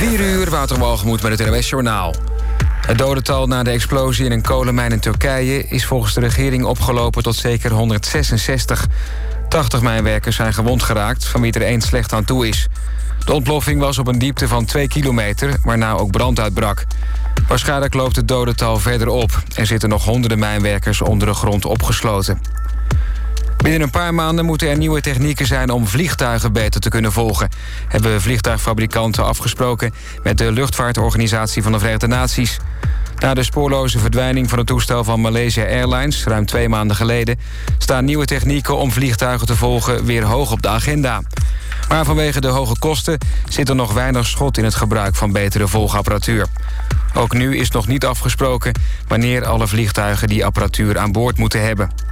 4 uur, Waterwalgemoed met het NOS Journaal. Het dodental na de explosie in een kolenmijn in Turkije... is volgens de regering opgelopen tot zeker 166. 80 mijnwerkers zijn gewond geraakt, van wie er één slecht aan toe is. De ontploffing was op een diepte van 2 kilometer, waarna ook brand uitbrak. Waarschijnlijk loopt het dodental verder op. Er zitten nog honderden mijnwerkers onder de grond opgesloten. Binnen een paar maanden moeten er nieuwe technieken zijn om vliegtuigen beter te kunnen volgen. Hebben vliegtuigfabrikanten afgesproken met de luchtvaartorganisatie van de Verenigde Naties. Na de spoorloze verdwijning van het toestel van Malaysia Airlines... ruim twee maanden geleden... staan nieuwe technieken om vliegtuigen te volgen weer hoog op de agenda. Maar vanwege de hoge kosten zit er nog weinig schot in het gebruik van betere volgapparatuur. Ook nu is nog niet afgesproken wanneer alle vliegtuigen die apparatuur aan boord moeten hebben.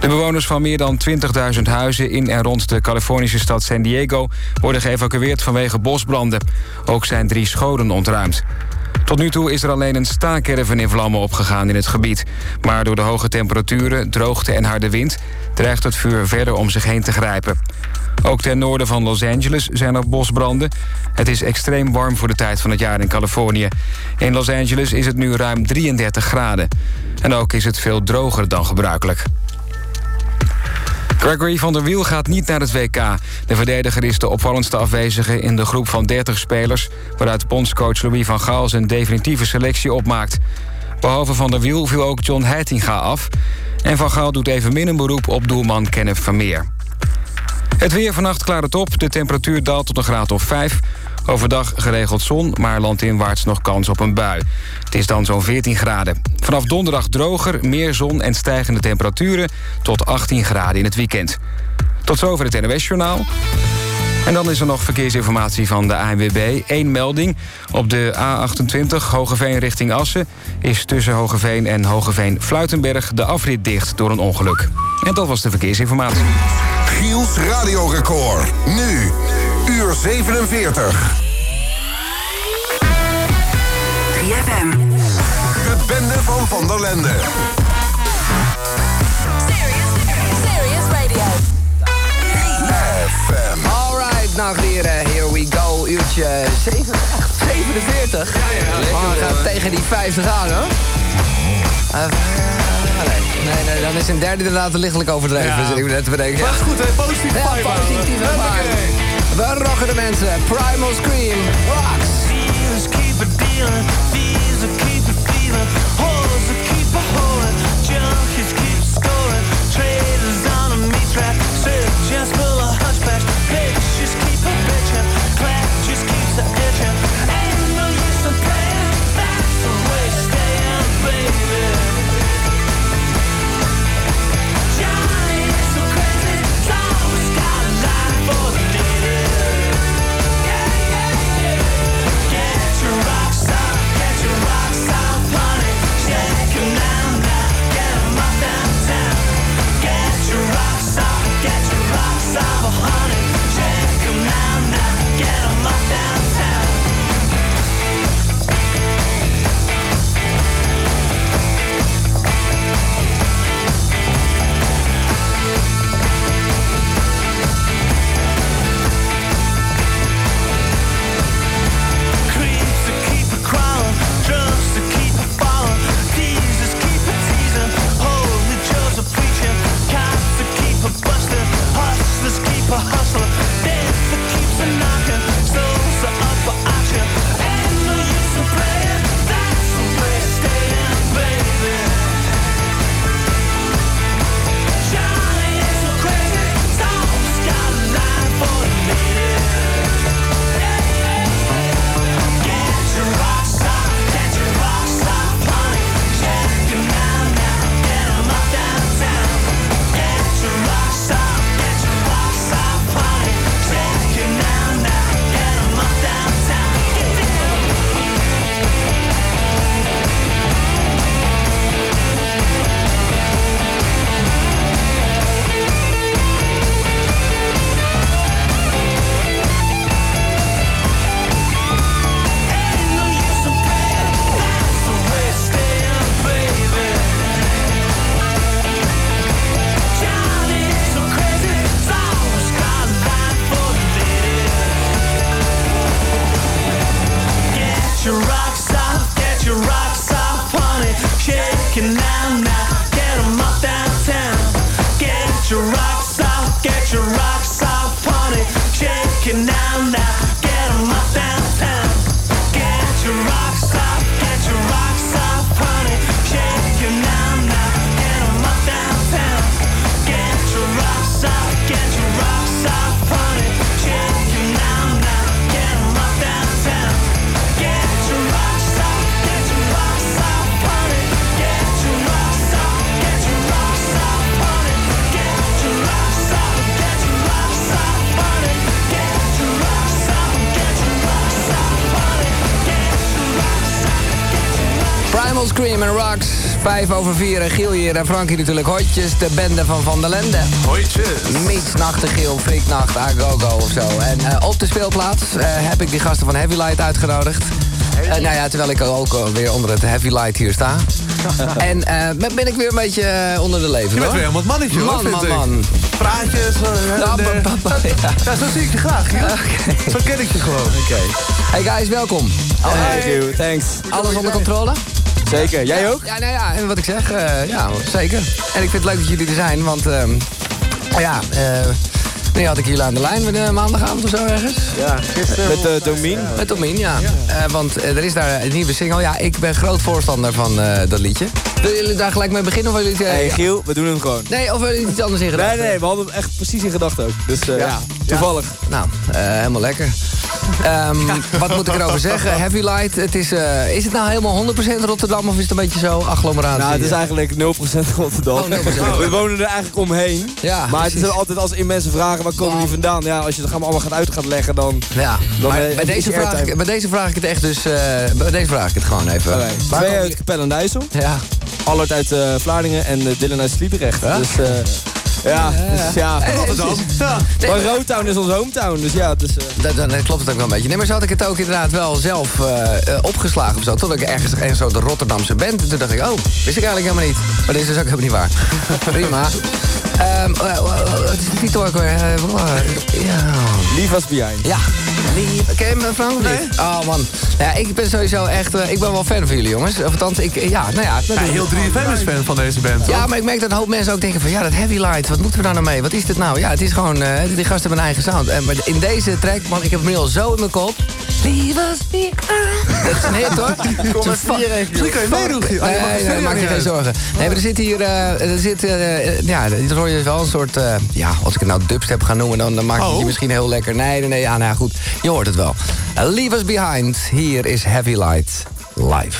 De bewoners van meer dan 20.000 huizen in en rond de Californische stad San Diego... worden geëvacueerd vanwege bosbranden. Ook zijn drie scholen ontruimd. Tot nu toe is er alleen een staakerven in vlammen opgegaan in het gebied. Maar door de hoge temperaturen, droogte en harde wind... dreigt het vuur verder om zich heen te grijpen. Ook ten noorden van Los Angeles zijn er bosbranden. Het is extreem warm voor de tijd van het jaar in Californië. In Los Angeles is het nu ruim 33 graden. En ook is het veel droger dan gebruikelijk. Gregory van der Wiel gaat niet naar het WK. De verdediger is de opvallendste afwezige in de groep van 30 spelers... waaruit bondscoach Louis van Gaal zijn definitieve selectie opmaakt. Behalve van der Wiel viel ook John Heitinga af... en Van Gaal doet evenmin een beroep op doelman Kenneth Vermeer. Het weer vannacht klaart het op. De temperatuur daalt tot een graad of 5. Overdag geregeld zon, maar landinwaarts nog kans op een bui. Het is dan zo'n 14 graden. Vanaf donderdag droger, meer zon en stijgende temperaturen... tot 18 graden in het weekend. Tot zover het NOS-journaal. En dan is er nog verkeersinformatie van de ANWB. Eén melding. Op de A28 Hogeveen richting Assen... is tussen Hogeveen en Hogeveen-Fluitenberg de afrit dicht door een ongeluk. En dat was de verkeersinformatie. Giels radiorecord. Nu, uur 47. 3FM. De bende van Van der Lende. Serious Radio. FM. Alright, nou heren, here we go. Uurtje 7, 47. Maar we gaan tegen die 50 aan, hoor. Eh, nee, nee, dan is een derde inderdaad te lichtelijk overdreven. Ja. Zit ik net te bedenken. Maar goed, hè, positief Ja, vibe We rocken de mensen. Primal Scream. Rocks. Vijf over vier. En Giel hier en Frankie natuurlijk. Hotjes, de bende van Van der Lende. Hoi, Meets Nachtegaal, Freaknacht, Agogo of zo. En eh, op de speelplaats eh, heb ik die gasten van Heavy Light uitgenodigd. Eh, nou ja, terwijl ik ook weer onder het Heavy Light hier sta. en eh, ben ben ik weer een beetje onder de leven, Je bent hoor. weer helemaal het mannetje, hoor, Man, vind man, ik. man. Praatjes. Ja, ja. ja, zo zie ik je graag, Giel. Zo ken ik je gewoon. Hey guys, welkom. Thank you, thanks. Alles onder controle? Zeker. Jij ook? Ja, nou ja, en wat ik zeg, eh, ja, zeker. En ik vind het leuk dat jullie er zijn, want ehm, ja, eh nu had ik jullie aan de lijn met de maandagavond of zo ergens. Ja, gisteren. Met de Domien. Met Tomien, ja. Eh, want eh, er is daar een nieuwe single. Ja, ik ben groot voorstander van eh, dat liedje. Willen jullie daar gelijk mee beginnen of willen jullie... eh, Hey Giel, we doen hem gewoon. Nee, of willen jullie iets anders in Nee, gedachten? nee, we hadden hem echt precies in gedachten ook. Dus eh, ja. toevallig. Nou, eh, helemaal lekker. Ehm, Wat moet ik erover zeggen? Heavy Light, het is, eh, is het nou helemaal 100% Rotterdam of is het een beetje zo agglomeratie? Nou, het is eigenlijk 0% Rotterdam. Oh, 0%. We wonen er eigenlijk omheen. Ja, maar het is precies. altijd als in mensen vragen waar komen die vandaan. Ja, als je het allemaal gaat uit gaat leggen, dan... Ja, Dan, maar eh, bij deze, vraag, ik- bij deze vraag ik het echt dus... eh, bij deze vraag ik het gewoon even. Oké. Waar Twee uit Capelle en Dijssel. Ja. Allard uit eh, Vlaardingen en Dylan uit Sliedrecht. Ja? Dus eh, ja, dus ja. Rotterdam. Ja. Maar is onze hometown, dus ja, dus... Dat, dan dan klopt het ook wel een beetje. Nee, maar zo had ik het ook inderdaad wel zelf eh, eh, opgeslagen of zo. Tot ik ergens, ergens zo de Rotterdamse band. En toen dacht ik, oh, wist ik eigenlijk helemaal niet. Maar dit is dus ook helemaal niet waar. Prima. Eh, Wat is de titel ook weer? Eh, ja. Leave us behind. Ja. Lief. Ken je hem, Frank? of niet? Oh, man. Nou ja, ik ben sowieso echt... eh, ik ben wel fan van jullie, jongens. Of althans, ik... Ja, nou ja. Ja, heel 3FM is fan van deze band. Ja, toch? maar ik merk dat een hoop mensen ook denken van... ja, dat heavy light, wat moeten we daar nou mee? Wat is dit nou? Ja, het is gewoon... eh, die gasten hebben een eigen sound. En, maar in deze track, man, ik heb hem nu al zo in mijn kop. Leave us behind. Dat is een hit, hoor. Kom maar Misschien kan je meedoen, Nee, nee, maak je geen zorgen. Nee, maar er zit hier... er zit, ja, hoor je wel een soort... eh, ja, als ik het nou dubstep ga noemen, dan, dan maak ik het Oh. je misschien heel lekker. Nee, nee, nee, ja, nou goed. Je hoort het wel. Uh, Leave us behind. Hier is Heavy Light live.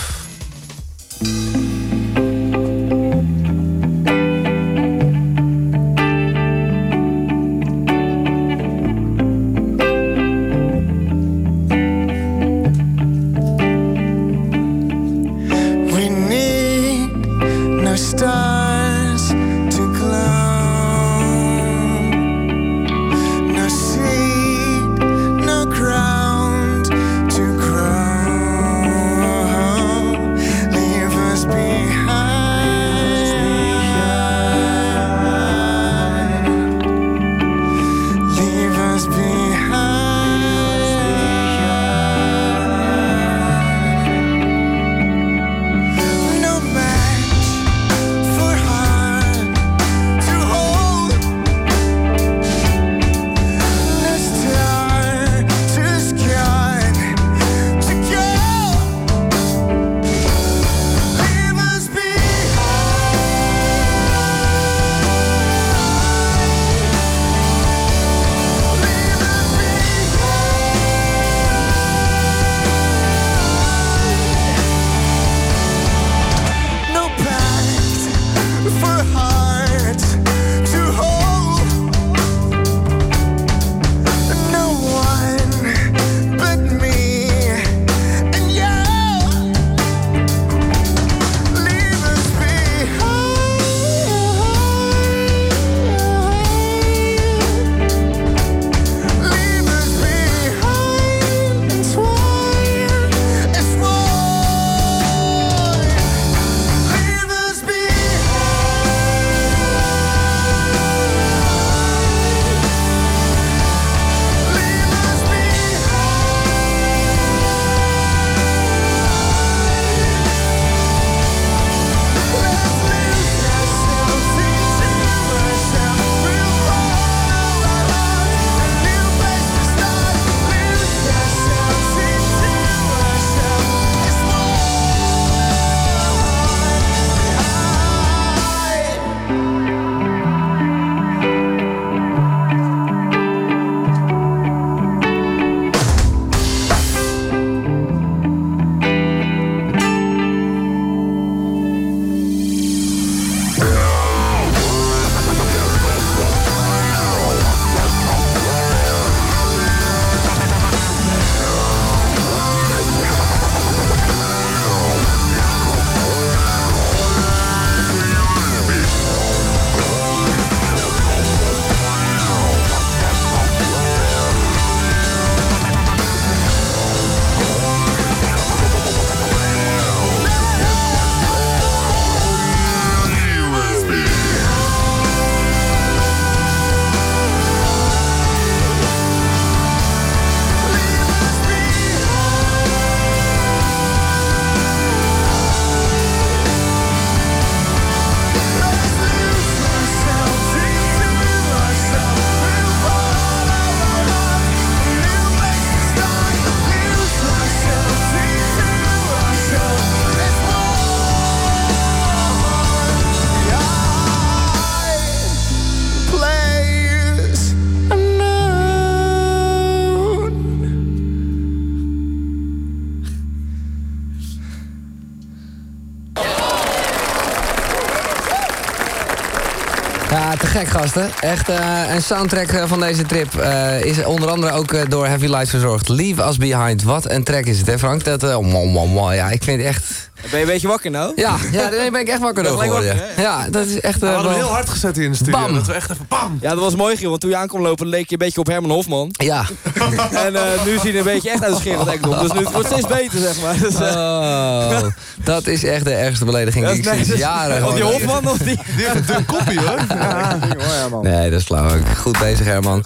Echt eh, een soundtrack eh, van deze trip eh, is onder andere ook door Heavy Light verzorgd. Leave Us Behind. Wat een track is het, hè Frank? Dat, mwah. ja, ik vind het echt... Ben je een beetje wakker nou? Ja, ja daar ben ik echt wakker door gelijk geworden. wakker, Ja, dat is echt... We eh, hadden hem wel- heel hard gezet hier in de studio. Bam. Dat we echt even bam. Ja, dat was mooi, Giel. Want toen je aankwam lopen, leek je een beetje op Herman Hofman. Ja. En eh, nu zie je een beetje echt uit de scherm ekdom. Dus nu het wordt steeds beter, zeg maar. Dus, eh, Oh, dat is echt de ergste belediging die ik nee, sinds jaren Of die Hofman of die... Die heeft een dun koppie hoor. Nee, dat is flauw. Goed bezig, Herman.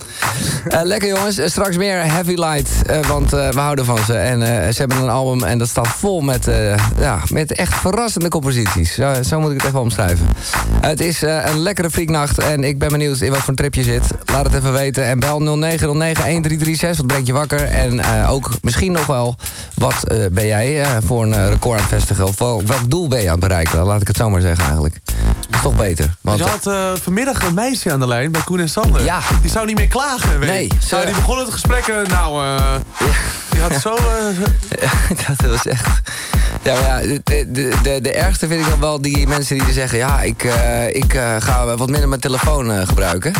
Eh, lekker jongens, Eh, straks meer Heavy Light, eh, want eh, we houden van ze. En eh, ze hebben een album en dat staat vol met, eh, ja, met echt verrassende composities. Zo, zo moet ik het even omschrijven. het is eh, een lekkere freaknacht en ik ben benieuwd in wat voor een trip je zit. Laat het even weten en bel 0909-1336, wat brengt je wakker. En eh, ook misschien nog wel, wat eh, ben jij voor een record aan het vestigen? Of wel- welk doel ben je aan het bereiken? Laat ik het zo maar zeggen eigenlijk. Dat is toch beter. Want, Je had vanmiddag een meisje aan de lijn bij Koen en Sander. Ja. Die zou niet meer klagen. Weet Nee, Ja, die begon het gesprek, nou, die had zo... eh, dat was echt... Ja, maar ja, de, de, de, de ergste vind ik dan wel die mensen die zeggen... ja, ik, eh, ik eh, ga wat minder mijn telefoon eh, gebruiken.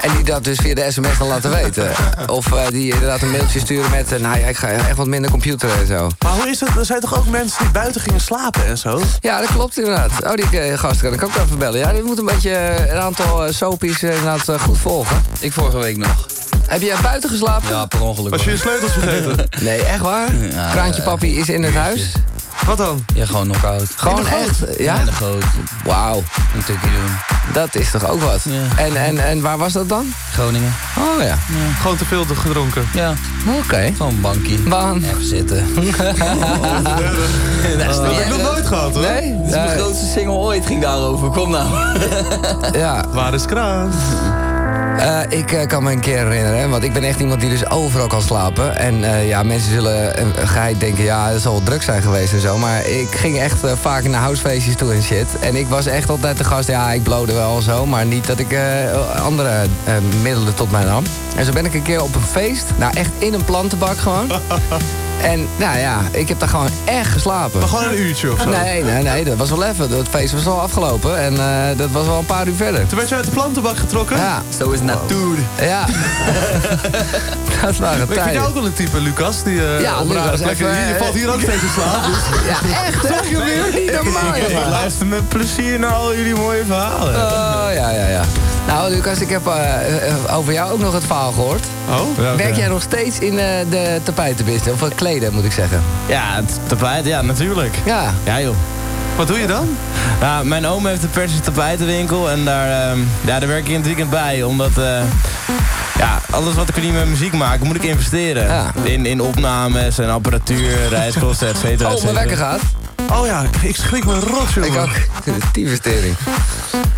En die dat dus via de sms dan laten weten. Of eh, die inderdaad een mailtje sturen met... nou ja, ik ga echt wat minder computeren en zo. maar hoe is het? Er zijn toch ook mensen die buiten gingen slapen en zo? Ja, dat klopt inderdaad. Oh, die gasten kan ik ook even bellen. Ja, die moet een beetje een aantal soapies inderdaad eh, goed volgen. Ik vorige week nog. Heb jij buiten geslapen? Ja, per ongeluk. Was je je sleutels vergeten? Nee, echt waar? Ja, Kraantje papi is in het huis? Wat dan? Ja, gewoon knock-out. Gewoon echt? Ja? In de goot. Wauw. Een tukje doen. Dat is toch ook wat? Ja. En, en, en waar was dat dan? Groningen. Oh ja, Gewoon te veel te gedronken. Ja, oké. gewoon een bankje. Baan. Even zitten. dat is Dat heb ik nog nooit gehad hoor. Nee? Dit is mijn grootste single ooit, ging daarover. Kom nou. Ja, Waar is kraan? Eh, ik eh, kan me een keer herinneren, want ik ben echt iemand die dus overal kan slapen. En eh, ja, mensen zullen geheid denken, ja, het zal wel druk zijn geweest en zo. Maar ik ging echt vaak naar housefeestjes toe en shit. En ik was echt altijd de gast, ja, ik blode wel zo, maar niet dat ik andere middelen tot mij nam. En zo ben ik een keer op een feest, nou echt in een plantenbak gewoon. en nou ja, ik heb daar gewoon echt geslapen. Maar gewoon een uurtje of zo. Nee, nee, nee, dat was wel even. Het feest was al afgelopen en eh, dat was wel een paar uur verder. Toen werd je uit de plantenbak getrokken? Ja, Zo is natuur. ja. dat waren Maar ik vind tijden. jou ook wel een type, Lucas. Die, eh, Ja, op Lucas, even, je, je eh, valt hier ook steeds in slaap. Dus. Ja, echt, hè? Niet normaal, jongen. luister met plezier naar al jullie mooie verhalen. Oh, ja, ja, ja. Nou, Lucas, ik heb eh, eh, over jou ook nog het verhaal gehoord. Oh? Werk jij nog steeds in eh, de tapijtenbusiness? Of eh, kleden, moet ik zeggen. Ja, het tapijt, ja, natuurlijk. Ja. Ja, joh. Wat doe je dan? Nou, mijn oom heeft een Persische tapijtenwinkel en daar, ehm, ja, daar werk ik in het weekend bij. Omdat, eh, ja, alles wat ik niet met muziek maak, moet ik investeren. Ja. In, in opnames en apparatuur, reiskosten, et cetera. et Oh, mijn wekker gaat. Oh ja, ik schrik me rot, jongen. Ik ook. Die investering.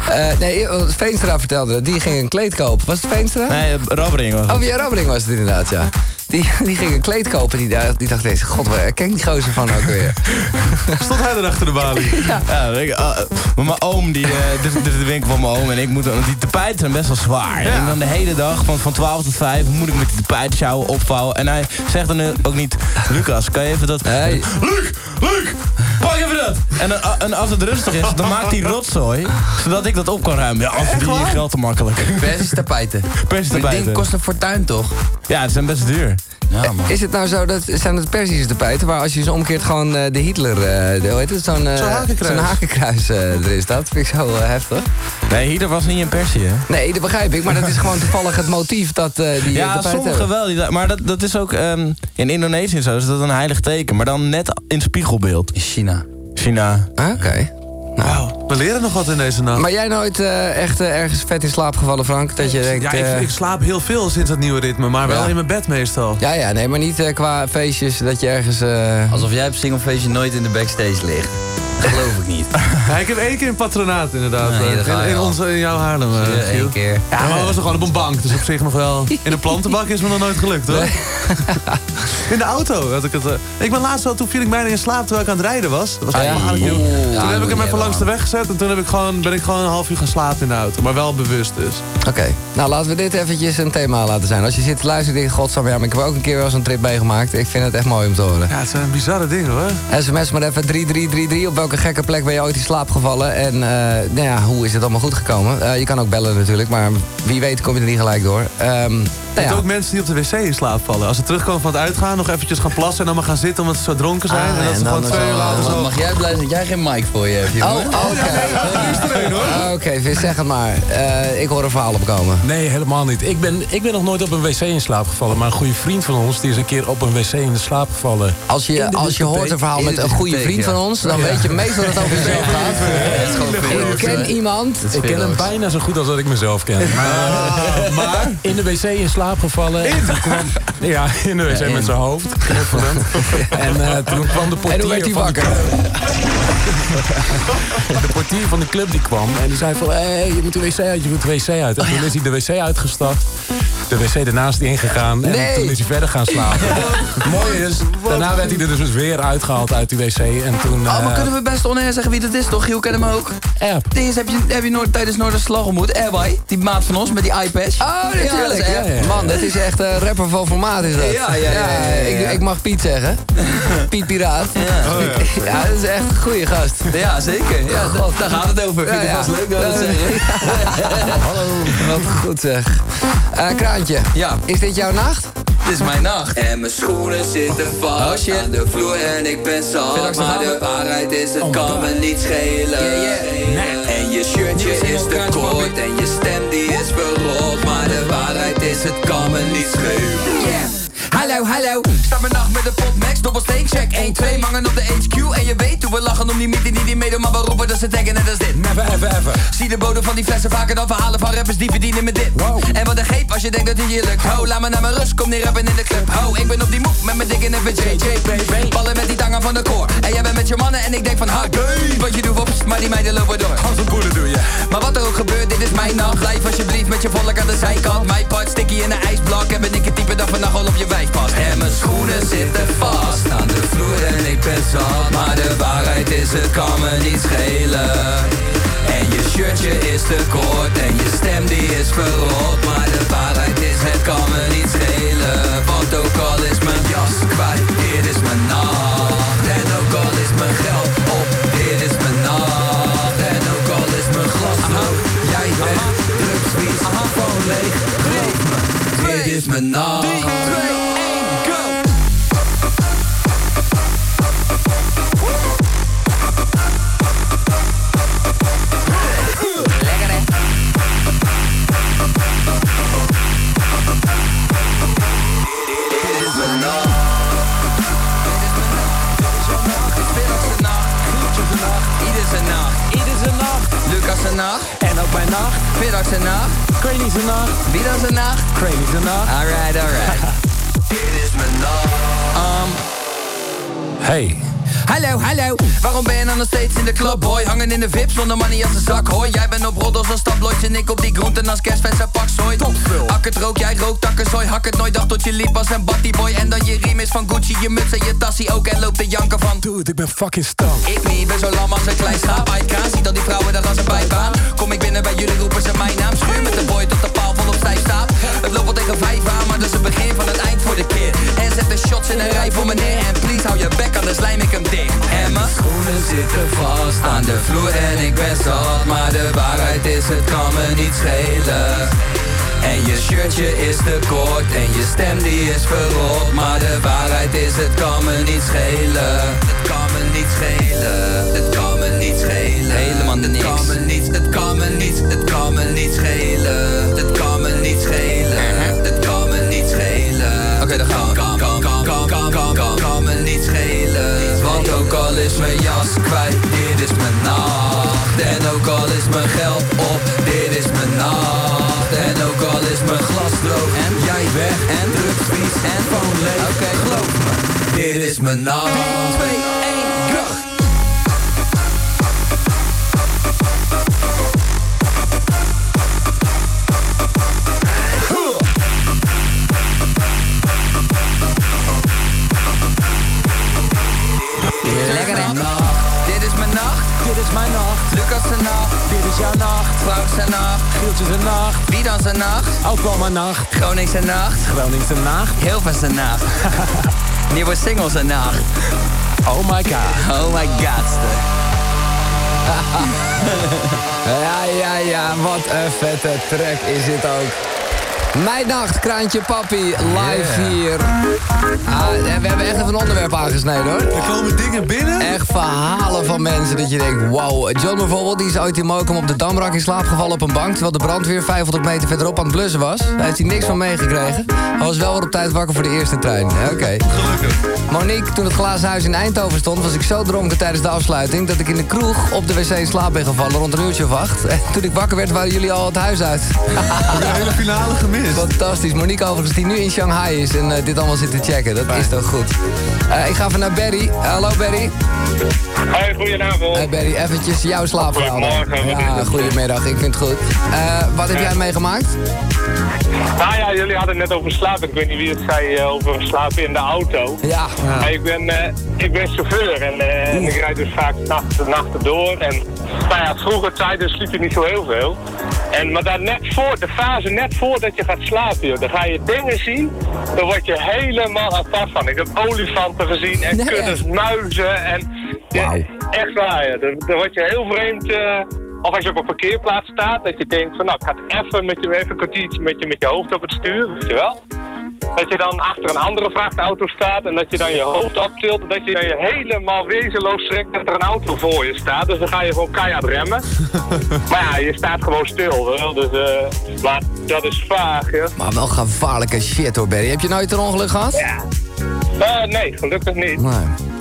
Eh, nee, want Veenstra vertelde dat. Die ging een kleed kopen. Was het Veenstra? Nee, eh, Rabbering was het. Oh, via Rabbering was het inderdaad, ja. Die, die ging een kleed kopen. Die, dacht- die dacht deze, god, waar ken ik die gozer van ook weer? Stond hij er achter de balie? Ja, weet ik, ah, maar mijn oom, die, eh, dit, dit is de winkel van mijn oom en ik moet, die tapijten zijn best wel zwaar. En dan de hele dag, van, van 12 tot 5, moet ik met die tapijten sjouwen, opvouwen. En hij zegt dan ook niet, Lucas, kan je even dat... Nee. Luc, Luc, pak even dat! En, dan, en als het rustig is, dan maakt hij rotzooi, zodat ik dat op kan ruimen. Ja, als die geld te makkelijk. Persische tapijten. Persische tapijten. ding kost een fortuin, toch? Ja, het zijn best duur. Ja, man. Is het nou zo, dat zijn het Persische tapijten... waar als je ze omkeert gewoon eh, de Hitler... eh, de, hoe heet het? Zo'n eh, Zo'n hakenkruis. eh, er is. Dat vind ik zo eh, heftig. Nee, hier was niet in Persie, hè? Nee, dat begrijp ik. Maar dat is gewoon toevallig het motief dat eh, die eh, Ja, hebben. wel. die- Maar dat, dat is ook ehm, in Indonesië en zo is dat een heilig teken. Maar dan net in spiegelbeeld. In China. China. Ah, Oké. Wauw, we leren nog wat in deze nacht. Maar jij nooit eh, echt eh, ergens vet in slaap gevallen, Frank? Dat je denkt... ja, eh, ik, ik slaap heel veel sinds dat nieuwe ritme, maar wel Ja. in mijn bed meestal. Ja, ja, nee, maar niet qua feestjes dat je ergens... eh, Alsof jij op singlefeestje nooit in de backstage ligt. Dat geloof ik niet. Ja, ik heb één keer een patronaat inderdaad. Nee, in, onze, in jouw Haarlem, eh, Ja. Eén keer. Ja, maar dat was nog gewoon op een bank, dus op zich nog wel. In een plantenbak is me nog nooit gelukt, hoor. In de auto had ik het. ik ben laatst wel, toen viel ik bijna in slaap terwijl ik aan het rijden was. Dat was Ah, echt ja? Toen Ja, heb ik hem even langs de weg gezet. en toen heb ik gewoon, ben ik gewoon een half uur gaan slapen in de auto. Maar wel bewust dus. Oké, nou laten we dit eventjes een thema laten zijn. Als je zit te luisteren, denk je, godsam, ja, maar ik heb ook een keer wel zo'n trip meegemaakt. Ik vind het echt mooi om te horen. Ja, het zijn bizarre dingen hoor. SMS maar even 3333. Op welke gekke plek ben je ooit in slaap gevallen? En eh, nou ja, hoe is het allemaal goed gekomen? Eh, je kan ook bellen natuurlijk, maar wie weet kom je er niet gelijk door. Ehm hebt ja. ook mensen die op de wc in slaap vallen. Als ze terugkomen van het uitgaan, nog eventjes gaan plassen... en dan maar gaan zitten omdat ze zo dronken zijn. Ah, en dat ze dan gewoon twee uur later zo... mag jij blij zijn dat jij geen mic voor je hebt, Oh, jongen? oké. Oké, Vis, zeg het maar. Eh, ik hoor een verhaal opkomen. Nee, helemaal niet. Ik ben, ik ben nog nooit op een wc in slaap gevallen. Maar een goede vriend van ons die is een keer op een wc in de slaap gevallen. Als je, als je hoort een verhaal met een goede vriend van ons... dan weet je meestal dat het over jezelf gaat. Ik ken iemand... Ik ken hem bijna zo goed als dat ik mezelf ken. Maar, maar in de wc in slaap gevallen. En toen kwam, ja, in de wc met zijn hoofd. Knuffelend. En eh, toen kwam de En hoe werd portier hij wakker? De portier van de club die kwam en die zei van... hé, hey, je moet de wc uit, je moet de wc uit. En toen is hij de wc uitgestapt. De wc ernaast ingegaan. En Nee. toen is hij verder gaan slapen. Mooi is, daarna werd hij er dus weer uitgehaald uit die wc. En toen... Oh, maar eh, kunnen we best onair zeggen wie dat is, toch? Giel ken hem ook. app. Is, heb je, heb je nooit tijdens Noorderslag ontmoet? Airway, die maat van ons met die iPads. Oh, natuurlijk. Ja, dat is ja, ja. Man, dat is echt een rapper van formaat is dat. Ja, ja, ja, ja, ja. Ik, ik mag Piet zeggen. Piet Piraat. Ja. dat is echt een goede gast. Ja, zeker. Ja, da- daar gaat het over. Vind ik Ja, vast ja. leuk dat zeggen. Hallo. Wat goed zeg. Eh, Kraantje, Ja. is dit jouw nacht? Dit is mijn nacht. En mijn schoenen zitten vast Oh, aan de vloer en ik ben zat Maar gaan de waarheid is, het kan me niet schelen En je shirtje is te kort en je stem het kan me niet schelen Hallo, hallo. Start mijn nacht met de pot max, dobbelsteen, check 1, 2, mangen op de HQ. En je weet hoe we lachen om die mythe die niet meedoen, maar we roepen dat ze taggen net als dit. Never, ever, ever. Zie de bodem van die flessen vaker dan verhalen van rappers die verdienen met dit. En wat een geep als je denkt dat het je lukt. Ho, laat me naar mijn rust, kom niet rappen in de club. Ho, ik ben op die move met mijn dik en JJ, baby. Ballen met die tangen van de koor. En jij bent met je mannen en ik denk van ha, gay. Wat je doet op, maar die meiden lopen door. Als een boeren doe je. Maar wat er ook gebeurt, dit is mijn nacht. Blijf alsjeblieft met je volk aan de zijkant. Mijn part sticky in een ijsblok. En ben ik het type dat vannacht al op je wijf past. En mijn schoenen zitten vast. Aan de vloer en ik ben zat. Maar de waarheid is, het kan me niet schelen. En je shirtje is te kort. En je stem die is verrot. Maar de waarheid is, het kan me niet schelen. Want ook al is mijn jas kwijt, dit is mijn nacht. En ook al is mijn geld op, dit is mijn nacht. En ook al is mijn glas rood, jij bent drugsvies, gewoon leeg Geloof me, dit is mijn nacht nacht. Middag zijn nacht. Crazy zijn nacht. Dan zijn nacht? Crazy zijn nacht. Alright, alright. Hey. Hallo, hallo. Waarom ben je dan nog steeds in de club, boy? Hangen in de VIP zonder money als een zak, hoor. Jij bent op roddels als tabloids en ik op die groenten als kerstfest en pak zooi. Ak het rook, jij rookt takkenzooi. Hak het nooit, dacht tot je liep als een boy En dan je riem is van Gucci, je muts en je tassie ook. En loopt de janken van... Dude, ik ben fucking stoned. Ik niet, ben zo lam als een klein schaap uit kraan. Ziet al die vrouwen daar als een bijbaan. Kom ik binnen bij jullie, roepen ze mijn naam. Schuur met de boy tot de paal staat. Het loopt wel tegen vijf aan, maar dat is het begin van het eind voor de keer. En zet de shots in een rij voor me neer. En please hou je bek, anders lijm ik hem dicht. En mijn schoenen zitten vast aan de vloer en ik ben zat Maar de waarheid is, het kan me niet schelen En je shirtje is te kort en je stem die is verrot Maar de waarheid is, het kan me niet schelen Het kan me niet schelen, het kan me niet schelen Helemaal niks. Het kan me niet, het kan me niet, het kan me niet schelen kan, kan, me niet schelen. Want ook al is mijn jas kwijt, dit is mijn nacht. En ook al is mijn geld op, dit is mijn nacht. En ook al is mijn glas droog En jij weg. En drugsvies en van leeg. Oké, geloof me, dit is mijn nacht. 3, 2, Dit is mijn nacht. Mijn. Lucas zijn nacht. Dit is jouw nacht. Frank zijn nacht. Gieltje zijn nacht. Wie dan zijn nacht? Oklahoma nacht. Groningen zijn nacht. Groningen zijn nacht. Hilversum zijn nacht. Nieuwe single zijn nacht. Oh my god. Oh my god. Ja, ja, ja, wat een vette track is dit ook. Mijn nacht, Kraantje Papi, live hier. Ah, en we hebben echt even een onderwerp aangesneden hoor. Er komen dingen binnen. Echt verhalen van mensen dat je denkt, wauw. John bijvoorbeeld, die is ooit in Mokum op de Damrak in slaap gevallen op een bank... terwijl de brandweer 500 meter verderop aan het blussen was. Daar heeft hij niks van meegekregen. Hij was wel weer op tijd wakker voor de eerste trein. Oké. Gelukkig. Monique, toen het glazen huis in Eindhoven stond... was ik zo dronken tijdens de afsluiting... dat ik in de kroeg op de wc in slaap ben gevallen rond een uurtje of acht. En toen ik wakker werd, waren jullie al het huis uit. De hele finale gemist. Fantastisch. Monique overigens, die nu in Shanghai is en eh, dit allemaal zit te checken. Dat is toch goed. Eh, ik ga even naar Barry. Hallo Barry. Hoi, goedenavond. Hey Barry, eventjes jouw slaapverhaal. Goedemorgen, Ja, goedemiddag. Ik vind het goed. Eh, wat heb jij meegemaakt? Nou ja, jullie hadden het net over slapen. Ik weet niet wie het zei over slapen in de auto. Ja. Maar ik ben, eh, ik ben chauffeur en, eh, en ik rijd dus vaak nachten, nachten door. En nou ja, vroeger tijd dus sliep je niet zo heel veel. En, maar daar net voor, de fase net voordat je gaat slapen, joh, dan ga je dingen zien. Dan word je helemaal apart van. Ik heb olifanten gezien en Nee, kuddes muizen. En, ja, echt waar, ja. Dan, dan word je heel vreemd... eh, of als je op een parkeerplaats staat, dat je denkt van nou, ik ga even met je even een kwartiertje met je, met je hoofd op het stuur, weet je wel. Dat je dan achter een andere vrachtauto staat en dat je dan je hoofd optilt en dat je dan je helemaal wezenloos schrikt dat er een auto voor je staat. Dus dan ga je gewoon keihard remmen. maar ja, je staat gewoon stil, wel. Dus, eh, maar dat is vaag, ja. Maar wel gevaarlijke shit hoor Barry. Heb je nooit een ongeluk gehad? Ja. Eh, nee, gelukkig niet. Nee.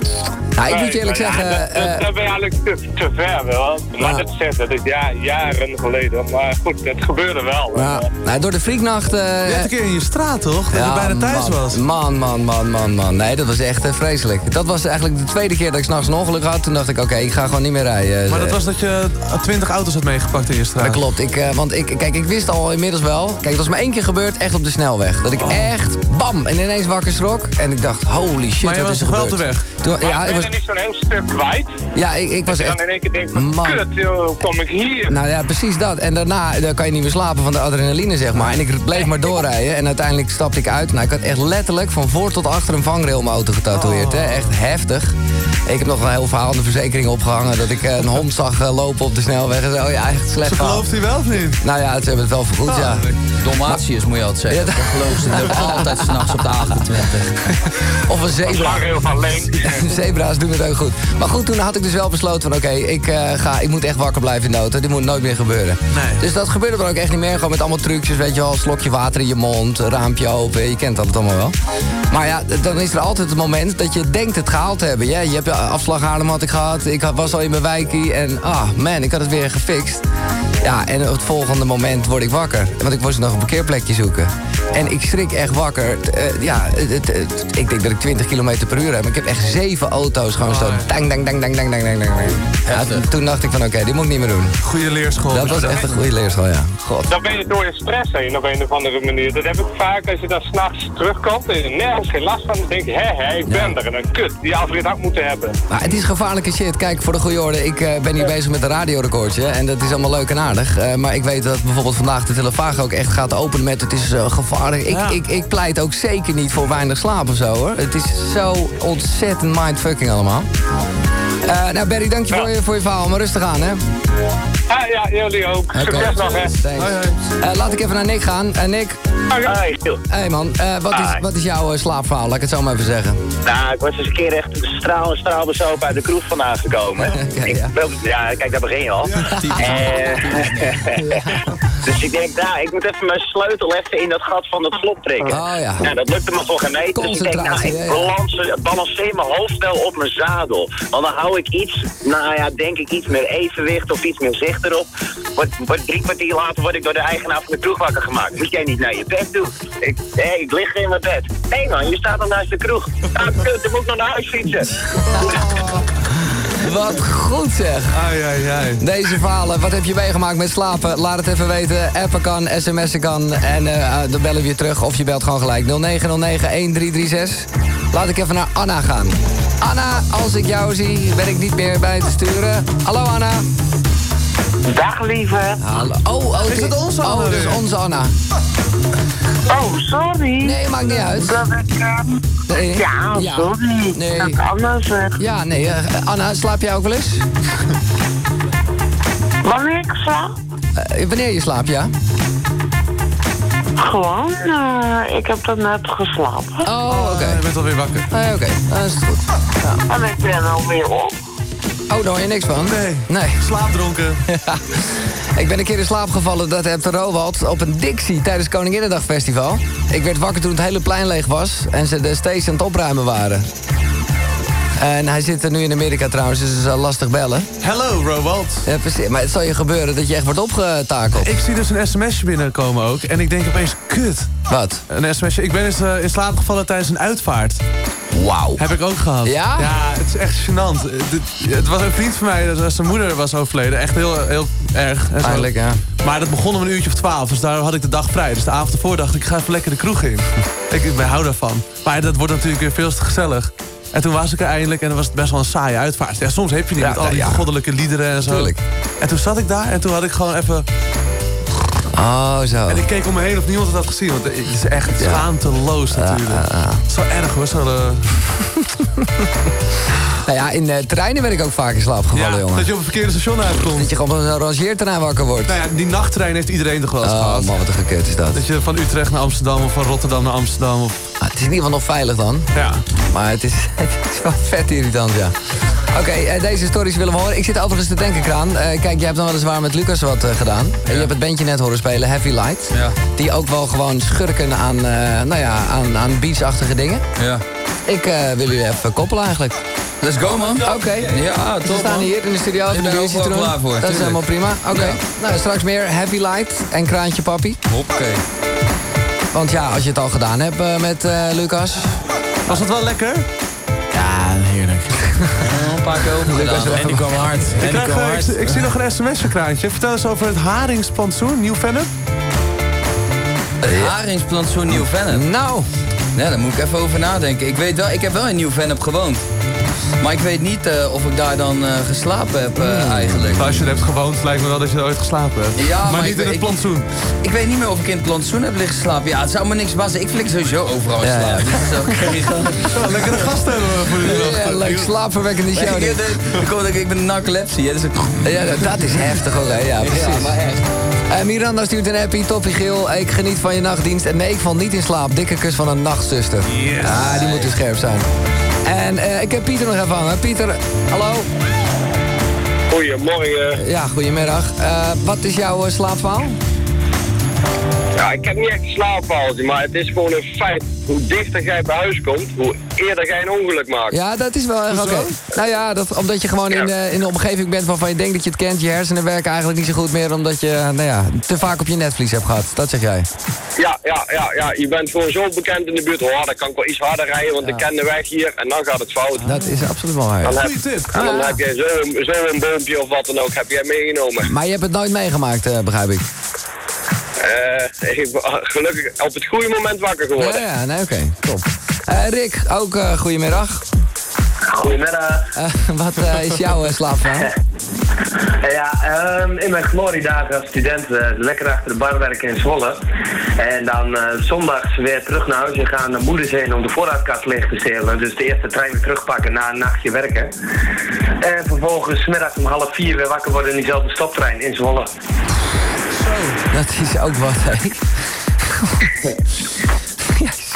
Nou, ik moet je eerlijk ja, zeggen... dat, dat, eh, dat ben je eigenlijk te, te ver wel. Maar Ja. dat zegt, dat is ja, jaren geleden. Maar goed, het gebeurde wel. ja, nou, door de freaknacht... eh, Je hebt een keer in je straat, toch? Dat je bijna thuis man. was. Man, man, man, man, man. Nee, dat was echt eh, vreselijk. Dat was eigenlijk de tweede keer dat ik s'nachts een ongeluk had. Toen dacht ik, oké, ik ga gewoon niet meer rijden. Maar dat was dat je 20 auto's had meegepakt in je straat. Dat klopt. Ik, eh, want ik, kijk, ik wist al inmiddels wel. Kijk, het was maar één keer gebeurd, echt op de snelweg. Dat ik echt, bam, en ineens wakker schrok. En ik dacht, holy shit, Maar je wat was er toch wel de weg? Toen, Ja, ik was, er niet zo'n heel stuk kwijt. ja, ik, ik was echt... dan in één keer denkt van, Man. kut, joh, kom ik hier? Nou ja, precies dat. En daarna dan kan je niet meer slapen van de adrenaline, zeg maar. En ik bleef maar doorrijden. En uiteindelijk stapte ik uit. Nou, ik had echt letterlijk van voor tot achter een vangrail mijn auto getatoeëerd. Hè. Echt heftig. Ik heb nog een heel verhaal aan de verzekering opgehangen... dat ik eh, een hond zag eh, lopen op de snelweg en zo. Ja, echt slecht Ze gelooft hij wel of niet? Nou ja, ze hebben het wel vergoed, ja. Dalmatiërs moet je altijd zeggen. Ja, Dat geloof ze. Altijd s'nachts op de 28. Of een zebra. Vangrail van Leen. Zebra's doen het ook goed. Maar goed, toen had ik dus wel besloten van... oké, ik, eh, ga, ik moet echt wakker blijven in de auto. Dit moet nooit meer gebeuren. Nee. Dus dat gebeurde er ook echt niet meer. Gewoon met allemaal trucjes, weet je wel. Slokje water in je mond, raampje open. Je kent dat allemaal wel. Maar ja, dan is er altijd het moment dat je denkt het gehaald te hebben. Ja, je hebt afslag Haarlem had ik gehad. Ik was al in mijn wijkie. En ah, man, ik had het weer gefixt. Ja, en op het volgende moment word ik wakker. Want ik moest nog een parkeerplekje zoeken. En ik schrik echt wakker. Eh, ja, ik denk dat ik 20 km per uur heb. Ik heb echt zeven auto's gewoon zo. Dang, dang, dang, dang, dang, dang, dang, dang. Ja, toen dacht ik van oké, dit moet ik niet meer doen. Goede leerschool. Dat was echt een goede leerschool, ja. God. Dan ben je door je stress heen op een of andere manier. Dat heb ik vaak als je dan s'nachts terugkomt en je er nergens geen last van. Dan denk je, hé, hé, ik ben er. En dan kut, die Alfred had moeten hebben. Maar het is gevaarlijke shit. Kijk, voor de goede orde, ik eh, ben hier bezig met een radiorecordje. En dat is allemaal leuk en aardig. Eh, maar ik weet dat bijvoorbeeld vandaag de telefoon ook echt gaat openen met... het is zo gevaarlijk. Ik, Ja. ik, ik pleit ook zeker niet voor weinig slaap of zo, hoor. Het is zo ontzettend mindfucking allemaal. Eh, nou, Barry, dank je voor, je voor je verhaal. Maar rustig aan, hè. Ah ja, jullie ook. Succes nog, hè. Thanks. Eh, laat ik even naar Nick gaan. Eh, Nick, Hi, Giel. hey man, eh, wat, is, wat is jouw slaapverhaal? Laat ik het zo maar even zeggen. Nou, ik was eens een keer echt straal en straal bezopen uit de kroeg vandaan gekomen. Ja. wel- ja, kijk, daar begin je al. Dus ik denk, nou, ik moet even mijn sleutel even in dat gat van het slot trekken. Oh ja. Nou, dat lukte me voor geen meter. Dus ik denk, nou, ik balanceer mijn hoofd wel op mijn zadel. Want dan hou ik iets, nou ja, denk ik iets meer evenwicht of iets meer zicht erop. Wat, wat drie kwartier later word ik door de eigenaar van de kroeg wakker gemaakt. Moet jij niet naar je bed doen? Ik, hé, ik lig in mijn bed. Hé man, je staat al naast de kroeg. Ah, kut, dan moet ik nog naar huis fietsen. Wat goed zeg. Ai, ai, ai. Deze verhalen, wat heb je meegemaakt met slapen? Laat het even weten. Appen kan, sms'en kan. En eh, dan bellen we je terug of je belt gewoon gelijk. 0909-1336. Laat ik even naar Anna gaan. Anna, als ik jou zie, ben ik niet meer bij te sturen. Hallo Anna. Dag lieve. Hallo. Oh, oh, Is het onze Oh, Anna dat is weer? onze Anna. Oh, sorry. Nee, maakt niet uit. Dat ik... Nee. Ja, Ja. sorry. Nee. Dat anders... eh, Ja, nee. eh, Anna, slaap jij ook wel eens? wanneer ik slaap? Eh, wanneer je slaapt, ja? Gewoon, eh, ik heb dat net geslapen. Oh, oké. Je bent alweer wakker. Nee, oké. Dan is het goed. Ja. En ik ben alweer op. Oh, daar hoor je niks van? Nee. Nee. Slaapdronken. Ik ben een keer in slaap gevallen, dat heb de Rowald, op een Dixie tijdens Koninginnedag Festival. Ik werd wakker toen het hele plein leeg was en ze de stage aan het opruimen waren. En hij zit er nu in Amerika trouwens, dus het is wel lastig bellen. Hello, Rowald. Ja, precies. Maar het zal je gebeuren dat je echt wordt opgetakeld. Ik zie dus een sms'je binnenkomen ook. En ik denk opeens, kut. Wat? Een sms'je. Ik ben eens eh, in slaap gevallen tijdens een uitvaart. Wauw. Heb ik ook gehad. Ja? Ja, het is echt gênant. Eh, dit- Het was een vriend van mij, dat- zijn moeder was overleden. Echt heel, heel erg. Pijnlijk, ja. Maar dat begon om een uurtje of twaalf, dus daar had ik de dag vrij. Dus de avond ervoor dacht ik, ik ga even lekker de kroeg in. ik, ik ben hou daarvan. Maar dat wordt natuurlijk weer veel te gezellig. En toen was ik er eindelijk en dan was het best wel een saaie uitvaart. Ja, soms heb je niet Ja, met al die ja. goddelijke liederen en zo. Tuurlijk. En toen zat ik daar en toen had ik gewoon even... Oh, zo. En ik keek om me heen of niemand het had gezien. Want het is echt schaamteloos natuurlijk. Zo erg hoor. Eh, Nou ja, in eh, terreinen ben ik ook vaak in slaap gevallen, ja, jongen. dat je op het verkeerde station uitkomt. Dat je gewoon op een rangeerterrein wakker wordt. Nou ja, die nachttrein heeft iedereen toch wel eens Oh gehad. man, wat een gekut is dat. Dat je van Utrecht naar Amsterdam of van Rotterdam naar Amsterdam. Of... Ah, het is in ieder geval nog veilig dan. Ja. Maar het is, het is wel vet irritant, ja. Oké, eh, deze stories willen we horen. Ik zit overigens te denken, Kraan. Eh, kijk, jij hebt dan weliswaar met Lucas wat gedaan. Je hebt het bandje net horen spelen, Heavy Light. Ja. Die ook wel gewoon schurken aan, nou ja, aan, aan beachachtige dingen. Ja. Ik eh, wil jullie even koppelen eigenlijk. Let's go, man. Oké. Ja, We top, staan man. hier in de studio. Ik ben de er ook klaar voor, Dat is helemaal prima. Oké. Ja. Nou, straks meer Heavy Light en Kraantje Papi. Hoppakee. Want ja, als je het al gedaan hebt eh, met eh, Lucas. Was dat wel lekker? Ja, heerlijk. Een paar keer open gedaan. En die kwam hard. En Ik, krijg, hard. ik, ik zie nog een sms'je, Kraantje. Vertel eens over het haringsplantsoen, nieuw Vennep. Het haringsplantsoen Nieuw Vennep. Nou. Ja, daar moet ik even over nadenken. Ik weet wel, ik heb wel in Nieuw Vennep gewoond. Maar ik weet niet eh, of ik daar dan eh, geslapen heb eh, eigenlijk. Als je er hebt gewoond, lijkt me wel dat je er ooit geslapen hebt. Ja, maar, maar niet in het plantsoen. Ik weet niet meer of ik in het plantsoen heb liggen slapen. Ja, het zou me niks bazen. Ik flik sowieso overal in Ja, ja. Dus is Ja, lekkere gasten hebben we voor jullie Ja, wachten. leuk slaapverwekkende Nee, show. ik, ik, ik, ben een narcolepsie. Hè, dus ik... Ja, dat- is heftig ook, hè? Ja, precies. Ja, maar echt. Eh, Miranda stuurt een appie, toppie geel. Ik geniet van je nachtdienst. En nee, ik val niet in slaap. Dikke kus van een nachtzuster. Yes. Ah, die moet dus scherp zijn. En eh, ik heb Pieter nog even hangen. Pieter, hallo. Goedemorgen. Ja, goedemiddag. Eh, wat is jouw uh, slaapverhaal? Ja, ik heb niet echt een maar het is gewoon een feit. Hoe dichter jij bij huis komt, hoe eerder jij een ongeluk maakt. Ja, dat is wel erg oké. Nou ja, dat, omdat je gewoon in, de, in de omgeving bent waarvan je denkt dat je het kent. Je hersenen werken eigenlijk niet zo goed meer omdat je nou ja, te vaak op je netvlies hebt gehad. Dat zeg jij. Ja, ja, ja, ja, je bent gewoon zo bekend in de buurt. Oh, dan kan ik wel iets harder rijden, want ik ken de weg hier. En dan gaat het fout. Dat is absoluut wel waar. Dan ja. heb, Goeie tip. en dan Ah. heb jij zo'n zo boompje of wat dan ook, heb jij meegenomen. Maar je hebt het nooit meegemaakt, eh, begrijp ik. Eh, ik ben gelukkig op het goede moment wakker Ja, geworden. ja, nee, oké. Top. Eh, Rick, ook eh goedemiddag. Goedemiddag. Wat eh, is jouw uh, slaapverhaal? Ja, ehm, in mijn gloriedagen als student lekker achter de bar werken in Zwolle. En dan eh, zondags weer terug naar huis en gaan naar moeders heen om de voorraadkast leeg te stelen. Dus de eerste trein weer terugpakken na een nachtje werken. En vervolgens 's middags om half vier weer wakker worden in diezelfde stoptrein in Zwolle. Dat is ook wat, hè?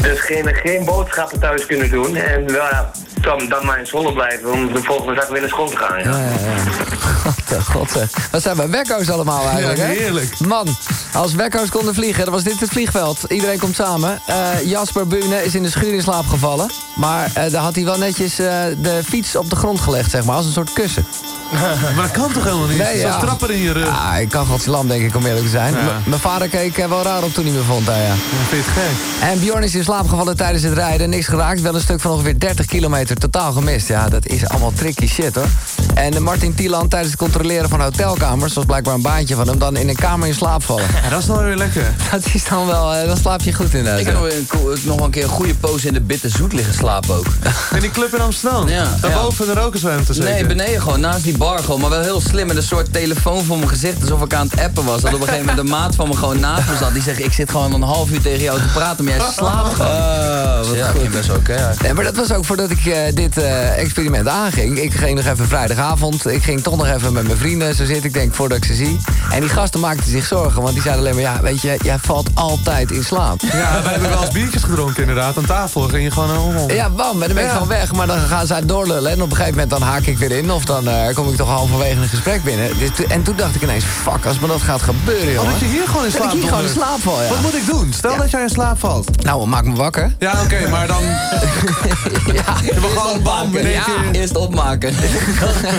Dus geen, geen boodschappen thuis kunnen doen. En wel, ja, dan, dan maar in Zwolle blijven om de volgende dag weer naar school te gaan. Ja. Ja, ja, ja. God, eh, god. eh. Wat zijn we wekko's allemaal eigenlijk, Ja, hè? heerlijk. Man, als wekko's konden vliegen, dan was dit het vliegveld. Iedereen komt samen. Eh, Jasper Bune is in de schuur in slaap gevallen. Maar eh, daar had hij wel netjes eh, de fiets op de grond gelegd, zeg maar, als een soort kussen. Maar dat kan toch helemaal niet? Nee, Zo'n ja. trapper in je rug. Ja, ik kan godslam denk ik om eerlijk te zijn. Ja. Mijn vader keek wel raar op toen hij me vond daar, ja. vind je het gek? En Bjorn is in slaap gevallen tijdens het rijden. Niks geraakt, wel een stuk van ongeveer 30 kilometer totaal gemist. Ja, dat is allemaal tricky shit hoor. En Martin Tieland tijdens het controleren van hotelkamers... was blijkbaar een baantje van hem, dan in een kamer in slaap vallen. Ja, dat is dan weer lekker. Dat is dan wel, eh, dan slaap je goed inderdaad. Ik heb nog, een, nog een keer een goede pose in de bitte zoet liggen slapen ook. In die club in Amsterdam? Ja. Daarboven de rokersruimte zeker? Nee, beneden gewoon, naast die bar gewoon. Maar wel heel slim met een soort telefoon voor mijn gezicht. Alsof ik aan het appen was. Dat op een gegeven moment de maat van me gewoon naast me zat. Die zegt, ik zit gewoon een half uur tegen jou te praten, maar jij slaapt gewoon. wat ja, goed. best oké uit. Nee, maar dat was ook voordat ik eh, dit eh, experiment aanging. Ik ging nog even vrijdagavond. Ik ging toch nog even met mijn vrienden zo zitten. Ik denk, voordat ik ze zie. En die gasten maakten zich zorgen. Want die zeiden alleen maar, ja, weet je, jij valt altijd in slaap. Ja, wij hebben wel eens biertjes gedronken inderdaad. Aan tafel ging je gewoon om. Ja, bam, en dan ben ik Ja. gewoon weg. Maar dan gaan ze doorlullen. En op een gegeven moment dan haak ik weer in. Of dan eh, kom ik toch halverwege een gesprek binnen. En toen dacht ik ineens, fuck, als me dat gaat gebeuren, jongen. Oh, dat je hier gewoon in slaap ik hier gewoon in slaap val, ja. Wat moet ik doen? Stel dat jij in slaap valt. Nou, maak me wakker. Ja, oké, maar dan... ja, gewoon bam Ja, eerst opmaken.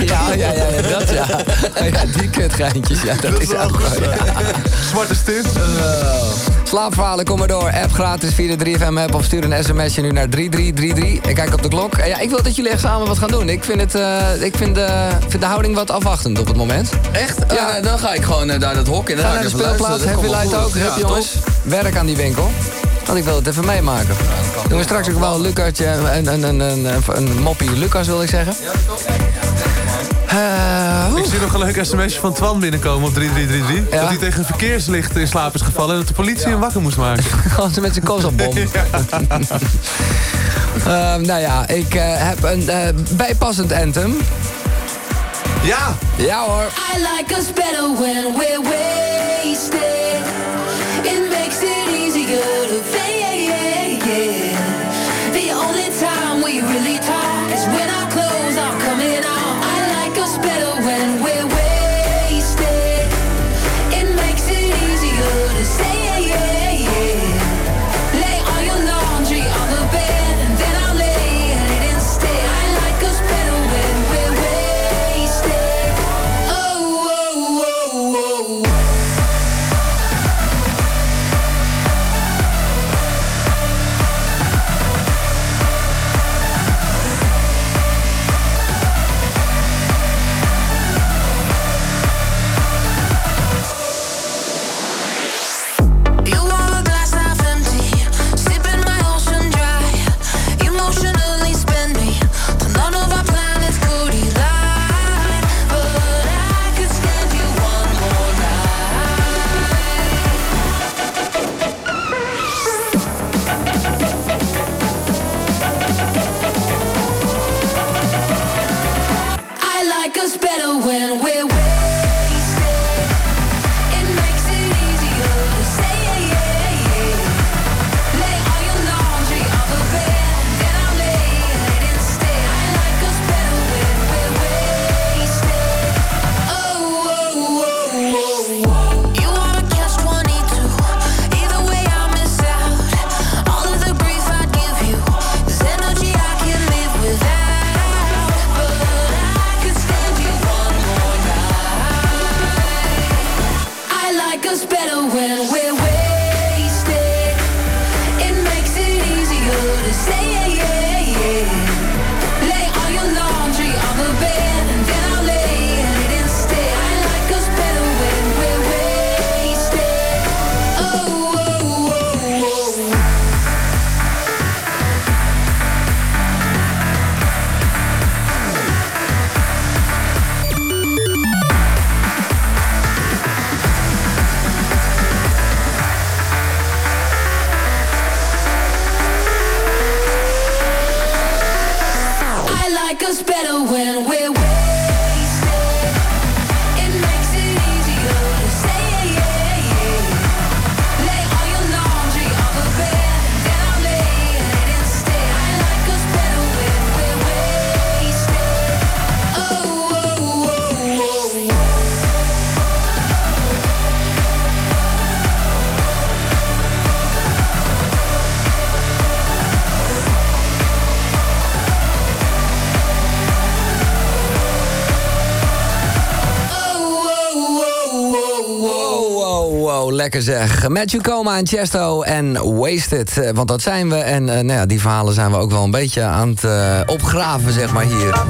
ja, ja, ja, ja, dat ja. Ja, die kutgeintjes, ja, dat, is ook wel, ja. Zwarte stift. Slaapverhalen, kom maar door. App gratis via de 3FM-app of stuur een sms'je nu naar 3333. Ik kijk op de klok. Eh, Ja, ik wil dat jullie echt samen wat gaan doen. Ik vind, het, eh, ik vind, de, vind de houding wat afwachtend op het moment. Echt? Ja, dan ga ik gewoon eh, daar dat hok in. Dan Ga naar de speelplaats, komt wel Light goed. ook. Ja, jongens, werk aan die winkel. Want ik wil het even meemaken. Doen we straks ook wel een Lucasje, een, een, een, een, een moppie Lucas wil ik zeggen. Eh, Ik zie nog een leuk sms'je van Twan binnenkomen op 3333. Dat hij tegen een verkeerslicht in slaap is gevallen... en dat de politie hem wakker moest maken. Gewoon ze met zijn koolstofbom. Ehm, nou ja, ik eh, heb een eh, bijpassend anthem. Ja! Ja hoor. I like us better when we're wasted. Lekker zeg. Matthew Coma en Chesto en Wasted. Eh, Want dat zijn we. En eh, nou ja, die verhalen zijn we ook wel een beetje aan het eh, opgraven, zeg maar, hier.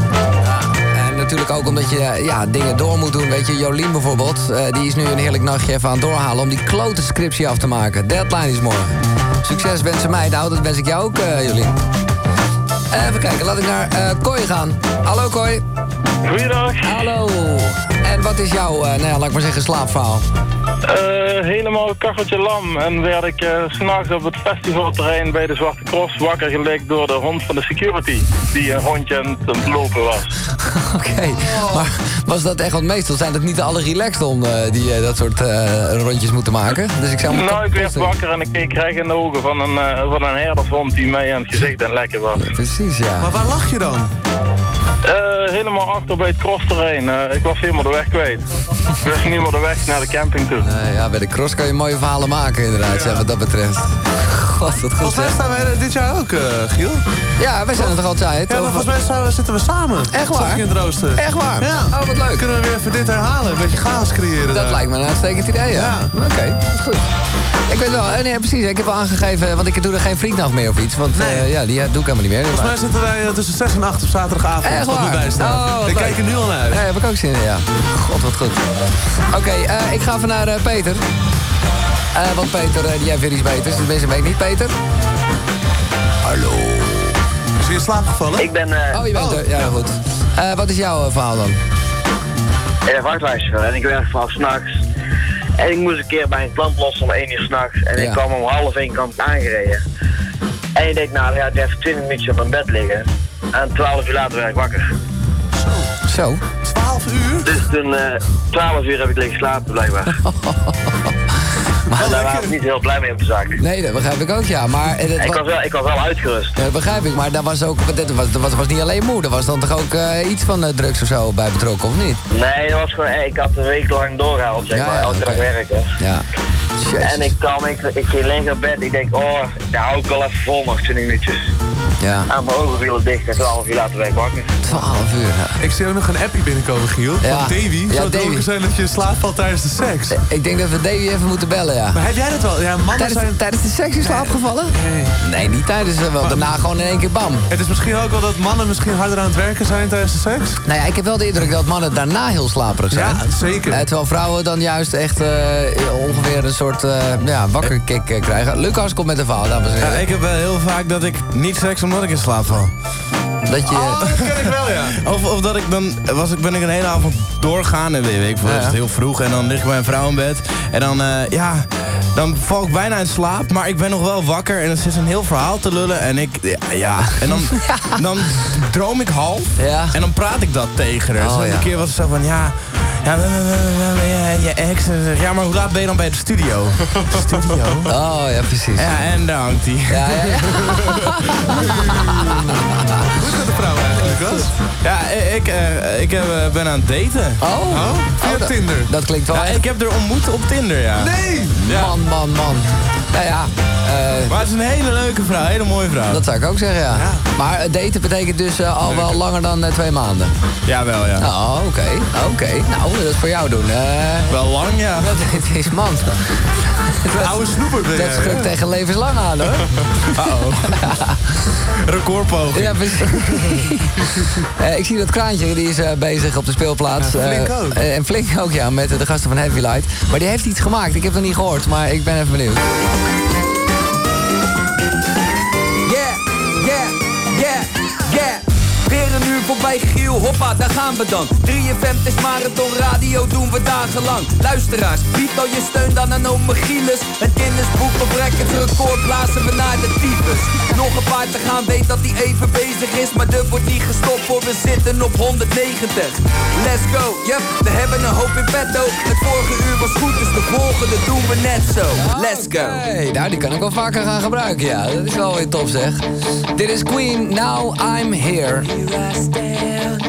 En natuurlijk ook omdat je ja, dingen door moet doen. Weet je, Jolien bijvoorbeeld, die is nu een heerlijk nachtje even aan het doorhalen... om die klote scriptie af te maken. Deadline is morgen. Succes wensen mij. Nou, dat wens ik jou ook, Jolien. Even kijken, laat ik naar Kooi gaan. Hallo Kooi. Goeiedag. Hallo. En wat is jouw, nou ja, laat ik maar zeggen, slaapverhaal? Eh, helemaal kacheltje lam. En werd ik eh, s s'nachts op het festivalterrein bij de Zwarte Cross wakker gelekt door de hond van de security. Die een hondje aan het lopen was. Oké, maar was dat echt, want meestal zijn het niet de allerrelaxed honden die eh, dat soort eh, rondjes moeten maken. Dus ik zou me Nou, ik werd wakker en ik keek recht in de ogen van een, van een herdershond die mij aan het gezicht en lekker was. Precies, ja. Maar waar lag je dan? Eh, helemaal achter bij het crossterrein. Eh, ik was helemaal de weg kwijt. Ik wist niet meer de weg naar de camping toe. Eh, ja, bij de cross kan je mooie verhalen maken inderdaad, wat dat betreft. Goed Volgens mij staan wij dit jaar ook, eh, Giel. Ja, wij zijn er toch altijd? Ja, maar volgens mij staan we- zitten we samen. Echt waar? in het rooster. Echt waar? Ja. Oh, wat leuk. Kunnen we weer even dit herhalen? Een beetje chaos creëren Dat daar. lijkt me een uitstekend idee, ja. Oké, dat is goed. Ik weet wel, eh, nee, precies. Ik heb wel aangegeven, want ik doe er geen vriendnacht meer of iets. Want eh, ja, die doe ik helemaal niet meer. Volgens mij zitten wij tussen 6 en 8 op zaterdagavond. Echt waar? erbij staat. Oh, ik leuk. kijk er nu al naar uit. Ja, heb ik ook zin in, ja. God, wat goed. Oké, ik ga even naar Peter. Eh, want Peter, eh, die heeft weer iets beters. Tenminste, weet ik niet, Peter. Hallo. Is je in slaap gevallen? Ik ben... eh Oh, je bent er. Ja, goed. Eh, wat is jouw verhaal dan? uh, vrachtwijzer en ik werk vanaf s'nachts. En ik moest een keer bij een klant lossen om 1 uur s'nachts. En Ja. ik kwam om half 1 kant aangereden. En je denkt, nou ja, ik even 20 minuutjes op mijn bed liggen. En 12 uur later werd ik wakker. Zo. 12 uur? Dus toen, eh 12 uur heb ik liggen slapen blijkbaar. en daar was ik niet heel blij mee op de zaak. Nee, dat begrijp ik ook, ja. Maar, eh, dat Ik wa- was wel, ik was wel uitgerust. dat begrijp ik, maar daar was ook, dat was, dat was, was niet alleen moe. Er was dan toch ook eh, iets van eh, drugs of zo bij betrokken, of niet? Nee, dat was gewoon, eh, ik had een week lang doorgehaald, zeg Ja, maar, elke dag oké. werken. Ja. En ik kwam, ik, ik ging liggen op bed, ik denk, oh, daar hou ik wel even vol nog 20 minuutjes. Ja. En mijn ogen vielen dicht en 12 uur later werd ik wakker. 12 uur, ja. Ik zie ook nog een appie binnenkomen, Giel. Ja. Van Davy. Ja, Zou het Davy. ook zijn dat je in slaap valt tijdens de seks? Ik denk dat we Davy even moeten bellen, ja. Maar heb jij dat wel? Ja, mannen Tijdens, zijn... tijdens de seks in slaap gevallen? Nee. Nee, niet tijdens, eh, wel. Daarna gewoon in één keer bam. Het is misschien ook wel dat mannen misschien harder aan het werken zijn tijdens de seks? Nou ja, ik heb wel de indruk dat mannen daarna heel slaperig zijn. Ja, zeker. Eh, terwijl vrouwen dan juist echt eh, ongeveer een soort eh, ja, wakkerkick eh, krijgen. Lucas komt met een verhaal, dames en Ja, heren. ik heb wel heel vaak dat ik niet seks omdat ik in slaap val. Dat je... Oh, dat ken ik wel, ja. Of, of dat ik dan was ik, ben ik een hele avond doorgaan en weet ik veel, Ja. is het heel vroeg en dan lig ik bij een vrouw in bed en dan eh, ja, dan val ik bijna in slaap, maar ik ben nog wel wakker en dan zit ze een heel verhaal te lullen en ik ja, ja en dan, dan droom ik half Ja. en dan praat ik dat tegen haar. Oh, dus ja. een keer was het zo van ja. Ja, je, je ex. en ze zegt, Ja, maar hoe laat ben je dan bij de studio? studio? Oh ja, precies. Ja, en daar hangt hij. Ja, ja, ja. Hoe is de vrouw eigenlijk? Ja, ik, eh, ik heb, eh, ben aan het daten. Oh, Oh, via Oh, dat- Tinder. dat klinkt wel Ja, echt... ik heb er ontmoet op Tinder, ja. Nee! Ja. Man, man, man. Nou ja, eh, Maar het is een hele leuke vrouw, een hele mooie vrouw. dat zou ik ook zeggen, ja. Maar eh, daten betekent dus eh, al wel langer dan eh, twee maanden. Ja, wel, ja. Oh, oké. Oké. Nou, dat is voor jou doen. Wel lang, ja. Dat is man. Oude snoeper ben Dat hè? tegen levenslang aan, hoor. Uh-oh. Recordpoging. Ja, precies. Ik zie dat Kraantje, die is bezig op de speelplaats. Ja, flink ook. en flink ook, ja, met de gasten van Heavy Light. Maar die heeft iets gemaakt. Ik heb het nog niet gehoord, maar ik ben even benieuwd. Uur voorbij Giel, hoppa, daar gaan we dan. 3FM, het is marathon radio, doen we dagenlang. Luisteraars, biedt al je steun dan aan ome Gielis Het Guinness Book of Records record blazen we naar de tyfus. Nog een paar te gaan, weet dat hij even bezig is. Maar er wordt niet gestopt voor we zitten op 190 Let's go, yep, we hebben een hoop in petto. Het vorige uur was goed, dus de volgende doen we net zo. Let's go. Hey, nou, die kan ik wel vaker gaan gebruiken, ja. Dat is wel weer tof, zeg. Dit is Queen, Now I'm Here. Now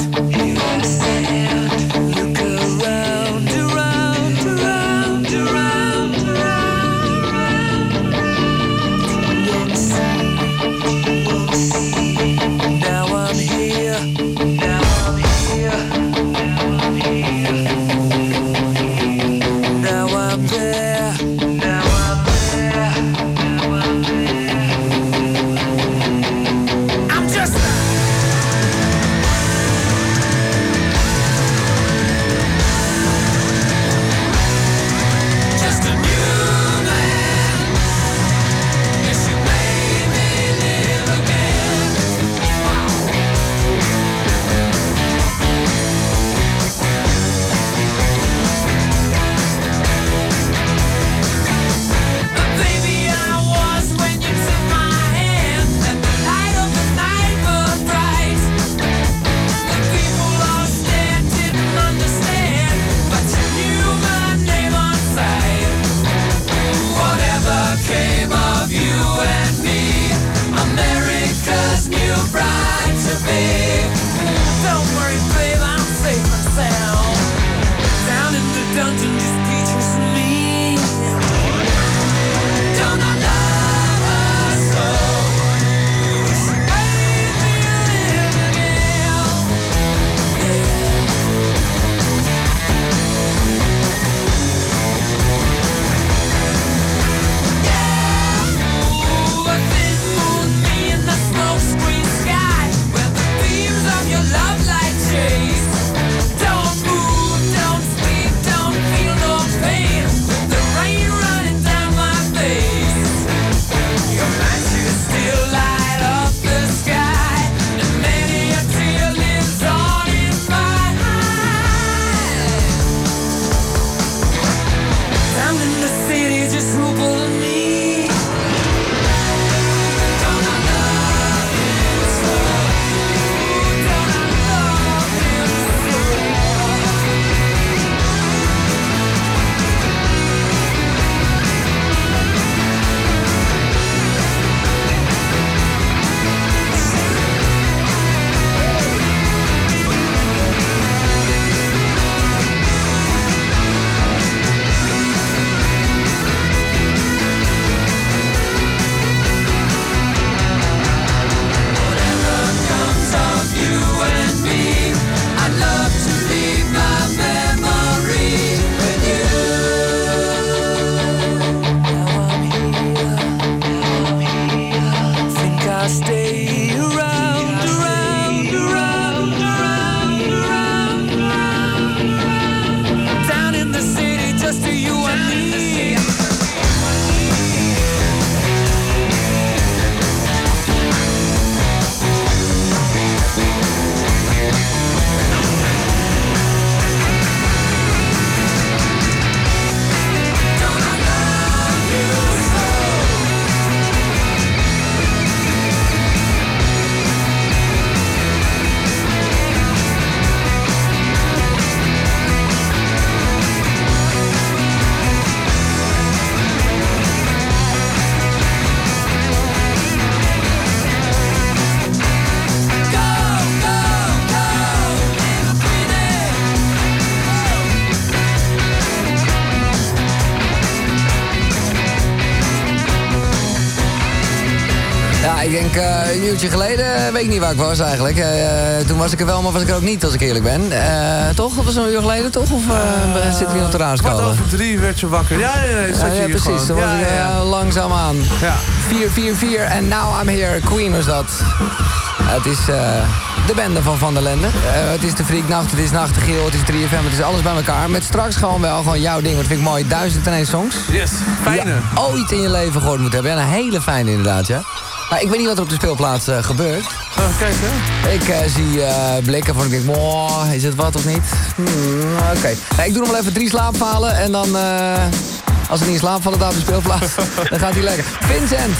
denk eh, een uurtje geleden, eh, weet ik niet waar ik was eigenlijk. Eh, toen was ik er wel, maar was ik er ook niet, als ik eerlijk ben. Toch? Dat was een uur geleden, toch? Of uh, zit er iemand te Kwart raaskallen? over drie werd je wakker. Ja, ja, ja. Zat Ja, je ja, hier precies. gewoon. Dan was ik langzaam aan. Ja. 444 en Now I'm Here. Queen was dat. Het is de bende van Van der Lende. Het is de Freaknacht, het is Nachtegaal, het is 3FM, het is alles bij elkaar. Met straks gewoon wel gewoon jouw ding, dat vind ik mooi. Duizend en één songs. Yes, fijne. Die je ooit in je leven gehoord moet hebben. Ja, een hele fijne inderdaad, ja. Maar ik weet niet wat er op de speelplaats eh, gebeurt. Oh, kijk hè. Ik eh, zie eh, blikken van ik denk, "Moh, is het wat of niet? Hmm, Oké. Nou, ik doe nog wel even drie slaapfalen en dan... eh, als er niet in slaap vallen daar op de speelplaats, dan gaat hij lekker. Vincent!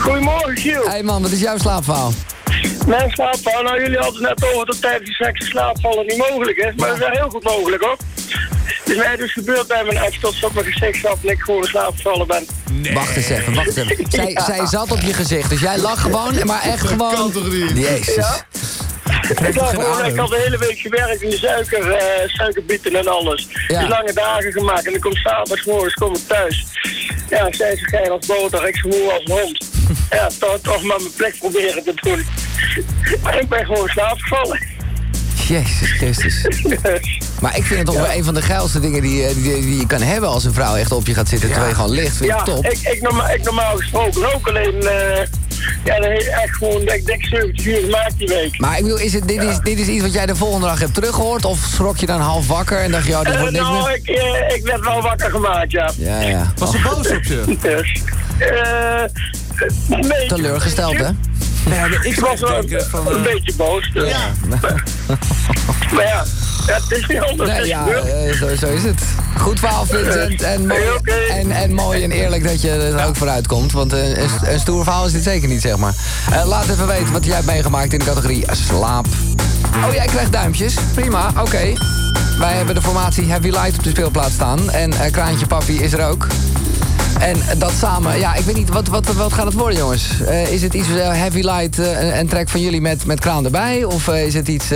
Goedemorgen, Giel. Hey man, wat is jouw slaapverhaal? Mijn slaapval, nou jullie hadden het net over dat tijdens die seks slaapvallen niet mogelijk is. Maar dat is wel heel goed mogelijk hoor. Het is mij dus gebeurd bij mijn ex tot ze op mijn gezicht zat en ik gewoon in slaap gevallen ben. Wacht eens even, wacht eens even. Zij, Ja. zij zat op je gezicht, dus jij lag gewoon, maar echt gewoon... kan toch niet? Jezus. Ja. Ik, lag gewoon, ik had de hele week gewerkt in de suiker, eh, suikerbieten en alles. Ja. Dus lange dagen gemaakt. En ik kom s'avonds morgens kom ik thuis. Ja, zij ze geil als boter, ik moe als een hond. Ja, toch, toch maar mijn plek proberen te doen. Maar ik ben gewoon in slaap gevallen. Jezus Christus. Maar ik vind het toch wel een van de geilste dingen die, eh, die, die je kan hebben als een vrouw echt op je gaat zitten terwijl je gewoon ligt. Vind ik Ja, top. ik, ik, normaal, ik normaal gesproken ook. Alleen, eh, ja, dan heeft echt gewoon dik, dik 70 uur gemaakt die week. Maar ik bedoel, is het, dit, is, dit is iets wat jij de volgende dag hebt teruggehoord? Of schrok je dan half wakker en dacht je, oh, dit Eh, wordt niks nou, meer? ik, ik werd wel wakker gemaakt, ja. Ja, ja. Was ze boos op je? Dus, eh, beetje. Teleurgesteld, hè? Ik was wel een, van... eh, beetje boos. Dus. Ja. Maar ja, het is niet anders. Nee, ja, eh, zo, zo is het. Goed verhaal, Vincent. En mooi, Hey, en, en mooi en eerlijk dat je er ook vooruit komt. Want een, een, een stoer verhaal is dit zeker niet, zeg maar. Eh, laat even weten wat jij hebt meegemaakt in de categorie slaap. Oh, jij krijgt duimpjes. Prima, oké. Wij hebben de formatie Heavy Light op de speelplaats staan. En eh, Kraantje Papi is er ook. En dat samen, ja, ik weet niet, wat, wat, wat gaat het worden, jongens? Eh, is het iets eh, Heavy Light, eh, een, track van jullie met, met Kraan erbij? Of is het iets...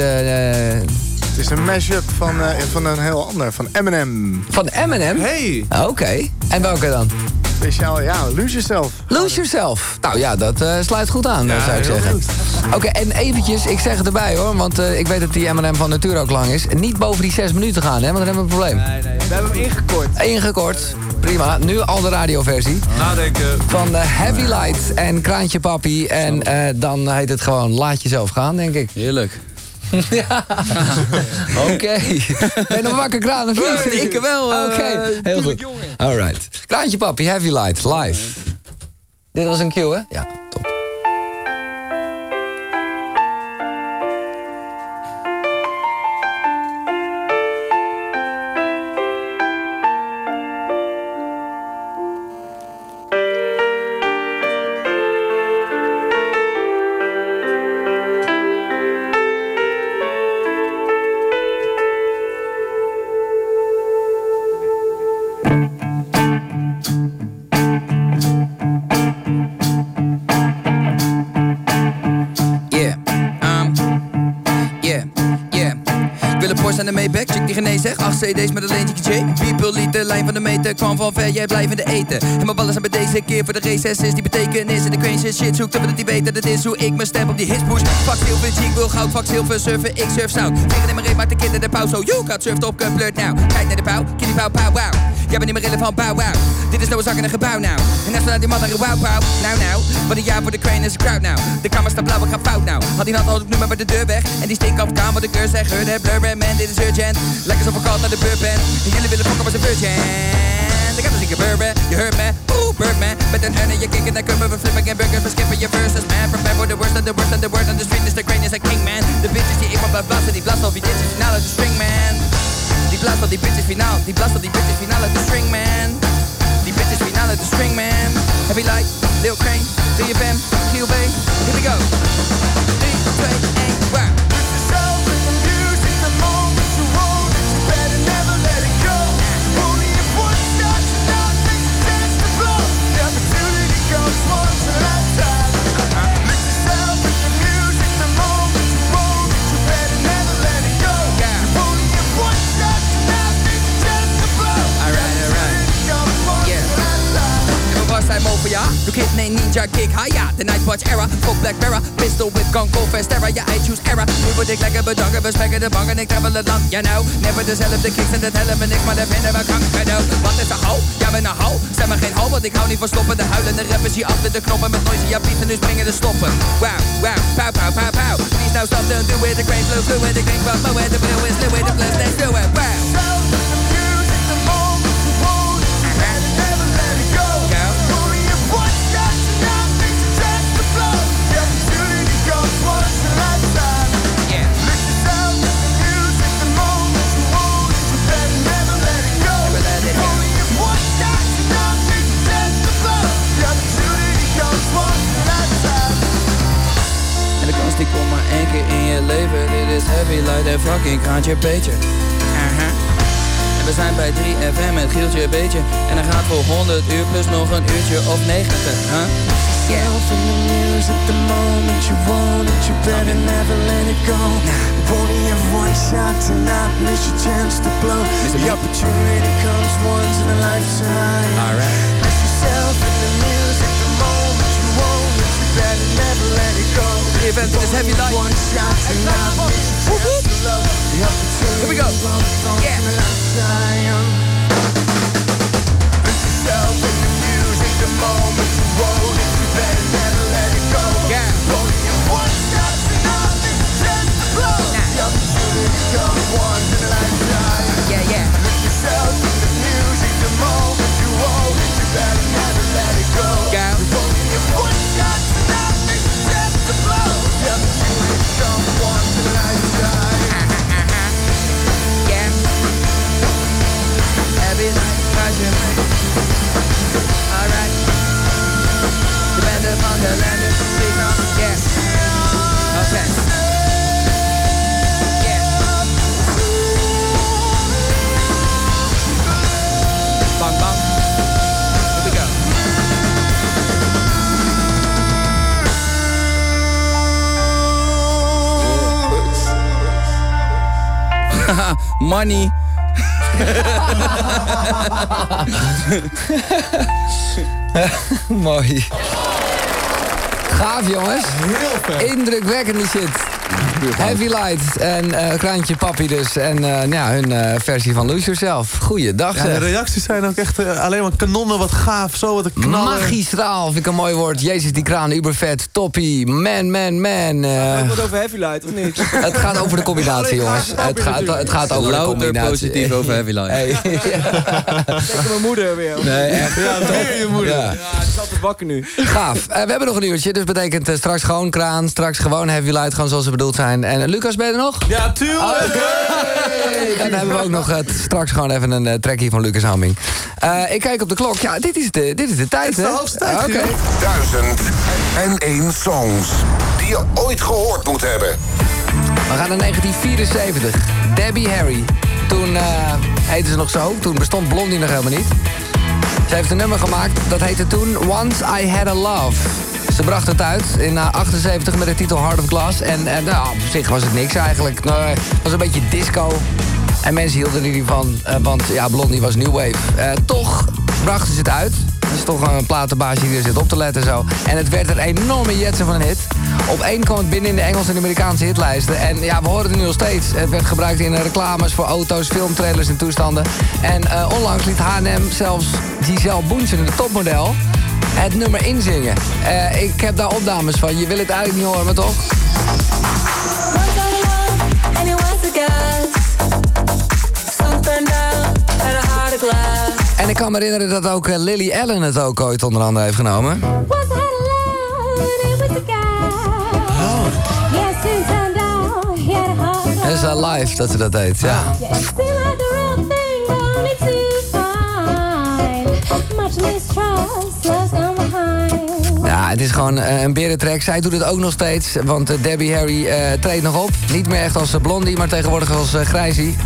eh, eh, Het is een mashup van, eh, van een heel ander, van Eminem. van Eminem? Hey! Oké. En welke dan? Speciaal, ja, Lose Yourself. Lose Yourself. Nou ja, dat eh, sluit goed aan, Ja, zou ik heel zeggen. goed. Oké, en eventjes, ik zeg het erbij hoor, want eh, ik weet dat die M&M van nature ook lang is. Niet boven die zes minuten gaan, hè, want dan hebben we een probleem. Nee, nee, we hebben hem ingekort. Ingekort. Prima. Nu al de radioversie. Nadenken. Van eh, Heavy Light en Kraantje Papi. En eh, dan heet het gewoon Laat Jezelf Gaan, denk ik. Heerlijk. ja. Oké. Ben je nog wakker, Kraan? of niet? Nee, ik wel, eh, Oké, heel goed. Alright. Kraantje Papi, Heavy Light, live. Dit was een cue, hè? Ja, top. Cd's met alleen J People liet de lijn van de meter, kwam van ver, jij blijvende eten. En mijn ballen zijn bij deze keer voor de races die betekenis. En de crazy shit zoekt dat die weten, dat is hoe ik mijn stem op die hits push Fuck zilver, G, ik wil goud, fuck zilver, surfen, ik surf zout. Vliegen in mijn reet, maak de kinderen de pauw. Zo You got surfed op, geblurred now Kijk naar de pauw, kitty pauw, pauw, wow. Jij bent niet meer relevant, pauw, wow. Dit is nou een zak in een gebouw nou. En net vanuit die man naar een wauw, pauw Nou, nou, wat een jaar voor de crane is een crowd nou. De kamer staat blauw, ik ga fout nou. Had die had al het nummer bij de deur weg. En die stink afkaan wat de keur zegt Heard het blur, man, dit is urgent. Lekker zo verkald naar de burpen En jullie willen fokken als een virgin Ik heb dus een bourbon, je heard me. Oeh, Birdman. Met een urn je kicken, dan kunnen we flippen en burgers. We skippen je verses, man Prepare for the worst of the worst of the word On the street is the crane is a king, man. De bitches die ik maar blijf blazen Die blaast al wie dit is finale de string, man. Die blaast al die bitches finaal. Die blaast al die bitches finale de string, man. Die bitches finale de string, man. Heavy Light, Lil Crane 3FM, Giel B Here we go. 3, 2, Yeah. Hij mogen ja? Doe kid nee ninja kick, ha ja, de nightwatch era. Fuck Black Mirror, pistol with gun, go fast era. Ja, I choose era. Nu word ik lekker bedanken, we spekken de bank en ik travel het land. Ja nou, never dezelfde kicks en dat helpt me niks, maar dat vinden we kanker nou. Wat is een ho? Ja, ben een ho. Zeg maar geen ho, want ik hou niet van stoppen. De huilende rappers hier achter de knoppen met noise, ja, pieten, nu springen de stoppen. Wow, wow, pow, pow, pow, pow. Please now stop, don't do it. The grain flow fluid, the grain flow fluid, the blue is fluid, the it. Wow. Leven Dit is heavy light en fucking kraantje beetje Aha. En we zijn bij 3FM met Gieltje Beetje En dan gaat voor 100 uur plus nog een uurtje of 90, huh? Yourself in the music the moment you want it, you better never let it go. Only have one shot tonight, miss your chance to blow. The opportunity comes once in a lifetime. Alright. Miss yourself in the music never let it go. The event is heavy light. One shot tonight, miss your chance to blow. The opportunity Here we go. comes once Yeah. in a lifetime. Miss yourself in the music the moment you want it, you better never let it go. Yeah. Only have one shot tonight, miss your chance to blow. The opportunity comes once in a lifetime. Yeah, yeah. Light, passion. Alright. Dependent on the land, signal. Yeah. Okay. Yeah. Bang, bang. Here we go. Money. Mooi. Gaaf jongens. Heel vet. Indrukwekkende shit. Heavy Light en eh Kraantje Papi dus. En eh, ja, hun eh, versie van Lose Yourself. Goeiedag Ja, de reacties zijn ook echt alleen maar kanonnen, wat gaaf, zo wat een knallen. Magistraal vind ik een mooi woord. Jezus, die kraan, ubervet, toppie, man, man, man. eh. Wat over Heavy Light, of niet? het gaat over de combinatie, jongens. Het gaat, het gaat over de combinatie. positief over Heavy Light. Hey. Zeker mijn moeder weer. Nee, echt. Ja, weer je moeder. Ja. Die is altijd wakker nu. Gaaf. We hebben nog een uurtje, dus betekent straks gewoon kraan, straks gewoon heavy light, gewoon zoals ze bedoeld zijn. En eh, Lucas, ben je er nog? Ja, tuurlijk! Dan hebben we ook nog eh, straks gewoon even een uh, trekkie van Lucas Hamming. Eh, ik kijk op de klok. Ja, dit is de, dit is de tijd, Dit is de hè? hoogste tijd, Oké. Giel. Duizend en één songs die je ooit gehoord moet hebben. We gaan naar 1974. Debbie Harry. Toen eh heette ze nog zo. Toen bestond Blondie nog helemaal niet. Ze heeft een nummer gemaakt. Dat heette toen Once I Had a Love. Ze bracht het uit in eh, 78 met de titel Heart of Glass. En, en nou, op zich was het niks eigenlijk. Het was een beetje disco. En mensen hielden er niet van. eh, want ja, Blondie was new wave. Eh, toch brachten ze het uit. Dat is toch een platenbaasje die er zit op te letten zo. En het werd een enorme jetsen van een hit. Op één kwam het binnen in de Engelse en Amerikaanse hitlijsten. En ja, we horen het nu nog steeds. Het werd gebruikt in reclames voor auto's, filmtrailers en toestanden. En eh, onlangs liet H&M zelfs Giselle Boensen, de topmodel, het nummer inzingen. Eh, ik heb daar opnames van. Je wil het eigenlijk niet horen, toch? En ik kan me herinneren dat ook eh, Lily Allen het ook ooit onder andere heeft genomen. Heart. Dat is uh, live dat ze dat heet, ja. It het is gewoon eh, een berentrek. Zij doet het ook nog steeds, want eh, Debbie Harry eh, treedt nog op. Niet meer echt als Blondie, maar tegenwoordig als Grijzie.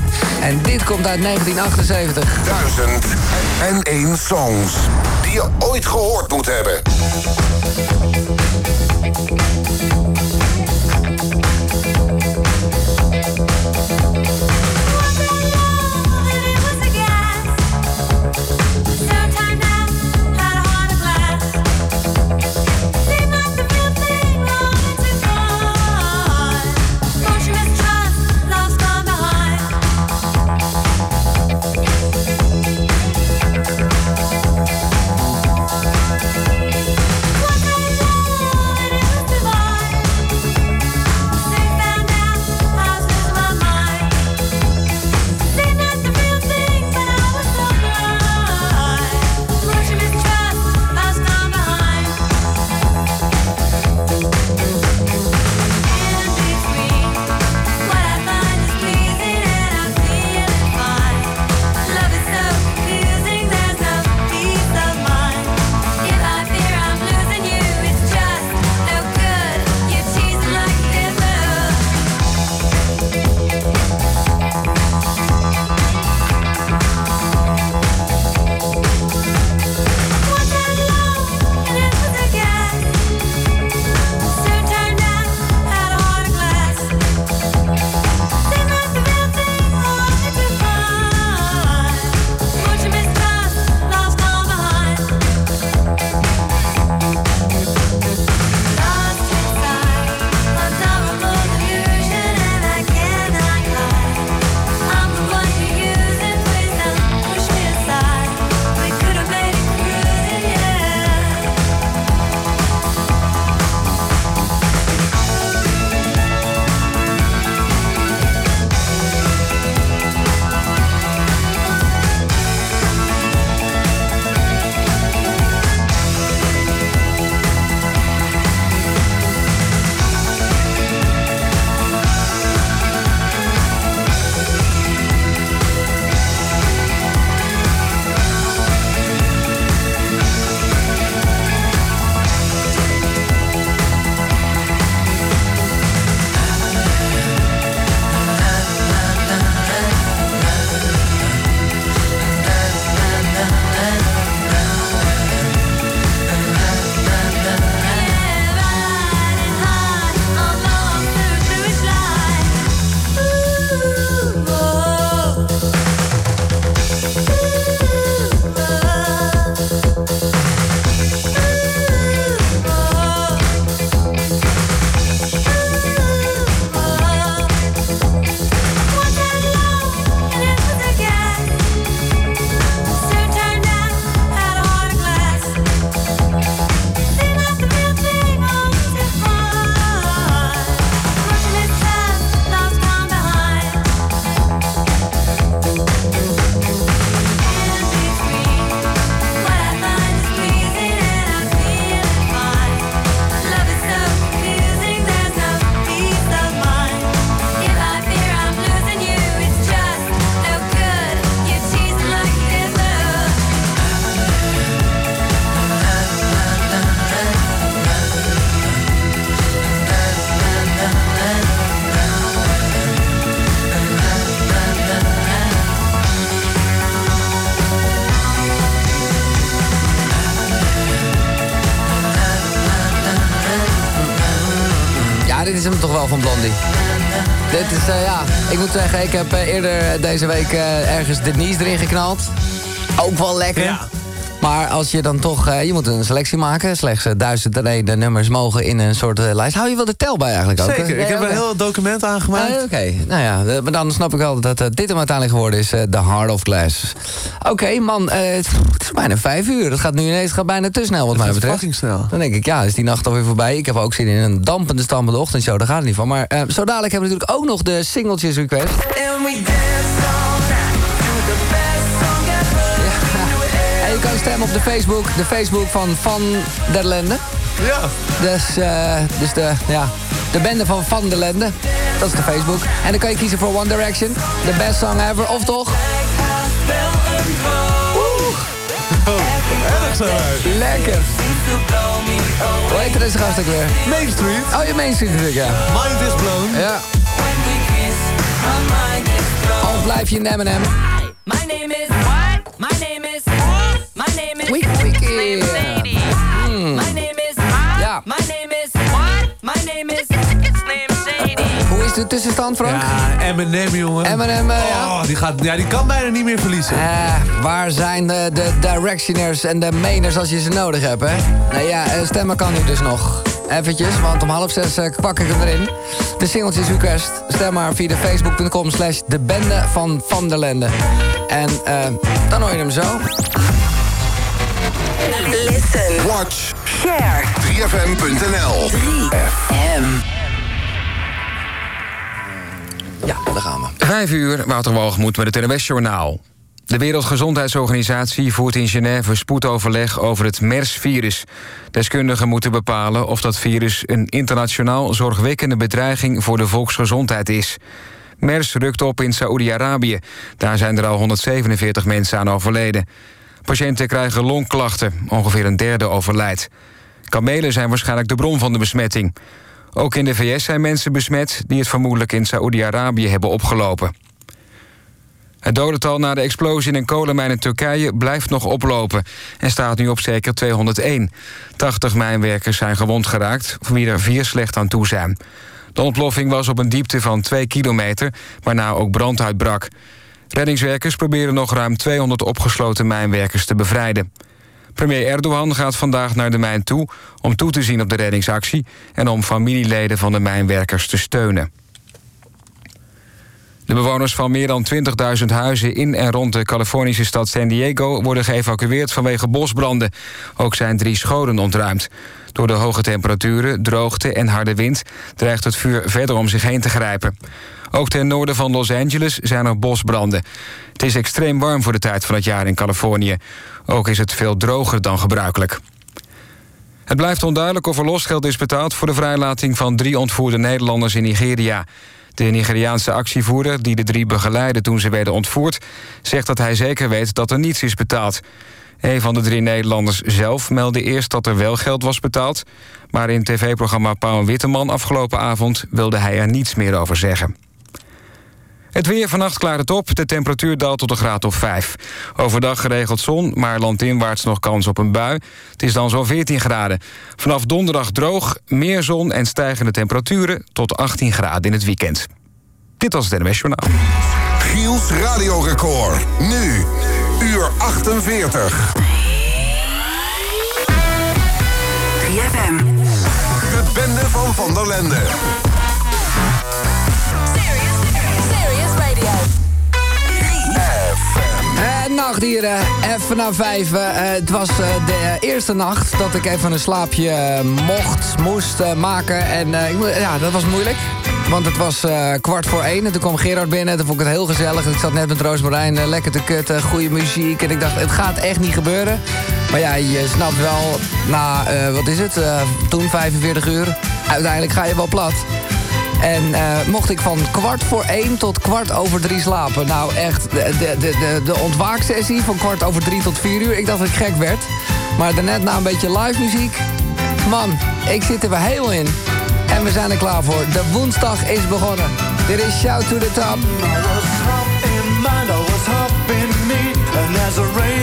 En dit komt uit 1978. Duizend en één songs die je ooit gehoord moet hebben. Van Blondie. Dit is, eh, ja, ik moet zeggen, ik heb eh, eerder deze week eh, ergens Denise erin geknald. Ook wel lekker. Maar als je dan toch, eh, je moet een selectie maken. Slechts uh, duizend en één nummers mogen in een soort eh, lijst. Hou je wel de tel bij eigenlijk ook? Zeker, ik heb een heel document aangemaakt. Ah, Oké, nou ja, eh, maar dan snap ik wel dat eh, dit hem uiteindelijk geworden is. eh, The Heart of Glass. Oké, man, eh, het is bijna vijf uur. Het gaat nu ineens gaat bijna te snel wat mij betreft. fucking snel. Dan denk ik, ja, is die nacht alweer voorbij. Ik heb ook zin in een dampende stampende ochtendshow. Daar gaat het niet van. Maar eh, zo dadelijk hebben we natuurlijk ook nog de singeltjes request. Stemmen op de Facebook. De Facebook van Van der Lende. Ja. Dus, eh, dus de, ja, de bende van Van der Lende. Dat is de Facebook. En dan kan je kiezen voor One Direction. De best song ever. Of toch? Erg zo. Lekker. Hoe heet deze gast ook weer? Main Street. Oh, je Main Street natuurlijk, ja. Mind is blown. Ja. Of blijf je in M&M? Yeah. My name is Ja. My name is what? My name is It's name Shady. Hoe is de tussenstand, Frank? Ja, Eminem, jongen. Eminem, eh, ja. Oh, die, gaat, ja, die kan bijna niet meer verliezen. Eh, waar zijn de, de directioners en de meners als je ze nodig hebt, hè? Nou ja, eh, stemmen kan nu dus nog. Eventjes, want om half zes pak ik hem erin. De singeltjes request. Stem maar via de facebook.com slash de bende van Van der Lende. En eh, dan hoor je hem zo. Watch. Share. 3fm.nl 3FM. Ja, daar gaan we. Vijf uur, Wouter Walgemoed met het NWS Journaal. De Wereldgezondheidsorganisatie voert in Genève spoedoverleg over het MERS-virus. Deskundigen moeten bepalen of dat virus een internationaal zorgwekkende bedreiging voor de volksgezondheid is. MERS rukt op in Saoedi-Arabië. Daar zijn er al 147 mensen aan overleden. Patiënten krijgen longklachten, ongeveer een derde overlijdt. Kamelen zijn waarschijnlijk de bron van de besmetting. Ook in de VS zijn mensen besmet die het vermoedelijk in Saoedi-Arabië hebben opgelopen. Het dodental na de explosie in een kolenmijn in Turkije blijft nog oplopen... en staat nu op zeker 201. 80 mijnwerkers zijn gewond geraakt, van wie er vier slecht aan toe zijn. De ontploffing was op een diepte van 2 kilometer, waarna ook brand uitbrak. Reddingswerkers proberen nog ruim 200 opgesloten mijnwerkers te bevrijden. Premier Erdogan gaat vandaag naar de mijn toe om toe te zien op de reddingsactie... en om familieleden van de mijnwerkers te steunen. De bewoners van meer dan 20.000 huizen in en rond de Californische stad San Diego... worden geëvacueerd vanwege bosbranden. Ook zijn drie scholen ontruimd. Door de hoge temperaturen, droogte en harde wind... dreigt het vuur verder om zich heen te grijpen. Ook ten noorden van Los Angeles zijn er bosbranden. Het is extreem warm voor de tijd van het jaar in Californië. Ook is het veel droger dan gebruikelijk. Het blijft onduidelijk of er losgeld is betaald... voor de vrijlating van drie ontvoerde Nederlanders in Nigeria. De Nigeriaanse actievoerder, die de drie begeleidde toen ze werden ontvoerd... zegt dat hij zeker weet dat er niets is betaald. Een van de drie Nederlanders zelf meldde eerst dat er wel geld was betaald... maar in tv-programma Pauw Witteman afgelopen avond... wilde hij er niets meer over zeggen. Het weer vannacht klaart het op. De temperatuur daalt tot een graad of 5. Overdag geregeld zon, maar landinwaarts nog kans op een bui. Het is dan zo'n 14 graden. Vanaf donderdag droog, meer zon en stijgende temperaturen... tot 18 graden in het weekend. Dit was het NMS Journaal. Giels radiorecord. Nu, uur 48. 3FM. De bende van Van der Lende. Eh, nachtdieren, even na vijf. eh, het was eh, de eerste nacht dat ik even een slaapje eh, mocht, moest eh, maken. En eh, ja, dat was moeilijk. Want het was eh, kwart voor één en toen kwam Gerard binnen. Toen vond ik het heel gezellig. Ik zat net met Roos Marijn eh, lekker te kutten, goede muziek. En ik dacht, het gaat echt niet gebeuren. Maar ja, je snapt wel, na, eh, wat is het, eh, toen 45 uur... uiteindelijk ga je wel plat. En eh, mocht ik van kwart voor één tot kwart over drie slapen. Nou echt, de, de, de, de, ontwaaksessie van kwart over drie tot vier uur. Ik dacht dat ik gek werd. Maar daarnet na een beetje live muziek. Man, ik zit er weer heel in. En we zijn er klaar voor. De woensdag is begonnen. Dit is Shout to the Top. I was me. Rain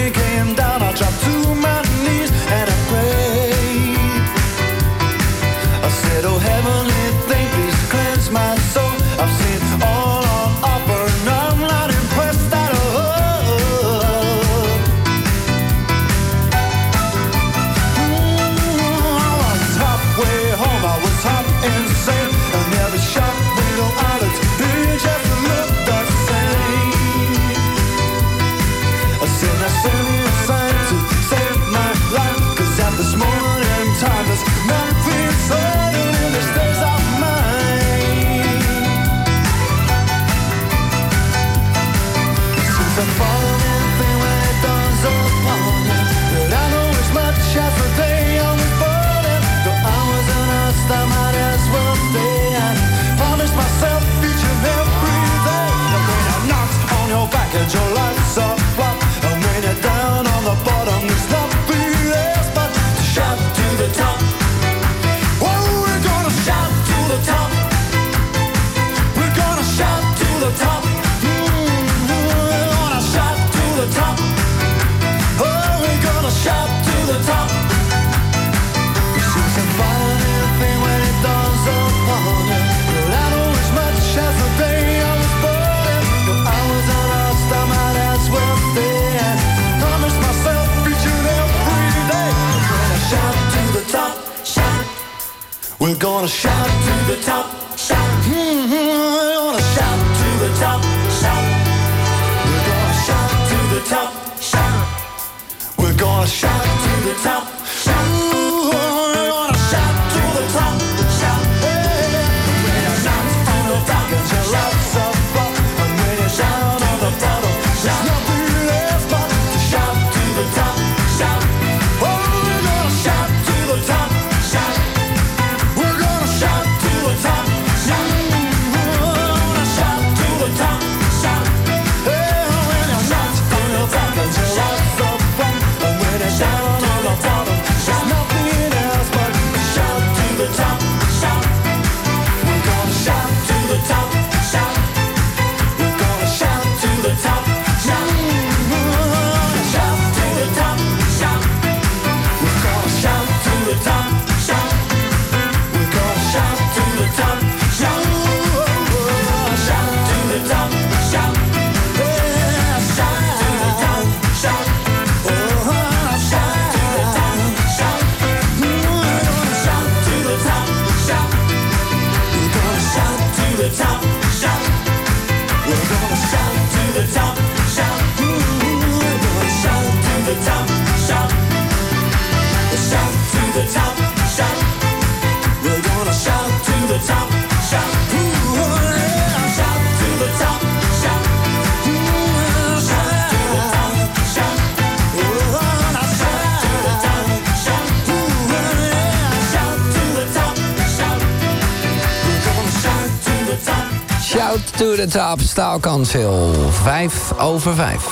to the top, Staal Council. Vijf over vijf.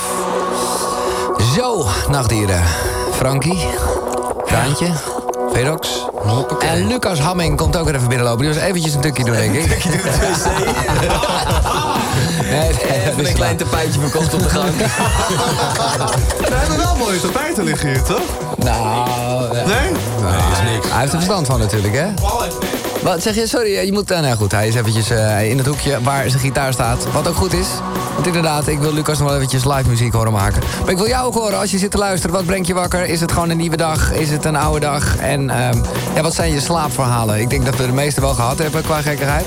Zo, nachtdieren. Frankie, Kraantje, Verox. En Lucas Hamming komt ook weer even binnenlopen. Die was eventjes een tukje doen, denk ik. Een tukje doen Nee, een klein tapijtje verkocht op de gang. We hebben wel mooie tapijten liggen hier, toch? Nou, Nee? Nee, is niks. Hij heeft er verstand van natuurlijk, hè? Wat zeg je? Sorry, je moet... Uh, nou goed, hij is eventjes uh, in het hoekje waar zijn gitaar staat. Wat ook goed is. Want inderdaad, ik wil Lucas nog wel eventjes live muziek horen maken. Maar ik wil jou ook horen als je zit te luisteren. Wat brengt je wakker? Is het gewoon een nieuwe dag? Is het een oude dag? En uh, ja, wat zijn je slaapverhalen? Ik denk dat we de meeste wel gehad hebben qua gekkigheid.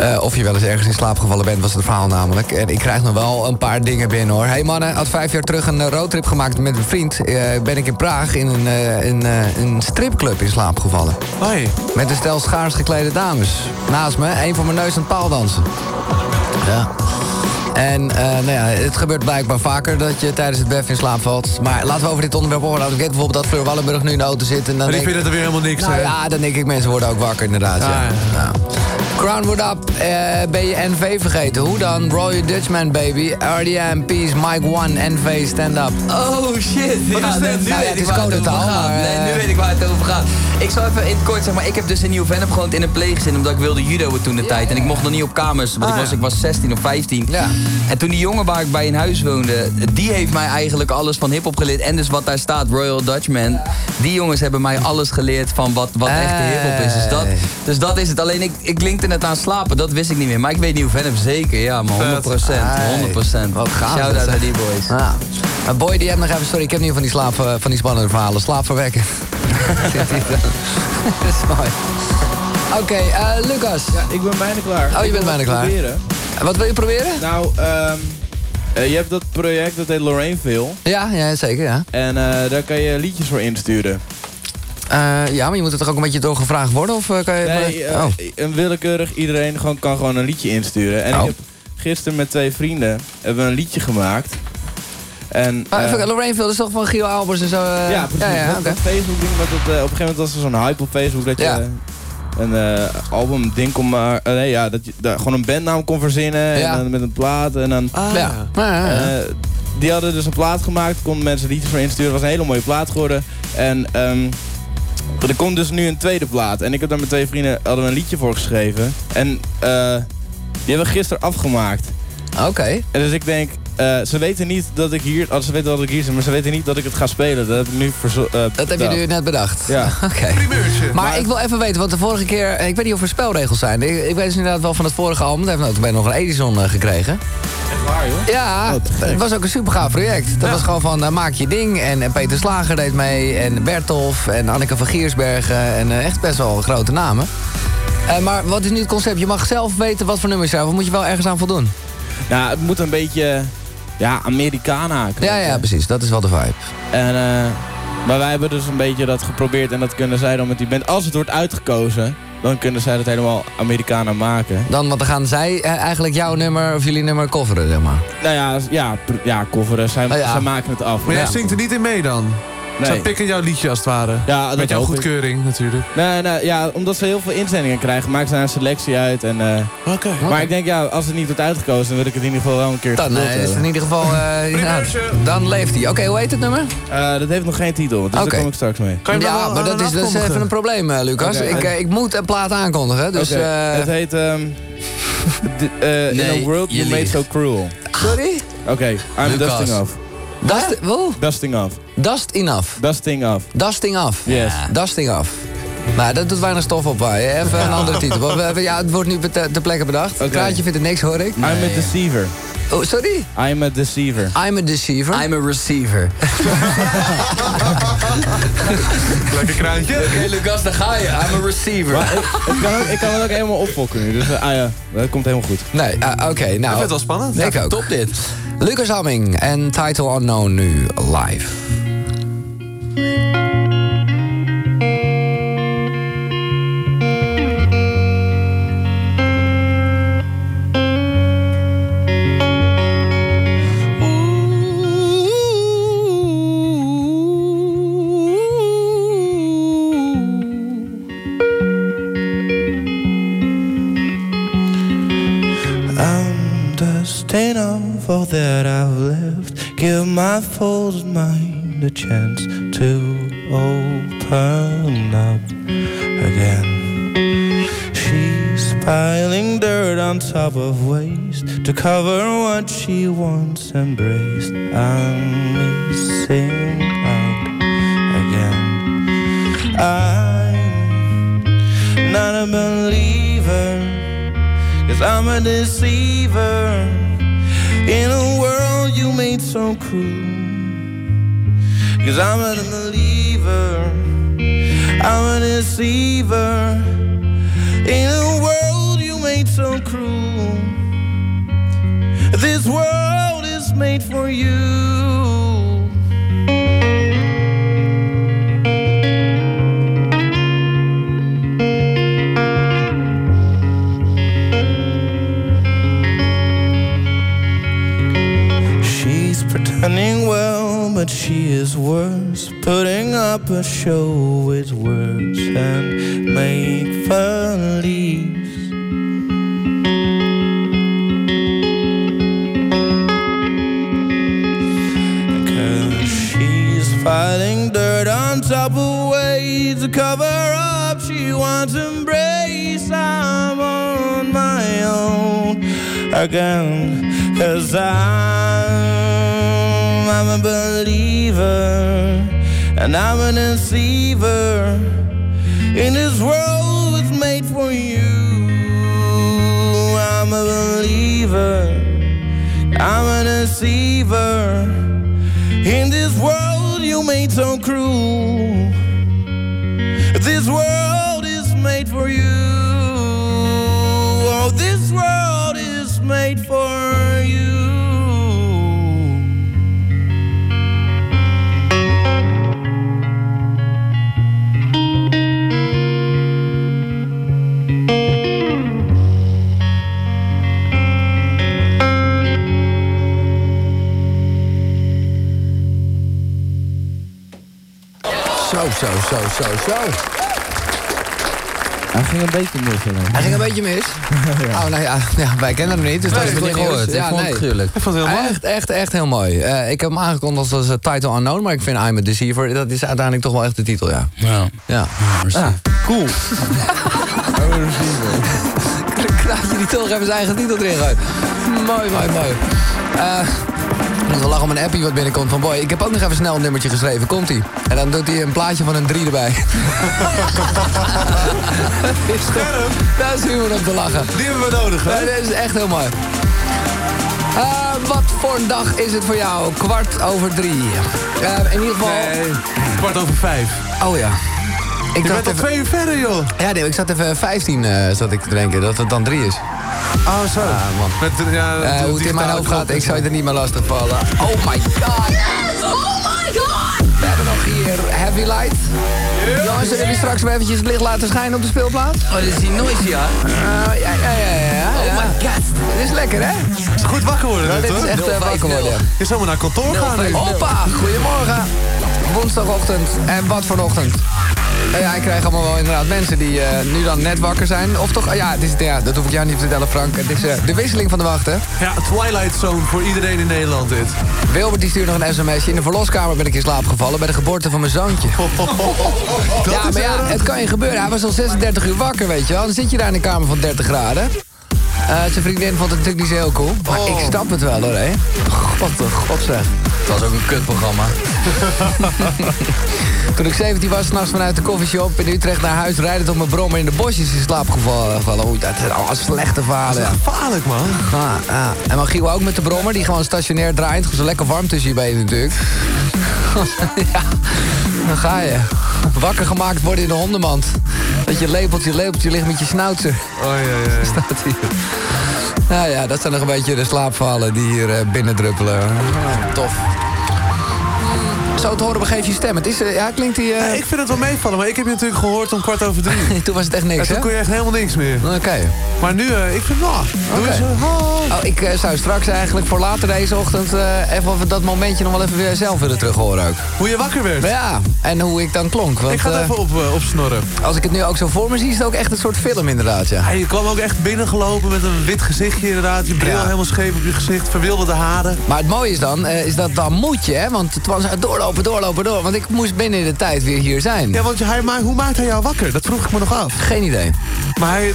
Uh, of je wel eens ergens in slaap gevallen bent, was het verhaal namelijk. En ik krijg nog wel een paar dingen binnen hoor. hey mannen, had vijf jaar terug een roadtrip gemaakt met een vriend. Uh, ben ik in Praag in een, uh, een, een stripclub in slaap gevallen. Hoi. Met een stel schaars geklede dames. Naast me, één voor mijn neus aan het paaldansen. Ja. En uh, nou ja, het gebeurt blijkbaar vaker dat je tijdens het bef in slaap valt. Maar laten we over dit onderwerp horen. Ik weet bijvoorbeeld dat Fleur Wallenburg nu in de auto zit. En dan maar die denk... vinden er weer helemaal niks, nou, hè? Ja, dan denk ik, mensen worden ook wakker inderdaad. Ja, ja. ja. Crown Wood Up, uh, ben je NV vergeten? Hoe dan? Royal Dutchman, baby. RDM, Peace, Mike One, NV, Stand Up. Oh shit. Wat ja, is dit? Nu Nou, weet ja, ik het is waar het over gaat. maar, Nee, nu eh, weet ik waar het over gaat. Ik zal even in het kort zeggen, maar ik heb dus een nieuw Venom gewoon in een play gezin... omdat ik wilde judoën toen de tijd. En ik mocht nog niet op kamers, want Ah, ik, was, ja. ik was 16 of 15. Ja. En toen die jongen waar ik bij in huis woonde... die heeft mij eigenlijk alles van hiphop geleerd. En dus wat daar staat, Royal Dutchman. Die jongens hebben mij alles geleerd van wat, wat echte Hey. hiphop is. Dus dat, dus dat is het. Alleen ik, ik linkte net aan slapen, dat wist ik niet meer. Maar ik weet nieuw Venom zeker, ja man, 100 procent. Hey. 100 procent. Wat gaaf, Shout-out zeg. naar die boys. Ja. Maar boy, die hebt nog even... Sorry, ik heb niet van die, slaap, eh, van die spannende verhalen. Slaapverwekken. Dat is mooi. Oké, eh, Lucas. Ja, ik ben bijna klaar. Oh, je Ik bent bijna klaar. Proberen. Wat wil je proberen? Nou, ehm, eh, je hebt dat project, dat heet Lorraineville. Ja, ja zeker, ja. En eh, daar kan je liedjes voor insturen. Eh, ja, maar je moet er toch ook een beetje door gevraagd worden? Of kan je... Nee, oh. een willekeurig iedereen gewoon, kan gewoon een liedje insturen. En Oh. ik heb gisteren met twee vrienden hebben we een liedje gemaakt. En, Maar eh, even, Lorraineville is toch van Guido Albers en zo? ja, precies. Ja, ja, dat Facebook ding, dat op een gegeven moment was er zo'n hype op Facebook dat je Ja. Een eh, album ding kon maar, eh, nee, ja, dat je daar gewoon een bandnaam kon verzinnen Ja. en dan met een plaat en dan. Ah, Ja. Ja. eh, die hadden dus een plaat gemaakt, konden mensen liedjes voor insturen. Het was een hele mooie plaat geworden. En ehm, er komt dus nu een tweede plaat. En ik heb daar met twee vrienden hadden we een liedje voor geschreven. En eh, die hebben we gisteren afgemaakt. Oké. En dus ik denk, eh, ze weten niet dat ik hier, oh, ze weten dat ik hier zit, maar ze weten niet dat ik het ga spelen. Dat heb ik nu eh, Dat heb je nu net bedacht? Ja. Oké. Primeurtje. Maar, ik wil even weten, want de vorige keer... eh, Ik weet niet of er spelregels zijn. Ik, ik weet dus inderdaad wel van het vorige album. Daar heeft nog nog een Edison eh, gekregen. Echt waar, joh? Ja, Oh, het was ook een super gaaf project. Dat was gewoon van maak je ding. En, en Peter Slager deed mee. En Bertolf. En Anneke van Giersbergen. En eh, echt best wel grote namen. Eh, maar wat is nu het concept? Je mag zelf weten wat voor nummers zijn. Of moet je wel ergens aan voldoen? Nou, het moet een beetje, ja, Americana Ja, ja, precies. Dat is wel de vibe. En, eh, maar wij hebben dus een beetje dat geprobeerd en dat kunnen zij dan met die band. Als het wordt uitgekozen, dan kunnen zij dat helemaal Americana maken. Dan, want dan gaan zij eh, eigenlijk jouw nummer of jullie nummer coveren, zeg maar. Nou ja, ja, ja coveren. Zij, Oh ja. zij maken het af. Maar jij Ja. zingt er niet in mee dan? Nee. Zij pikken jouw liedje als het ware. Ja, dat Met jouw ik. goedkeuring natuurlijk. Nee, nee, ja, omdat ze heel veel inzendingen krijgen, maken ze daar een selectie uit. En, eh, Oké. Maar ik denk, ja, als het niet wordt uitgekozen, dan wil ik het in ieder geval wel een keer Dan geduld eh, is in ieder geval... eh, ja, dan leeft hij. Oké, hoe heet het nummer? Eh, dat heeft nog geen titel, dus Oké. daar kom ik straks mee. Kan je Ja, maar dat is, afkondigen? even een probleem, Lucas. Ik, ik moet een plaat aankondigen, dus... Eh, Het heet ehm, eh, In Nee, a World You Made. So Cruel. sorry? Oké, I'm Lucas. dusting off. Dust, wow. Dusting off. Dust enough. Dusting off. Dusting off. Yes. Dusting off. Nou, dat doet weinig stof op waar. Even een andere titel. Want Ja, het wordt nu te, ter plekke bedacht. Oké. Kraantje vindt het niks, hoor ik. I'm a deceiver. Oh, sorry? I'm a deceiver. I'm a deceiver. I'm a receiver. Lekker kraantje. Oké, Lucas, daar ga je. I'm a receiver. Maar ik, ik, kan ook, ik kan het ook helemaal opfokken nu. Dus ah ja, dat komt helemaal goed. Nee, ah, oké. nou, Ik vind het wel spannend. Ik ook. Top dit. Lucas Hamming en Title Unknown nu live. A chance to open up again. She's piling dirt on top of waste to cover what she once embraced. I'm missing out again. I'm not a believer. Cause I'm a deceiver in a world you made so cruel. Cause I'm a believer, I'm a deceiver is worse. Putting up a show with words and make she's filing dirt on top of ways to cover up. She wants embrace. I'm on my own again. Cause I'm, I'm a believer and I'm an deceiver. In this world was made for you. I'm a believer. I'm a deceiver. In this world you made so cruel. Zo. Hij ging een beetje mis. alleen. Hij ging een beetje mis. Oh, nou ja, ja wij kennen hem niet. Dus dat is ik heb goed het niet gehoord. Ik vond het gruwelijk. Ik vond het heel mooi. Echt, echt, echt heel mooi. Eh, ik heb hem aangekondigd als eh, title unknown, maar ik vind I'm a Deceiver, dat is uiteindelijk toch wel echt de titel, ja. Ja. Ja. Ah, cool. Krijg je die toch even zijn eigen titel erin gooien. Mooi, mooi, mooi. Eh, wel lachen om een appie wat binnenkomt van boy. Ik heb ook nog even snel een nummertje geschreven. Komt ie? En dan doet hij een plaatje van een drie erbij. Dat is toch- Daar is humor om te lachen. Die hebben we nodig, hè? Dat is echt heel mooi. Eh, wat voor een dag is het voor jou? Kwart over drie. Eh, in ieder geval... Nee, kwart over vijf. Oh ja. Ik Je bent al twee uur verder, joh. Ja, nee, ik zat even 15 eh zat ik te denken dat het dan drie is. Oh, zo. man. Met, ja, Eh, hoe het in mijn hoofd gaat, ik zou je er niet meer lastig vallen. Oh my god. Oh my god! We hebben nog hier Heavy Light. Jongens, zullen we straks weer eventjes het licht laten schijnen op de speelplaats? Oh, dit is die noise, ja. Eh, ja, ja, ja, ja. Oh my god. Dit is lekker, hè? Goed wakker worden, Ja, dit, dit is echt eh, wakker worden. Je zou maar naar kantoor gaan. nu. Hoppa, goedemorgen. Woensdagochtend. En wat voor ochtend? Ja, ik krijg allemaal wel inderdaad mensen die eh, nu dan net wakker zijn. Of toch, ja, het is, ja, dat hoef ik jou niet te vertellen, Frank. Het is eh, de wisseling van de wacht, hè? Ja, Twilight Zone voor iedereen in Nederland dit. Wilbert die stuurt nog een sms'je. In de verloskamer ben ik in slaap gevallen bij de geboorte van mijn zoontje. ja, maar ja, het kan je gebeuren. Hij was al 36 uur wakker, weet je wel. Dan zit je daar in een kamer van 30 graden. Eh, zijn vriendin vond het natuurlijk niet zo heel cool. Maar ik snap het wel, hoor, hè. God, oh, god zeg. Het was ook een kutprogramma. Toen ik 17 was, s'nachts vanuit de koffieshop in Utrecht naar huis... rijdend op mijn brommer in de bosjes in slaap gevallen. Oei, dat allemaal slechte verhalen. ja. Gevaarlijk, man. Ja, ja. En dan Giel ook met de brommer, die gewoon stationair draait. Gewoon zo lekker warm tussen je benen natuurlijk. ja, dan ga je. Wakker gemaakt worden in de hondenmand. Dat je lepeltje, lepeltje ligt met je schnauzer. Oh, ja, ja. Staat hier. Nou ja, dat zijn nog een beetje de slaapverhalen die hier eh, binnendruppelen. Tof. Zo te horen begeef je stem. Het is, eh, ja, klinkt die... eh, Ik vind het wel meevallen, maar ik heb je natuurlijk gehoord om kwart over drie. toen was het echt niks, En toen hè? kon je echt helemaal niks meer. Oké. Maar nu, eh, ik vind, eh, oh. Oh, ik zou straks eigenlijk voor later deze ochtend... even dat momentje nog wel even weer zelf willen terug horen ook. Hoe je wakker werd. Ja, en hoe ik dan klonk. Want, ik ga het even op, opsnorren. Als ik het nu ook zo voor me zie, is het ook echt een soort film inderdaad, ja. Ja, je kwam ook echt binnengelopen met een wit gezichtje inderdaad. Je bril Ja. helemaal scheef op je gezicht, verwilderde haren. Maar het mooie is dan, is dat dan moet je, hè? Want het was doorlopen, doorlopen, door. Want ik moest binnen de tijd weer hier zijn. Ja, want hij, hoe maakt hij jou wakker? Dat vroeg ik me nog af. Geen idee. Maar hij...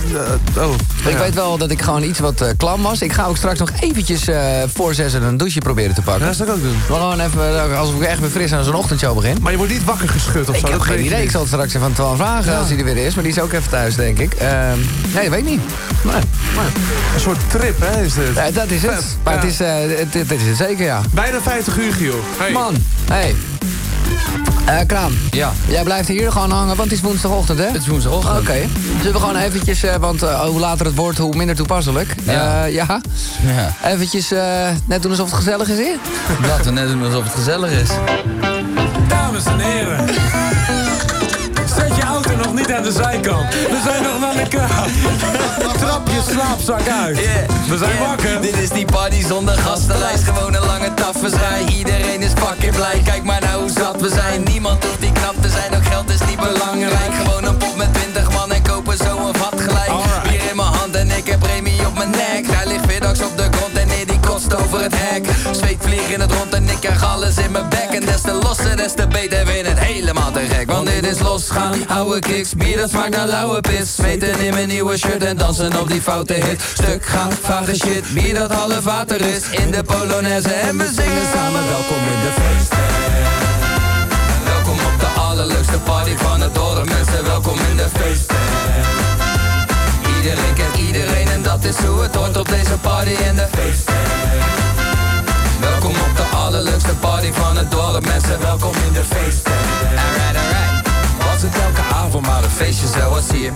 eh, oh. Ik ja. weet wel dat ik gewoon iets wat eh, klam was. Ik ga ook straks nog eventjes eh, voor zes een douche proberen te pakken. Ja, dat zou ik ook doen. Maar gewoon even, alsof ik echt weer fris aan zo'n ochtendshow begin. Maar je wordt niet wakker geschud of Ik zo? heb dat geen idee. Ik zal het straks even aan Twan vragen Ja. als hij er weer is. Maar die is ook even thuis, denk ik. Ehm, nee, dat weet ik niet. Nee. Een soort trip, hè, is dit? Dat is het. Maar het is, het, het is het zeker, ja. Bijna 50 uur, Giel. Hey. Man, hey. Eh Kraan, Ja. jij blijft hier gewoon hangen, want het is woensdagochtend, hè? Het is woensdagochtend. Oké. Zullen we gewoon eventjes, eh, want eh, hoe later het wordt, hoe minder toepasselijk. Ja. Eh, ja. Ja. Eventjes eh, net doen alsof het gezellig is hier. Laten we net doen alsof het gezellig is. Dames en heren. Niet aan de zijkant. We zijn nog naar kraan. Trap je slaapzak uit. We zijn Yeah. wakker. Dit is die party zonder gastenlijst. Gewoon een lange tafersrij. Iedereen is fucking blij. Kijk maar nou hoe zat we zijn. Niemand hoeft die knap te zijn. Ook geld is niet belangrijk. Gewoon een pot met 20 man en kopen zo een vat gelijk. Bier in mijn hand en ik heb premie op mijn nek. Hij ligt middags op de grond kotst over het hek. Zweet vlieg in het rond en ik krijg alles in mijn bek. En des te losser, des te beter vind het helemaal te gek. Want dit is losgaan, ouwe kicks, bier dat smaakt naar lauwe pis. Zweten in mijn nieuwe shirt en dansen op die foute hit. Stuk gaan, vage shit, bier dat half water is. In de Polonaise en we zingen samen welkom in de feest. Welkom op de allerleukste party van het dorp, mensen, welkom in de feest. Iedereen kent iedereen en dat is hoe het hoort op deze party in de van het dorp, mensen, welkom in de feest. Alright, alright. Was het elke avond maar een feestje zoals hier.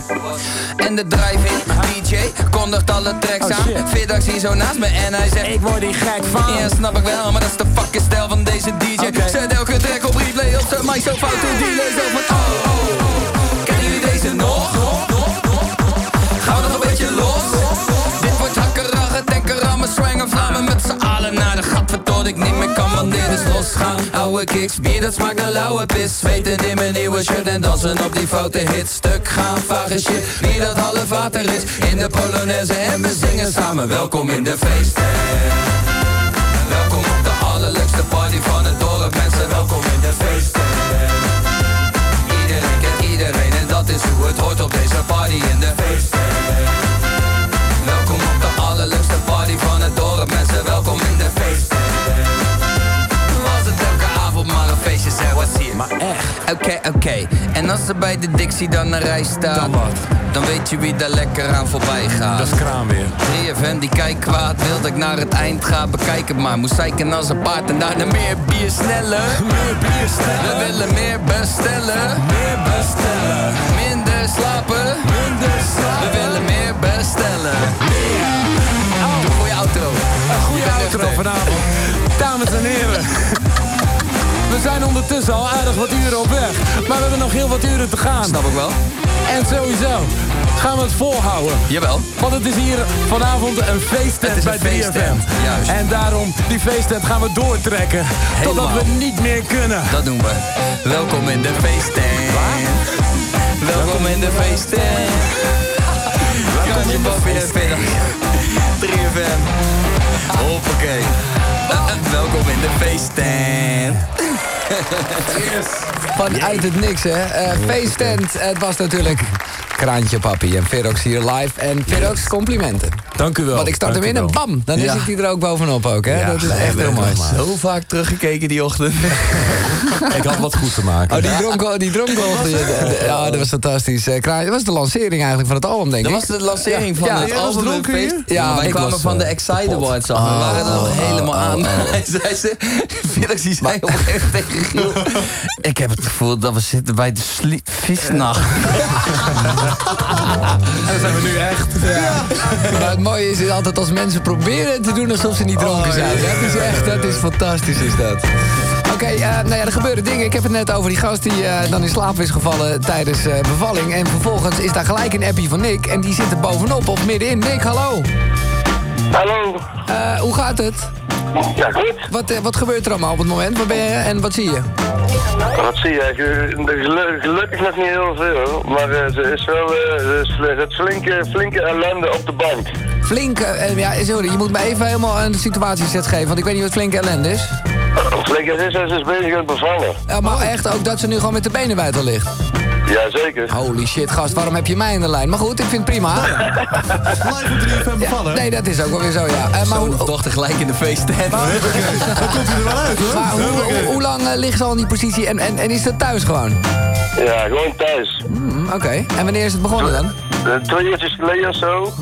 En de drive-in DJ kondigt alle tracks Oh, aan. shit. Vidax hier zo naast me en hij zegt... Ik word hier gek van. Ja, snap ik wel, maar dat is de fucking stijl van deze DJ. Zet elke track op replay op zijn mic zo fout hoe delay zo van... Oh. Tot ik niet meer kan, want dit is losgaan. Oude kicks, bier dat smaakt naar lauwe pis. Zweten in mijn nieuwe shirt en dansen op die foute hit. Stuk gaan, vage shit, bier dat half water is. In de Polonaise en we zingen samen, welkom in de feest. Welkom op de allerleukste party van het dorp, mensen, welkom in de feest. Iedereen kent iedereen en dat is hoe het hoort op deze party in de feest. Welkom op de allerleukste party van het dorp, mensen, welkom Maar echt? Oké, oké. En als er bij de Dixie dan een rij staat, Dan wat? dan weet je wie daar lekker aan voorbij gaat. Dat is kraan weer. 3FM die kijkt kwaad, wil dat ik naar het eind ga, bekijk het maar. Moest zeiken als een paard en daarna meer bier sneller. Meer bier stellen. We willen meer bestellen. Meer bestellen. Minder slapen. Minder slapen. We willen meer bestellen. Doe voor je outro. Een goede outro vanavond. Dames en heren. We zijn ondertussen al aardig wat uren op weg. Maar we hebben nog heel wat uren te gaan. Snap ik wel. En sowieso gaan we het volhouden. Jawel. Want het is hier vanavond een feesttent is bij een 3FM. feesttent, juist. En daarom, die feesttent gaan we doortrekken. Totdat we Helemaal. niet meer kunnen. Dat doen we. Welkom in de feesttent. Welkom in de feesttent. Welkom in de feesttent. 3FM. Hoppakee. Welkom in de feesttent. Vanuit het niks, hè. Eh feesttent, het was natuurlijk Kraantje Papi en Verox hier live. En Verox, complimenten. Dank u wel. Want ik start hem in en bam, dan Ja. is hij er ook bovenop ook, hè. Ja, dat is echt heel mooi. Zo vaak teruggekeken die ochtend. Ik had wat goed te maken. Oh, die dronk al, die Ja, dat was fantastisch. Eh, Kraantje, dat was de lancering eigenlijk van het album, denk Dat ik. was de lancering van Ja, het album dronken Feest. hier? Ja, Ja, wij kwamen van de eh, Excite Awards af. We waren er nog helemaal aan. Hij zei ze, Felix die zei op een gegeven moment tegen Giel... Ik heb het gevoel dat we zitten bij de visnacht. En dat zijn we nu echt. Maar het mooie mooie is altijd als mensen proberen te doen alsof ze niet dronken zijn. Dat is echt, dat is fantastisch is dat. Oké, eh, nou ja, er gebeuren dingen. Ik heb het net over die gast die eh, dan in slaap is gevallen tijdens eh, bevalling. En vervolgens is daar gelijk een appie van Nick. En die zit er bovenop of middenin. Nick, hallo. Hallo. Eh, hoe gaat het? Ja, goed. Wat, eh, wat gebeurt er allemaal op het moment? Waar ben je en wat zie je? Wat zie je? Gelu- Gelukkig nog niet heel veel, maar eh, ze is wel eh, ze is fl- het flinke, flinke ellende op de bank. Flinke, eh, ja, sorry, je moet me even helemaal een situatie set geven. Want ik weet niet wat flinke ellende is. Flinke is en ze is bezig met bevallen. Ja, maar echt ook dat ze nu gewoon met de benen buiten ligt. Jazeker. Holy shit, gast, waarom heb je mij in de lijn? Maar goed, ik vind het prima. Live op 3FM bevallen. Nee, dat is ook wel weer zo, ja. Eh, maar hoe, Toch tegelijk in de feesttent. Dan komt hij er wel uit, hoor. maar hoe, hoe, hoe lang eh, ligt ze al in die positie en, en, en is dat thuis gewoon? Ja, gewoon thuis. Hmm, Oké, en wanneer is het begonnen dan? Eh, Twee uurtjes geleden of zo.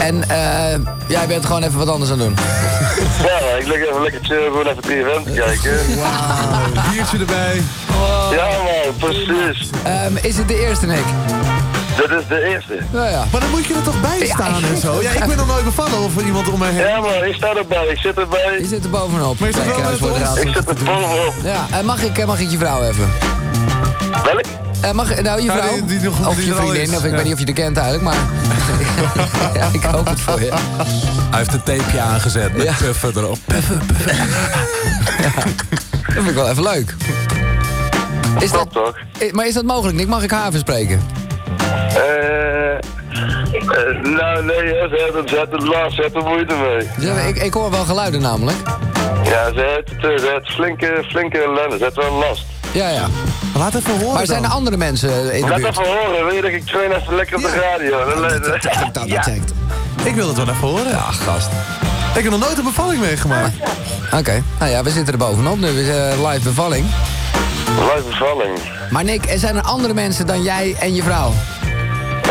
En eh, jij bent gewoon even wat anders aan het doen. Ja, ik lig even lekker chillen, gewoon even 3FM te kijken. Wauw, biertje erbij. Ja man, precies. Ehm, is het de eerste, Nick? Dit is de eerste. Nou ja. Maar dan moet je er toch bij staan en zo. Ja, ik ben nog nooit bevallen of iemand om mij heen. Ja man, ik sta erbij, ik zit erbij. Je zit er bovenop. Maar dat Kijk, voor de raad. Ik zit er bovenop. Ja, en mag ik, eh, mag ik je vrouw even? Welk? Eh, mag, nou, je Ja, vrouw? die- die nog- of die je vriendin, of ik Ja. weet niet of je er kent eigenlijk, maar... ja, ik hoop het voor je. Hij heeft een tapeje aangezet met Ja. puffen erop. Dat vind ik wel even leuk. Is dat, toch? eh, maar is dat mogelijk, Nick? Mag ik haar even spreken? Eh, eh, nou nee, ze heeft het, ze heeft het last, ze heeft er moeite mee. Zeg, Ik, ik hoor wel geluiden namelijk. Ja, ze heeft, het, eh, ze heeft flinke, flinke ellende, ze heeft wel last. Ja, ja. Laat even horen Maar zijn er dan. andere mensen in de Laat buurt? even horen, wil je dat ik train even lekker op de radio? Dan- dan- Ja. Ik wil het wel even horen. Ja, gast. Ik heb nog nooit een bevalling meegemaakt. Oké, nou ja, we zitten er bovenop. Nu is live bevalling. Live bevalling. Maar Nick, er zijn er andere mensen dan jij en je vrouw? Eh,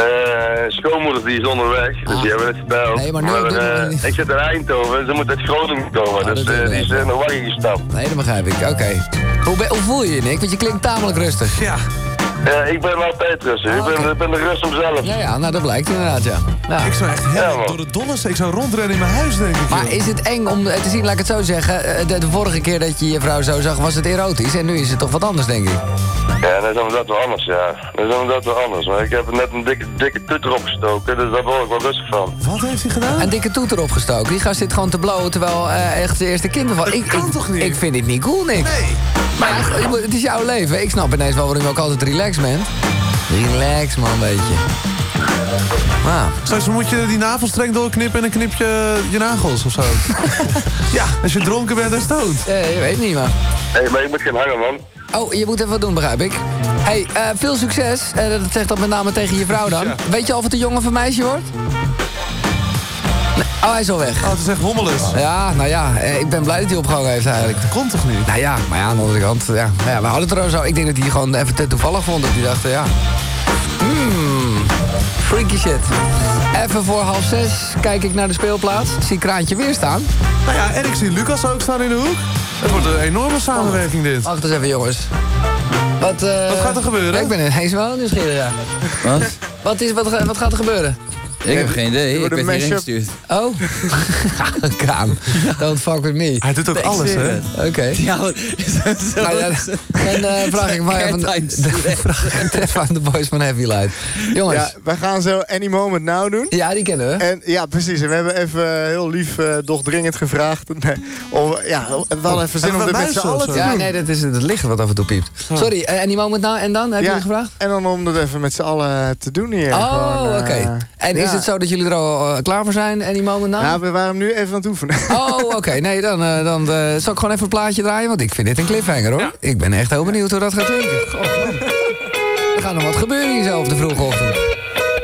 schoonmoeder die is onderweg, dus die hebben het gebeld. Nee, maar nu- maar nu- ik zit in Eindhoven en ze moet uit Groningen komen, dat dus eh, die is in de wagen gestapt. Nee, dat begrijp ik. Oké. Hoe, hoe voel je je, Nick? Want je klinkt tamelijk rustig. Ja. Ja, ik ben altijd rustig, Ah, ik, ben, ik ben de rust om zelf. Ja, ja, nou dat blijkt inderdaad, ja. Nou. Ik zou echt Ja, helemaal door de donders. Ik zou rondrennen in mijn huis, denk ik. Maar joh. is het eng om eh, te zien, laat ik het zo zeggen... eh, De, de vorige keer dat je je vrouw zo zag, was het erotisch. En nu is het toch wat anders, denk ik. Ja, dan we dat wel anders, ja. Dan we dat wel anders, maar ik heb er net een dikke, dikke toeter opgestoken, dus daar word ik wel rustig van. Wat heeft hij gedaan? Een dikke toeter opgestoken. Die gast zit gewoon te blowen terwijl eh, echt de eerste kind beval. Ik, kan ik, toch niet? Ik vind dit niet cool, Nick. Nee. Maar moet- het is jouw leven. Ik snap ineens wel waarom je ook altijd relaxed bent. Relax, man, een beetje. Nou, Straks moet je die navelstreng doorknippen en dan knip je je nagels of zo. ja, als je dronken bent en stoned. eh, je weet niet, maar... Hé, hey, maar ik moet geen hangen, man. Oh, je moet even wat doen, begrijp ik. hey, eh, veel succes. Eh, dat zegt dat met name tegen je vrouw dan. Ja. Weet je of het een jongen of een meisje wordt? Oh, hij is al weg. Oh, het is echt hommeles. Ja, nou ja, eh, ik ben blij dat hij opgehangen heeft eigenlijk. Dat komt toch niet? Nou ja, maar ja, aan de andere kant, ja. Nou ja we hadden het er al zo. Ik denk dat hij gewoon even te toevallig vond. Dat hij dacht, ja... Hmm, freaky shit. Even voor half zes kijk ik naar de speelplaats. Zie Kraantje weer staan. Nou ja, en ik zie Lucas ook staan in de hoek. Het wordt een enorme samenwerking dit. Wacht eens even, jongens. Wat, eh, Wat gaat er gebeuren? ja, ik ben ineens wel nieuwsgierig, ja. Wat? Wat, is, wat, wat gaat er gebeuren? Ik heb geen idee. Ik een hierheen mashup. gestuurd. Oh, kraan. Don't fuck with me. Hij doet ook alles, hè? Oké. Ja, wat- Nou ja, dan eh, vraag ik maar even, Airtime de, aan de boys van Heavy Light. Jongens, Ja, wij gaan zo Any Moment Now doen. ja, die kennen we. En ja, precies. En we hebben even heel lief, eh, doch dringend gevraagd. Nee, om, ja, we hadden even zin om dit met z'n allen te Ja, doen. nee, dat is het licht wat af en toe piept. Sorry, eh, en die moment nou en dan? Heb je Ja, het gevraagd? En dan om het even met z'n allen te doen hier. Oh, oké. eh, En is ja. Het zo dat jullie er al eh, klaar voor zijn, en die moment nou? Nou, we waren nu even aan het oefenen. Oh, oké. Nee, dan, eh, dan eh, zal ik gewoon even een plaatje draaien, want ik vind dit een cliffhanger, hoor. Ik ben echt heel benieuwd hoe dat gaat klinken. Man. Er gaat nog wat gebeuren hier zo op de vroege ochtend.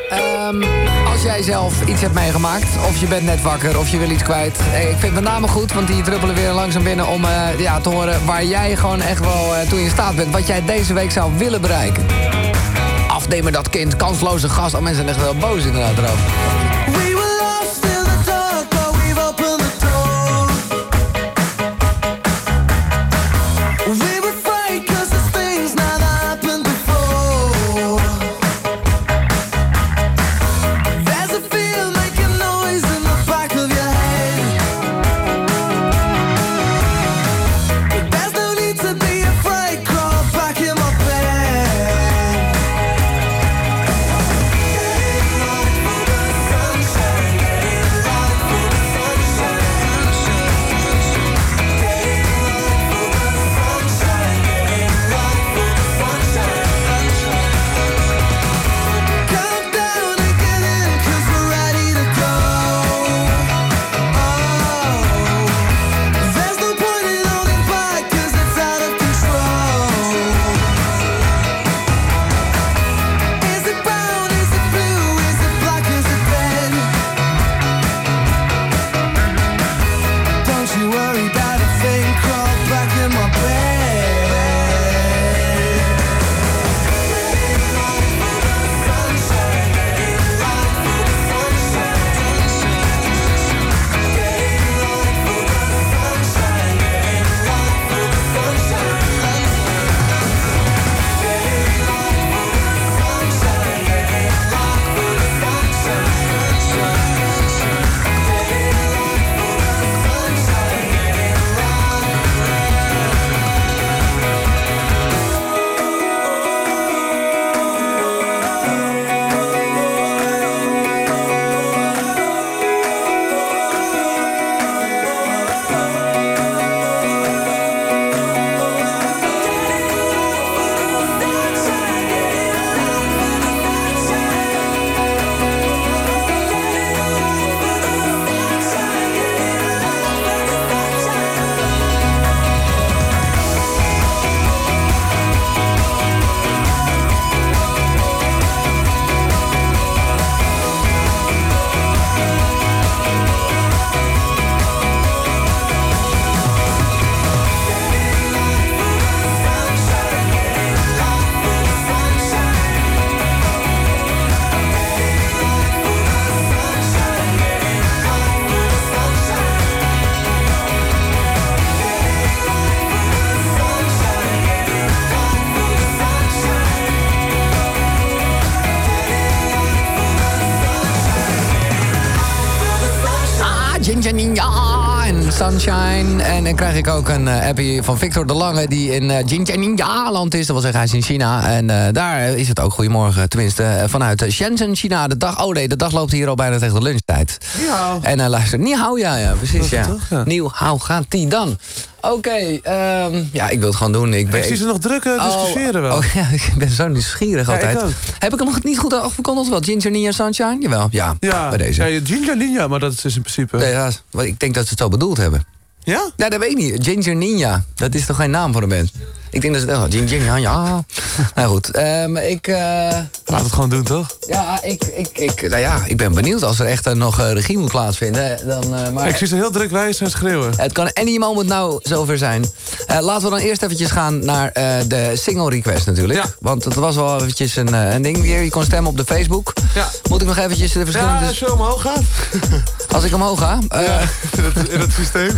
Ehm, als jij zelf iets hebt meegemaakt, of je bent net wakker, of je wil iets kwijt. eh, Ik vind het met name goed, want die druppelen weer langzaam binnen om eh, ja, te horen waar jij gewoon echt wel eh, toe in staat bent. Wat jij deze week zou willen bereiken. Afnemen dat kind, kansloze gast. Oh, mensen echt wel boos inderdaad erover. En dan krijg ik ook een eh, appie van Victor de Lange... die in uh, Ginger Ninja land is. Dat wil zeggen, hij is in China. En eh, daar is het ook goedemorgen. Tenminste, eh, vanuit eh, Shenzhen, China. De dag, oh nee, de dag loopt hier al bijna tegen de lunchtijd. Ja. En hij luistert, niet hou ja, ja, precies, ja. toch, ja. Nieuw, hou, gaat die dan? Oké, ehm, ja, ik wil het gewoon doen. Ik, ben, Ik zie ze nog druk eh, discussiëren wel. Oh ja, ik ben zo nieuwsgierig Ja, altijd. ik. Heb ik hem nog niet goed afgekondigd? Wel, Ginger Ninja Sunshine? Jawel, ja, Ja, bij deze. Ja, Ginger Ninja, maar dat is dus in principe... Nee, ja, ik denk dat ze het zo bedoeld hebben. Ja? Ja, dat weet ik niet. Ginger Ninja. Dat is toch geen naam voor een band? Ik denk dat het wel. Ginger Ninja, ja. nou goed, ehm, ik... eh, Laat het gewoon doen, toch? ja, ik, ik, ik, nou ja, ik ben benieuwd als er echt eh, nog eh, regie moet plaatsvinden. Dan, eh, maar Ik zie ze heel druk wijzen en schreeuwen. het kan any moment nou zover zijn. Laten we dan eerst eventjes gaan naar de single request natuurlijk. Want het was wel eventjes een, een ding weer. Je kon stemmen op de Facebook. Ja. Moet ik nog eventjes de verschillende... Ja, als je omhoog gaat. Als ik omhoog ga? Ja, in het, in het systeem.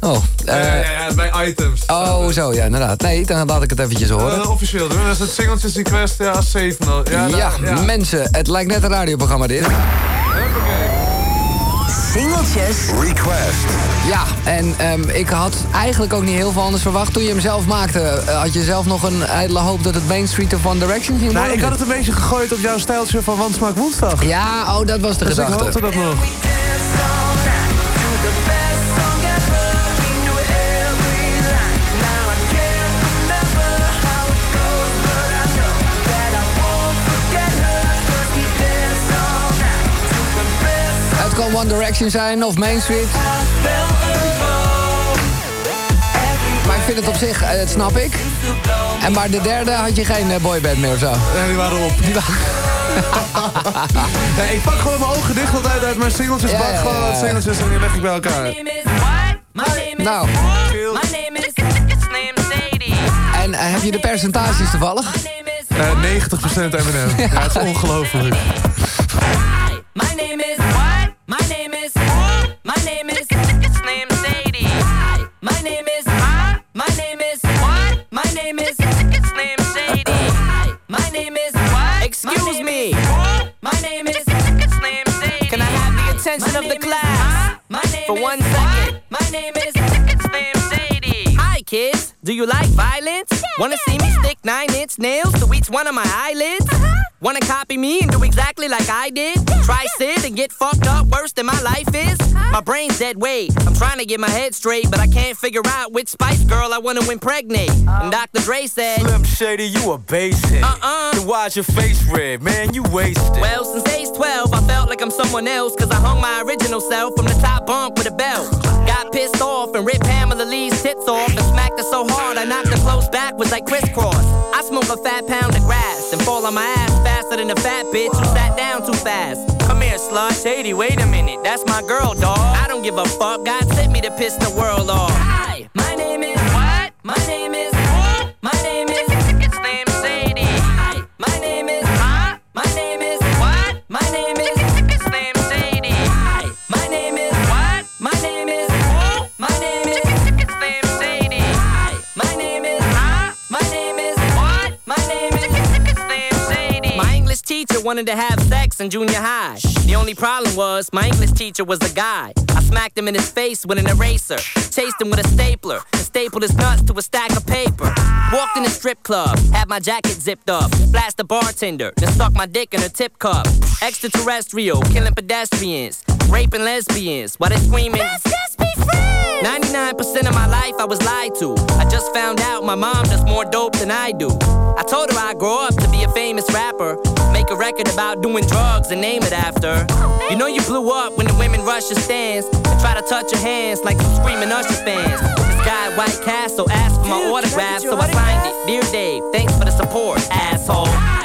Oh, Ja, ja, eh, ja, bij items. oh, zo, ja, inderdaad. Nee, dan laat ik het eventjes horen. Eh, officieel doen. Dat is het singeltjes request, ja, 7 al. Ja, Ja, nou, mensen, het lijkt net een radioprogramma dit. Singeltjes. Request. Ja, en ehm, ik had eigenlijk ook niet heel veel anders verwacht. Toen je hem zelf maakte, eh, had je zelf nog een ijdele hoop dat het Main Street of One Direction ging Nou, worden? ik had het een beetje gegooid op jouw stijltje van Wansmaak Woensdag. Ja, oh, dat was de Dus ik gedachte. hoopte dat nog. Kan One Direction zijn of Main Street. Maar ik vind het op zich, eh, dat snap ik. En maar de derde had je geen eh, boyband meer of zo? Nee, die waren op. Die Nee, ik pak gewoon mijn ogen dicht altijd uit mijn singeltjes. Ja, bak ja, gewoon ja, wat ja. singeltjes en die leg ik bij elkaar. Nou. En eh, heb je de percentages toevallig? Eh 90% Eminem. Ja, het is ongelooflijk. My name is? My name is? My name is Slim Shady. Hi. My name is huh? My name is what? My name is Slim Shady. Hi. My name is what? Excuse me. My name is Slim Shady. Can I have the attention of the class for one second? My name is Slim Shady. Hi kids, do you like violence? Wanna see me stick nine inch nails to each one of my eyelids? Wanna copy me and do exactly like I did? Try sit and get fucked up worse than my life is? My brain's dead weight. I'm trying to get my head straight, but I can't figure out which Spice Girl I wanna impregnate. And oh. Dr. Dre said, Slim Shady, you a basic. Uh-uh. Then why's your face red, man? You wasted. Well, since age 12, I felt like I'm someone else, cause I hung my original self from the top bunk with a belt. Got pissed off and ripped Pamela Lee's tits off and smacked her so hard I knocked her clothes backwards like crisscross. I smoke a fat pound of grass and fall on my ass faster than a fat bitch who sat down too fast. Come here, slut. Shady, wait a minute. That's my girl, dog. I don't give a fuck. God sent me to piss the world off. Wanted to have sex in junior high. The only problem was my English teacher was a guy. I smacked him in his face with an eraser, chased him with a stapler, and stapled his nuts to a stack of paper. Walked in a strip club, had my jacket zipped up, blast the bartender, then stuck my dick in her tip cup. Extraterrestrial, killing pedestrians, raping lesbians, while they screaming. Let's just be friends. 99% of my life I was lied to. I just found out my mom does more dope than I do. I told her I'd grow up to be a famous rapper. Make a record about doing drugs and name it after. You know you blew up when the women rush your stands and try to touch your hands like some screaming Usher fans. This guy White Castle asked for my autograph, so I signed it. Dear Dave, thanks for the support, asshole.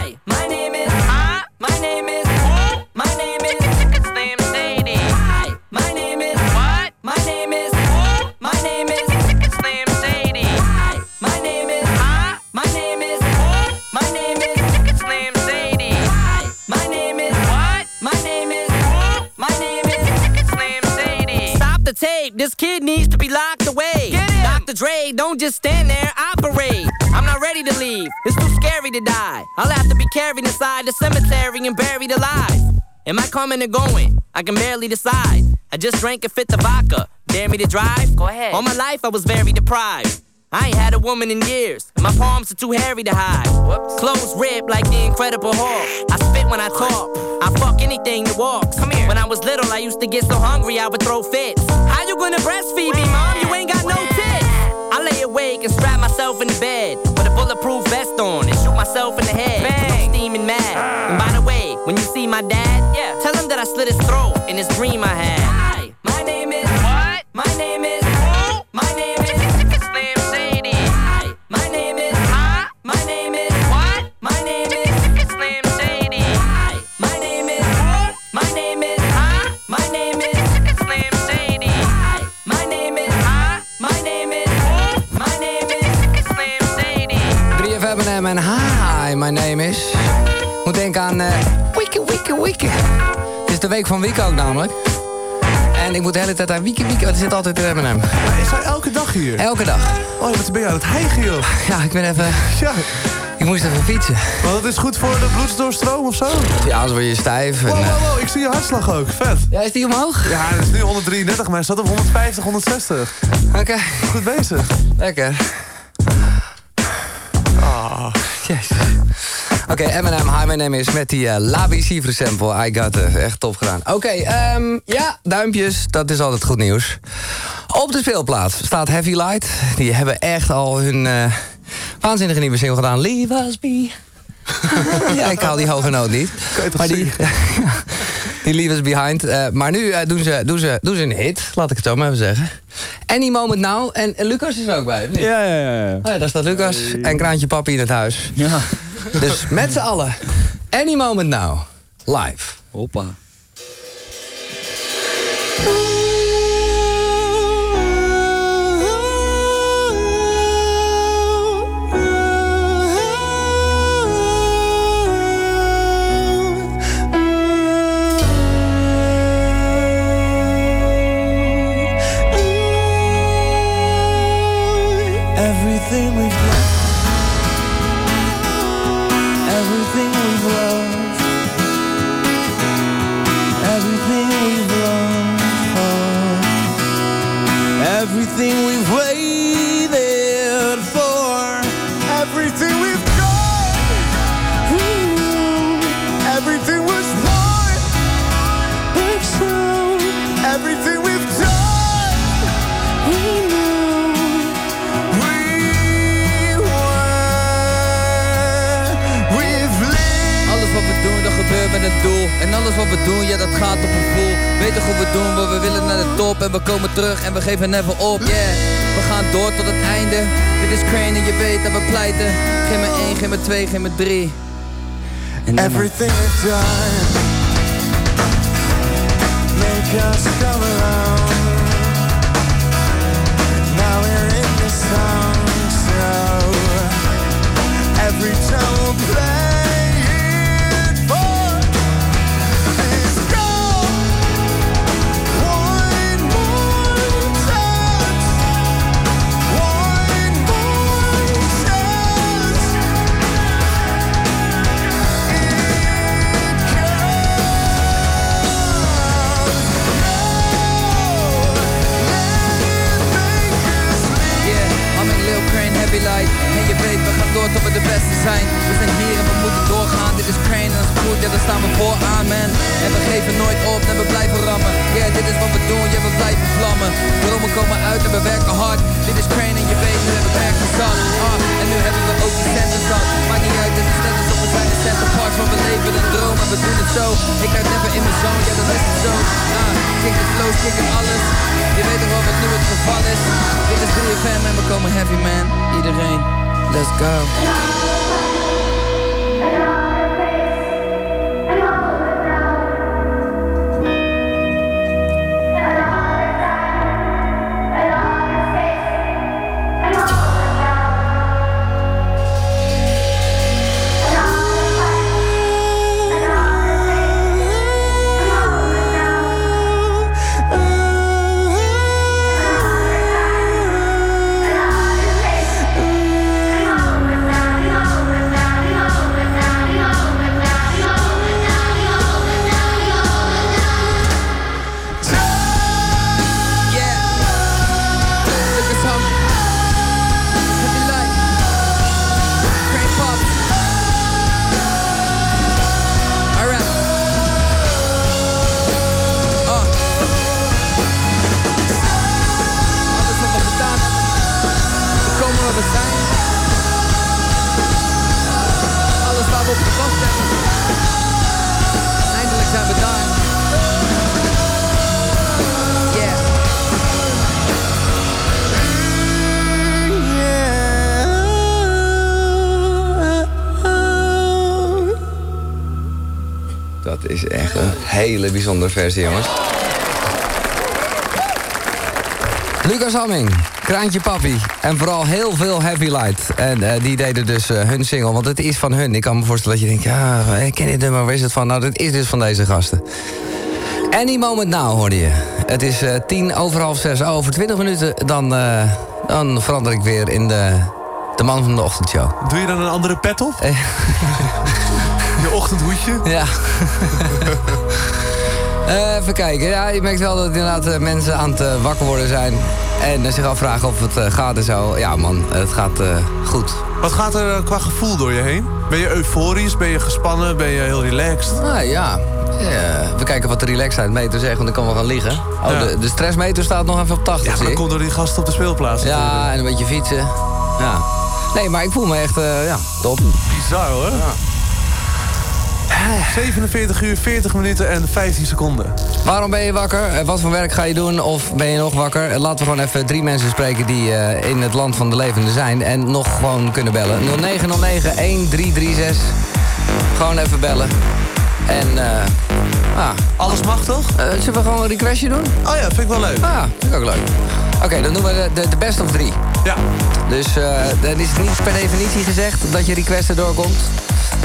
Don't just stand there, operate. I'm not ready to leave. It's too scary to die. I'll have to be carried inside the cemetery and buried alive. Am I coming or going? I can barely decide. I just drank a fifth of vodka. Dare me to drive? Go ahead. All my life I was very deprived. I ain't had a woman in years. and My palms are too hairy to hide. Clothes ripped like the Incredible Hulk. I spit when I talk. I fuck anything that walks. Come here. When I was little, I used to get so hungry I would throw fits. How you gonna breastfeed me, mom? You ain't got no lay awake and strap myself in the bed with a bulletproof vest on and shoot myself in the head. Bang. Steaming mad. And by the way, when you see my dad, yeah, tell him that I slit his throat in this dream I had. Hi, my name is my name is. Moet denken aan uh, Wieke, Wieke, Wieke. Het is de week van Wieke ook namelijk. En ik moet de hele tijd aan Wieke, want er zit altijd in M&M. Is hij elke dag hier? Elke dag. Oh, wat ben je aan het hijgen, joh? Ja, ik ben even... Ja. Ik moest even fietsen. Maar dat is goed voor de bloedsdoorstroom of zo? Ja, anders word je stijf. En, Wow, eh, wow, wow, ik zie je hartslag ook. Vet. Ja, is die omhoog? Ja, het is nu 133, maar hij staat op 150, 160. Oké. Goed bezig. Lekker. Yes. Oké, Eminem, hi, my name is met die uh, Labi sample. I got it. Echt top gedaan. Oké, ehm, ja, duimpjes, dat is altijd goed nieuws. Op de speelplaats staat Heavy Light. Die hebben echt al hun eh, waanzinnige nieuwe single gedaan. Leave us be. ja, ik haal die hoge noot niet. maar die, die Leave Us Behind. eh, maar nu eh, doen, ze, doen, ze, doen ze een hit, laat ik het zo maar even zeggen. Any Moment Now. En, Lucas is er ook bij? Ja, ja, ja. ja. Oh ja, daar staat Lucas en Kraantje Papi in het huis. Ja. Dus met z'n allen. Any Moment Now. Live. Hoppa. Everything we've En alles wat we doen, ja, dat gaat op een gevoel. Weten hoe we doen, maar we willen naar de top. En we komen terug en we geven never op, yeah. We gaan door tot het einde. Dit is Crane en je weet dat we pleiten. Geen me één, geen me twee, geen me drie. En dan maar- Everything we've done bijzondere versie, jongens. Lucas Hamming, Kraantje Papi en vooral heel veel Heavy Light. En eh, die deden dus eh, hun single, want het is van hun. Ik kan me voorstellen dat je denkt, ja, ik ken dit nummer, waar is het van? Nou, dit is dus van deze gasten. Any moment now, hoorde je. Het is eh, tien over half zes. Oh, over twintig minuten dan, eh, dan verander ik weer in de, de man van de ochtendshow. Doe je dan een andere pet op? Je ochtendhoedje? Ja. Eh, even kijken. Ja, je merkt wel dat inderdaad eh, mensen aan het eh, wakker worden zijn. En zich afvragen of het gaat en zo. Ja man, het gaat goed. Wat gaat er qua gevoel door je heen? Ben je euforisch? Ben je gespannen? Ben je heel relaxed? Nou ja, ja, we kijken wat de relaxheidmeter zegt, want dan kan wel gaan liggen. Oh, Ja. de, de stressmeter staat nog even op 80. Ja, maar ik. komt door die gasten op de speelplaats. Ja, en een beetje fietsen. Ja. Nee, maar ik voel me echt, ja, top. Bizar hoor. 47 uur, 40 minuten en 15 seconden. Waarom ben je wakker? Eh, Wat voor werk ga je doen? Of ben je nog wakker? Eh, Laten we gewoon even drie mensen spreken die eh, in het land van de levenden zijn. En nog gewoon kunnen bellen. 0909-1336. Gewoon even bellen. En, ah. Alles mag toch? Zullen we gewoon een requestje doen? Oh ja, vind ik wel leuk. Ah, vind ik ook leuk. Oké, dan doen we de, de, de best of drie. Ja. Dus eh, dan is het niet per definitie gezegd dat je request erdoor komt.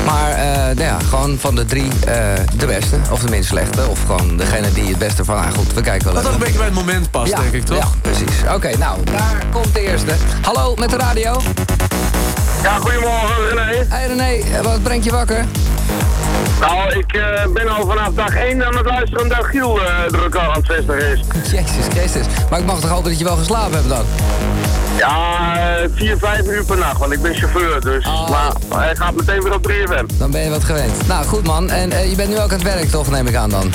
Maar eh, nou ja, gewoon van de drie eh, de beste. Of de minst slechte. Of gewoon degene die het beste van... Ah, goed, we kijken wel Wat ook een beetje bij het moment past, Ja, denk ik, toch? Ja, precies. Oké, nou, daar komt de eerste. Hallo, met de radio. Ja, goedemorgen René. Hey René, eh, wat brengt je wakker? Nou, ik eh, ben al vanaf dag 1 aan het luisteren omdat Giel eh de record aan het vestigen is. Jezus Christus. Maar ik mag toch hopen dat je wel geslapen hebt dan? Ja, eh, 4, 5 uur per nacht, want ik ben chauffeur, dus. Maar hij gaat meteen weer op 3FM. Dan ben je wat gewend. Nou, goed man. En eh, je bent nu ook aan het werk, toch, neem ik aan dan?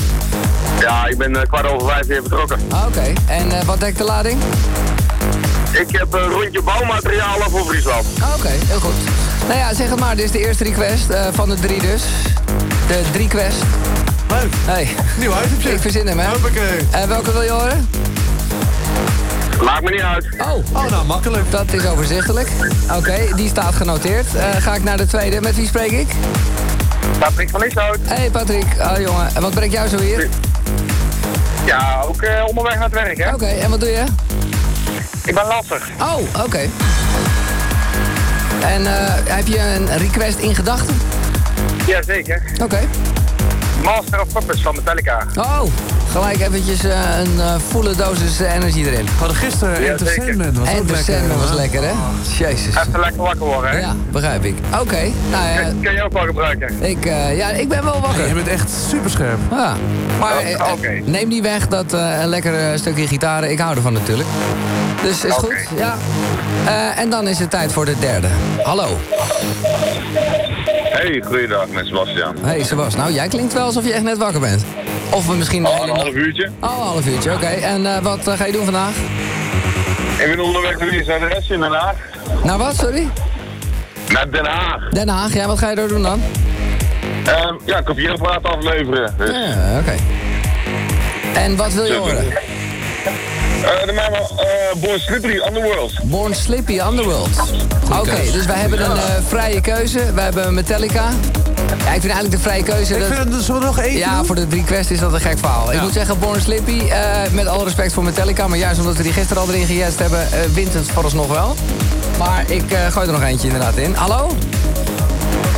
Ja, ik ben eh, kwart over vijf weer vertrokken. Ah, Oké. En eh, wat dekt de lading? Ik heb een rondje bouwmaterialen voor Friesland. Ah, Oké, heel goed. Nou ja, zeg het maar. Dit is de eerste request eh, van de drie dus. De drie quest. Leuk. Hey. Nieuw itemje. Ik verzin hem, hè? Hoppakee. En welke wil je horen? Maakt me niet uit. Oh. Oh, nou, makkelijk. Dat is overzichtelijk. Oké, die staat genoteerd. Eh, ga ik naar de tweede. Met wie spreek ik? Patrick van Lieshout. Hey Patrick. Oh jongen, en wat brengt jou zo hier? Ja, ook eh, onderweg naar het werk, hè? Oké, en wat doe je? Ik ben lastig. Oh, oké. En eh, heb je een request in gedachten? Jazeker. Oké. Master of Puppets van Metallica. Oh, gelijk eventjes eh, een eh, volle dosis energie erin. We hadden gisteren Ja, Enter zeker. Sandman. Was ook En de lekker. Sandman was lekker, hè? Jezus. Even lekker wakker worden, hè? Ja, begrijp ik. Oké, nou ja, Kun je ook wel gebruiken. ik, eh, ja, ik ben wel Nee, wakker. je bent echt super scherp. Ja. Maar Oh, oké. neem niet weg dat eh, een lekker stukje gitaren, ik hou ervan natuurlijk. Dus is goed, ja. Eh, en dan is het tijd voor de derde. Hallo. Hey, goeiedag met Sebastian. Hey Sebas, nou jij klinkt wel alsof je echt net wakker bent. Of we misschien Al hele een half uurtje. Oh, een half uurtje, oké. En eh, wat eh, ga je doen vandaag? Ik ben onderweg naar de adres in Den Haag. Nou wat, sorry? Naar Den Haag. Den Haag, ja, wat ga je daar doen dan? Ehm ja, kopieerapparaat afleveren. Dus. Ja, oké. En wat wil je horen? Eh, de naam uh, Born Slippery Underworld. Born Slippy Underworld. Oké, dus wij hebben een eh, vrije keuze. We hebben Metallica. Ja, ik vind eigenlijk de vrije keuze... Ik dat- vind het, we er nog één Ja, voor de drie quests is dat een gek verhaal. Ik moet zeggen, Born Slippy, eh, met alle respect voor Metallica... maar juist omdat we die gisteren al erin gejest hebben, eh, wint het vooralsnog wel. Maar ik eh, gooi er nog eentje inderdaad in. Hallo?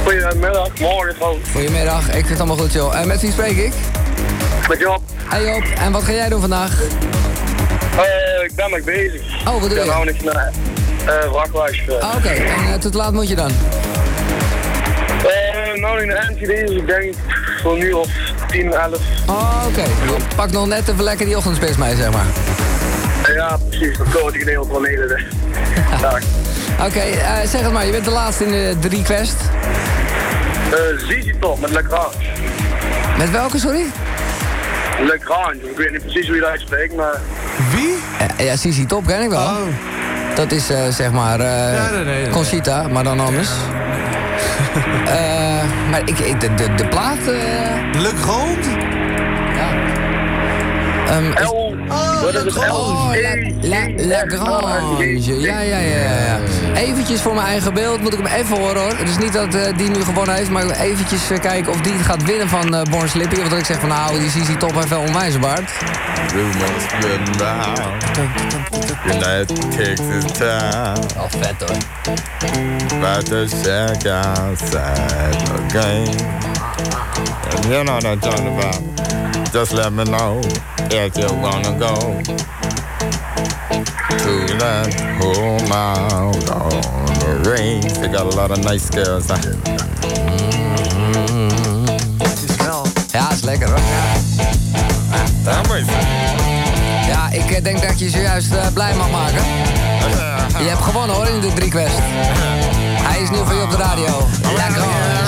Goedemiddag, morgen gewoon. Goedemiddag, ik vind het allemaal goed, joh. En met wie spreek ik? Met Job. Hey Job, en wat ga jij doen vandaag? Eh, ik ben nog bezig. Oh, wat doe Ik ben je? nou niet naar uh. Ah, Oké, en eh, tot laat moet je dan? Eh, nou in de NTD, dus ik denk voor nu of 10, 11. Oh, oké. Pak nog net even lekker die ochtendspits mee, zeg maar. Ja, precies, dat koot ik een heel van. Ja. Oké, zeg het maar, je bent de laatste in de drie quest. Eh, Zizi Top met Lagrange. Met welke, sorry? Lagrange, ik weet niet precies hoe je dat uitspreekt, maar... Wie? Ja, ja CC Top ken ik wel. Oh. Dat is eh, zeg maar eh Ja, nee, nee, nee. Conchita, maar dan anders. Eh, maar ik, ik- de, de, de plaat... eh Le Grand? ja. Ehm, is- L, Oh, La, La, Lagrange. Ja, ja, ja, ja. Eventjes voor mijn eigen beeld moet ik hem even horen hoor. Het is niet dat eh, die nu gewonnen heeft, maar eventjes eh, kijken of die het gaat winnen van eh Born Slippy. Want dat ik zeg van nou, die CC Top heeft wel onwijs baard. Rumors takes its time. Oh, vet hoor. About to check outside the. And you know what I'm talking about. Just let me know if you wanna go to that home out on the range. They got a lot of nice girls. Huh? Ja, is lekker hoor. Ja, ik eh, denk dat je zojuist eh, blij mag maken. Je hebt gewonnen hoor in de drie quest. Hij is nu voor je op de radio. Lekker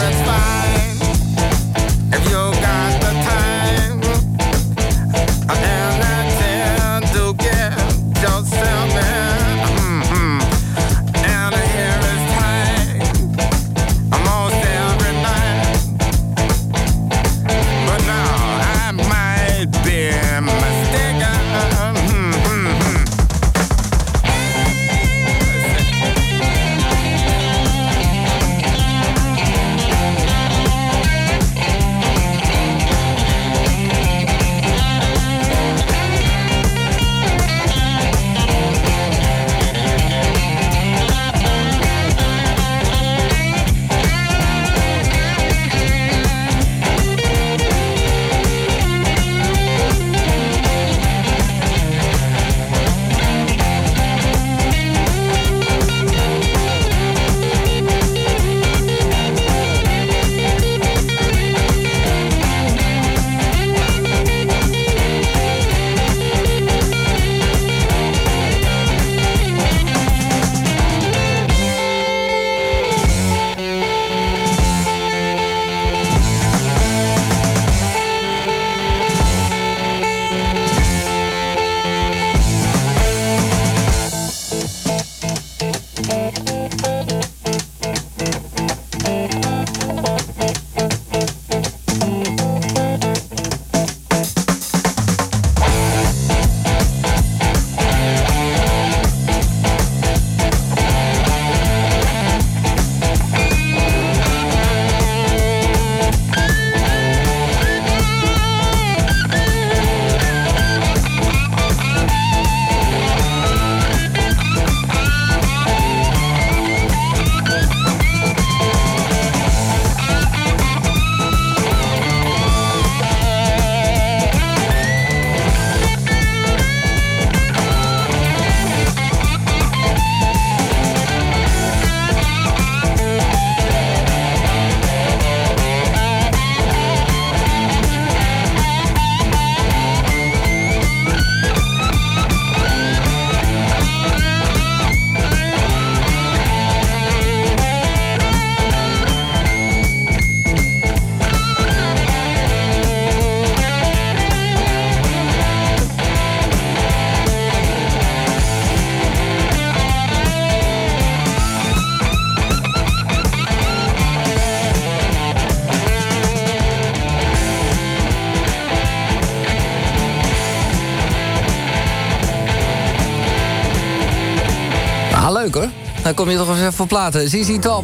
Dan kom je toch eens even voor platen. ZZ Top.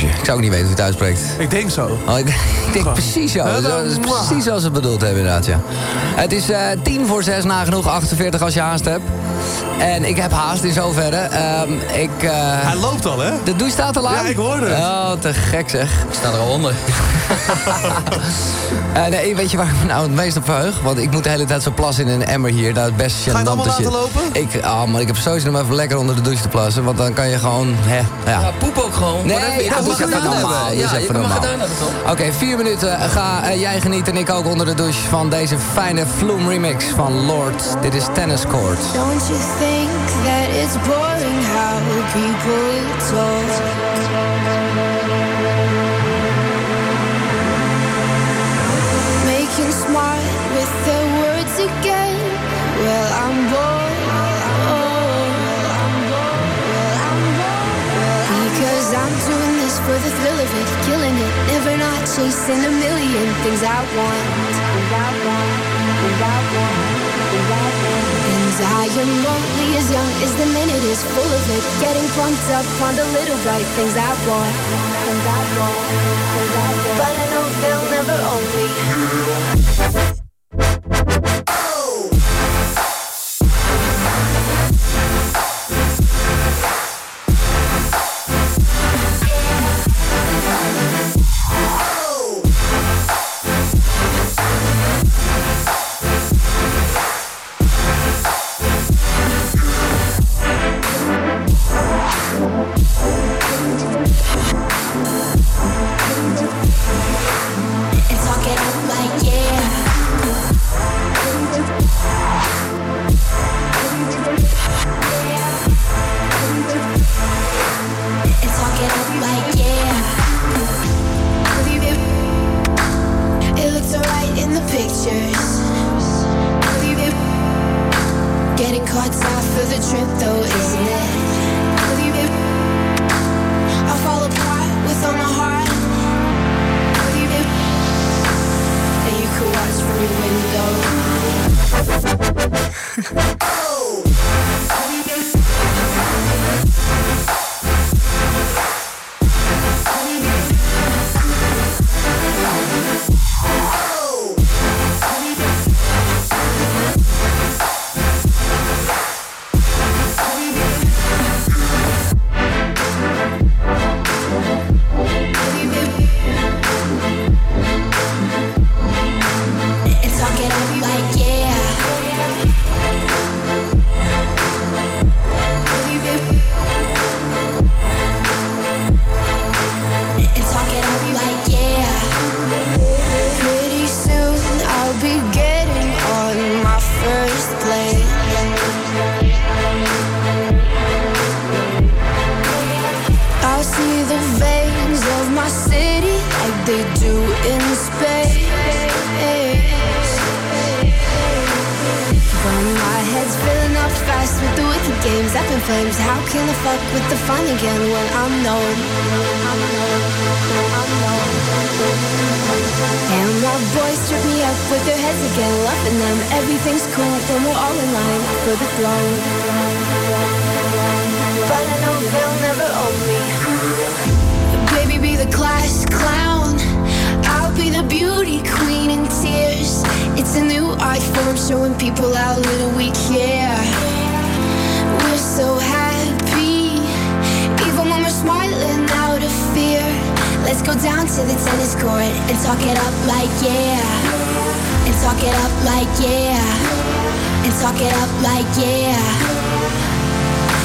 Ik zou ook niet weten hoe het uitspreekt. Ik denk zo. Oh, ik, ik denk precies zo. Dat is precies zoals ze het bedoeld hebben inderdaad, ja. Het is eh, tien voor zes nagenoeg, 48 als je haast hebt. En ik heb haast in zoverre. Ehm, ik, Hij loopt al, hè? De douche staat al aan? Ja, ik hoorde het. Oh, te gek zeg. Ik sta er al onder. Eh, nee, weet je waar ik me nou het meest op verheug? Want ik moet de hele tijd zo plassen in een emmer hier. Dat is best Ga je het allemaal laten lopen? Ik, ah man, ik heb sowieso nog even lekker onder de douche te plassen. Want dan kan je gewoon, hè, ja. Ja, poep ook gewoon. Nee, ja, dat doe eens even gedaan normaal. Doe Ja, even normaal. gedaan? Oké, vier minuten. Ga eh, jij genieten en ik ook onder de douche van deze fijne Flume remix van Lord. Dit is Tennis Court. Don't you think that it's boring how people talk? Making smart with their words again. Well, I'm bored. for the thrill of it, killing it, never not chasing a million things I want. Things I want, things I want, things I want. Things I am only as young as the minute is full of it, getting pumped up on the little bright things I want. Things I want, things I want. But I know they'll never own me. Know they'll never own me. Baby, be the class clown. I'll be the beauty queen in tears. It's a new form showing people how little we care. We're so happy, even when we're smiling out of fear. Let's go down to the tennis court and talk it up like yeah. And talk it up like yeah. And talk it up like yeah.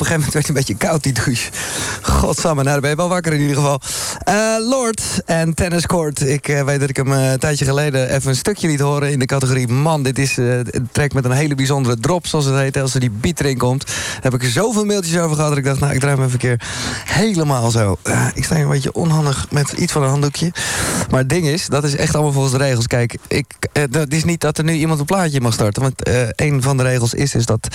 Een gegeven moment werd het een beetje koud, die douche. Godsamme, nou, ben je wel wakker in ieder geval. Eh, Lord en Tennis Court. Ik eh, weet dat ik hem eh, een tijdje geleden even een stukje liet horen in de categorie... man, dit is een track met een hele bijzondere drop, zoals het heet. Als er die beat erin komt, heb ik er zoveel mailtjes over gehad... dat ik dacht, nou, ik draai hem even een keer helemaal zo. Ik sta hier een beetje onhandig met iets van een handdoekje. Maar het ding is, dat is echt allemaal volgens de regels. Kijk, ik, eh, het is niet dat er nu iemand een plaatje mag starten. Want een van de regels is, is dat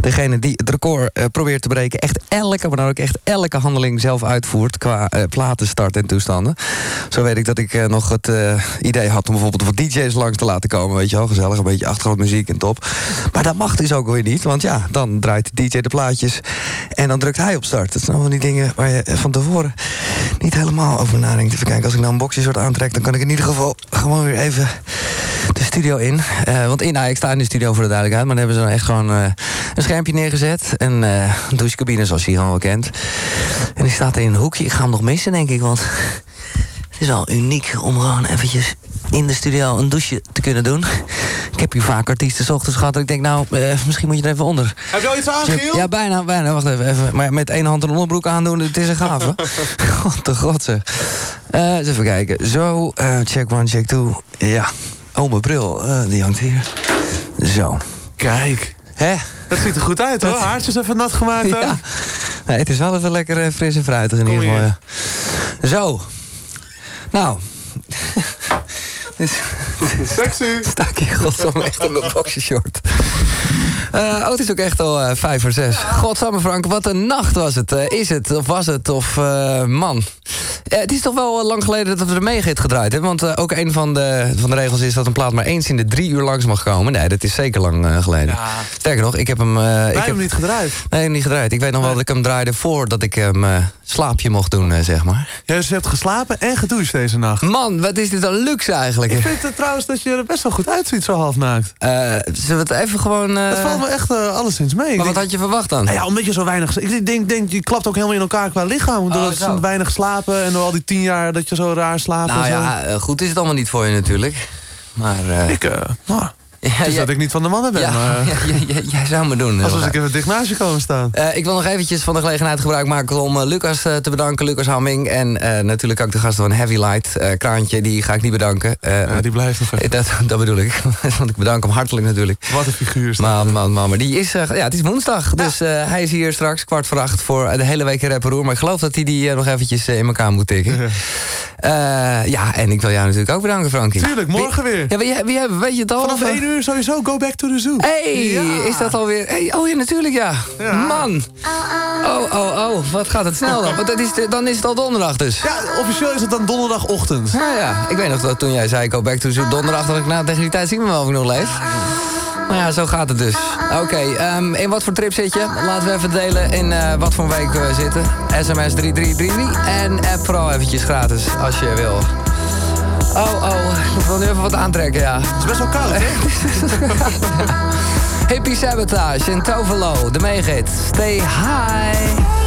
degene die het record probeert te breken... echt elke, maar dan ook echt elke zelf uitvoert... qua eh, platenstart en toestanden. Zo weet ik dat ik eh, nog het eh, idee had om bijvoorbeeld wat DJ's langs te laten komen. Weet je wel, gezellig, een beetje achtergrondmuziek en top. Maar dat mag dus ook weer niet, want ja, dan draait de DJ de plaatjes... en dan drukt hij op start. Dat zijn allemaal die dingen waar je van tevoren niet helemaal over nadenkt. Even als ik nou een boxje aantrek... dan kan ik in ieder geval gewoon weer even de studio in. Want in, nou, ik sta in de studio voor de duidelijkheid... maar dan hebben ze dan echt gewoon een schermpje neergezet. En eh, een douchecabine zoals je gewoon wel kent. En die staat in een hoekje. Ik ga hem nog missen, denk ik, want... Het is al uniek om gewoon eventjes in de studio een douche te kunnen doen. Ik heb hier vaak artiesten 's ochtends gehad dat ik denk, nou, eh, misschien moet je er even onder. Heb je al iets aan, Giel? Ja, bijna, bijna. Wacht even. even. Maar met één hand een onderbroek aandoen, het is een gave. god de god zeg. Eh, eens even kijken. Zo, eh, check one, check two. Ja. Oh, mijn bril, die hangt hier. Zo. Kijk. Hè? Dat ziet er goed uit hoor. Haartjes even nat gemaakt. Ja. Nee, het is wel even lekker fris en fruitig in ieder geval. ja. Zo. Nou. Sexy. Sta ik hier godsamme echt in mijn boxershort. Eh oh, het is ook echt al eh, vijf voor zes. Godsamme Frank, wat een nacht was het. Eh, is het, of was het, of man. Het is toch wel lang geleden dat we de meegit gedraaid hebben. Want ook een van de, van de regels is dat een plaat maar eens in de drie uur langs mag komen. Nee, dat is zeker lang geleden. Sterker nog, ik heb hem... ik heb hem niet gedraaid. Nee, hem niet gedraaid. Ik weet nog wel dat ik hem draaide voordat ik hem slaapje mocht doen, zeg maar. Ja, dus je hebt geslapen en gedoucht deze nacht. Man, wat is dit een luxe eigenlijk. Ik vind het trouwens dat je er best wel goed uitziet, zo half naakt. Zullen we het even gewoon... valt me echt eh, alleszins mee. Maar wat had je verwacht dan? Nou ja, omdat je zo weinig... Ik denk, denk, je klapt ook helemaal in elkaar qua lichaam. Oh, zo. je weinig slapen en door al die tien jaar dat je zo raar slaapt. Nou en zo. ja, eh, goed is het allemaal niet voor je natuurlijk. Maar... eh, Ik, nou, ja. dat ik niet van de mannen ben, ja, maar... ja, ja, jij zou me doen. Als eh, ik even dicht naast je komen staan. Eh, ik wil nog eventjes van de gelegenheid gebruik maken om eh, Lucas eh, te bedanken, Lucas Hamming. En eh, natuurlijk ook de gasten van Heavy Light. eh, Kraantje, die ga ik niet bedanken. Eh, Ja, die blijft nog even. dat, dat bedoel ik. Want ik bedank hem hartelijk natuurlijk. Wat een figuur. Man, man, man. Maar die is, eh, ja, het is woensdag. Dus eh, hij is hier straks kwart voor acht voor eh, de hele week in Rapperoer. Maar ik geloof dat hij die eh, nog eventjes eh, in elkaar moet tikken. Eh, ja, en ik wil jou natuurlijk ook bedanken, Frankie. Tuurlijk, morgen weer. Ja, wie, wie weet je het al? Vanaf eh? 1 uur sowieso go back to the zoo. Hey, Ja. is dat alweer? Hey, oh ja, natuurlijk ja. Man. Oh, oh, oh, wat gaat het snel dan? Want dat is de- dan is het al donderdag dus. Ja, officieel is het dan donderdagochtend. Nou ja, ik weet nog dat toen jij zei, go back to zoo donderdag, dat ik nou tegen die tijd zien we wel of ik nog leef. Nou ja, zo gaat het dus. Oké, ehm, in wat voor trip zit je? Laten we even delen in eh, wat voor week we zitten. SMS 3333 en app vooral eventjes gratis als je wil. Oh, oh, ik wil nu even wat aantrekken, ja. Het is best wel koud, hè? Hippie Sabotage in Tovelo, de meegit. Stay high.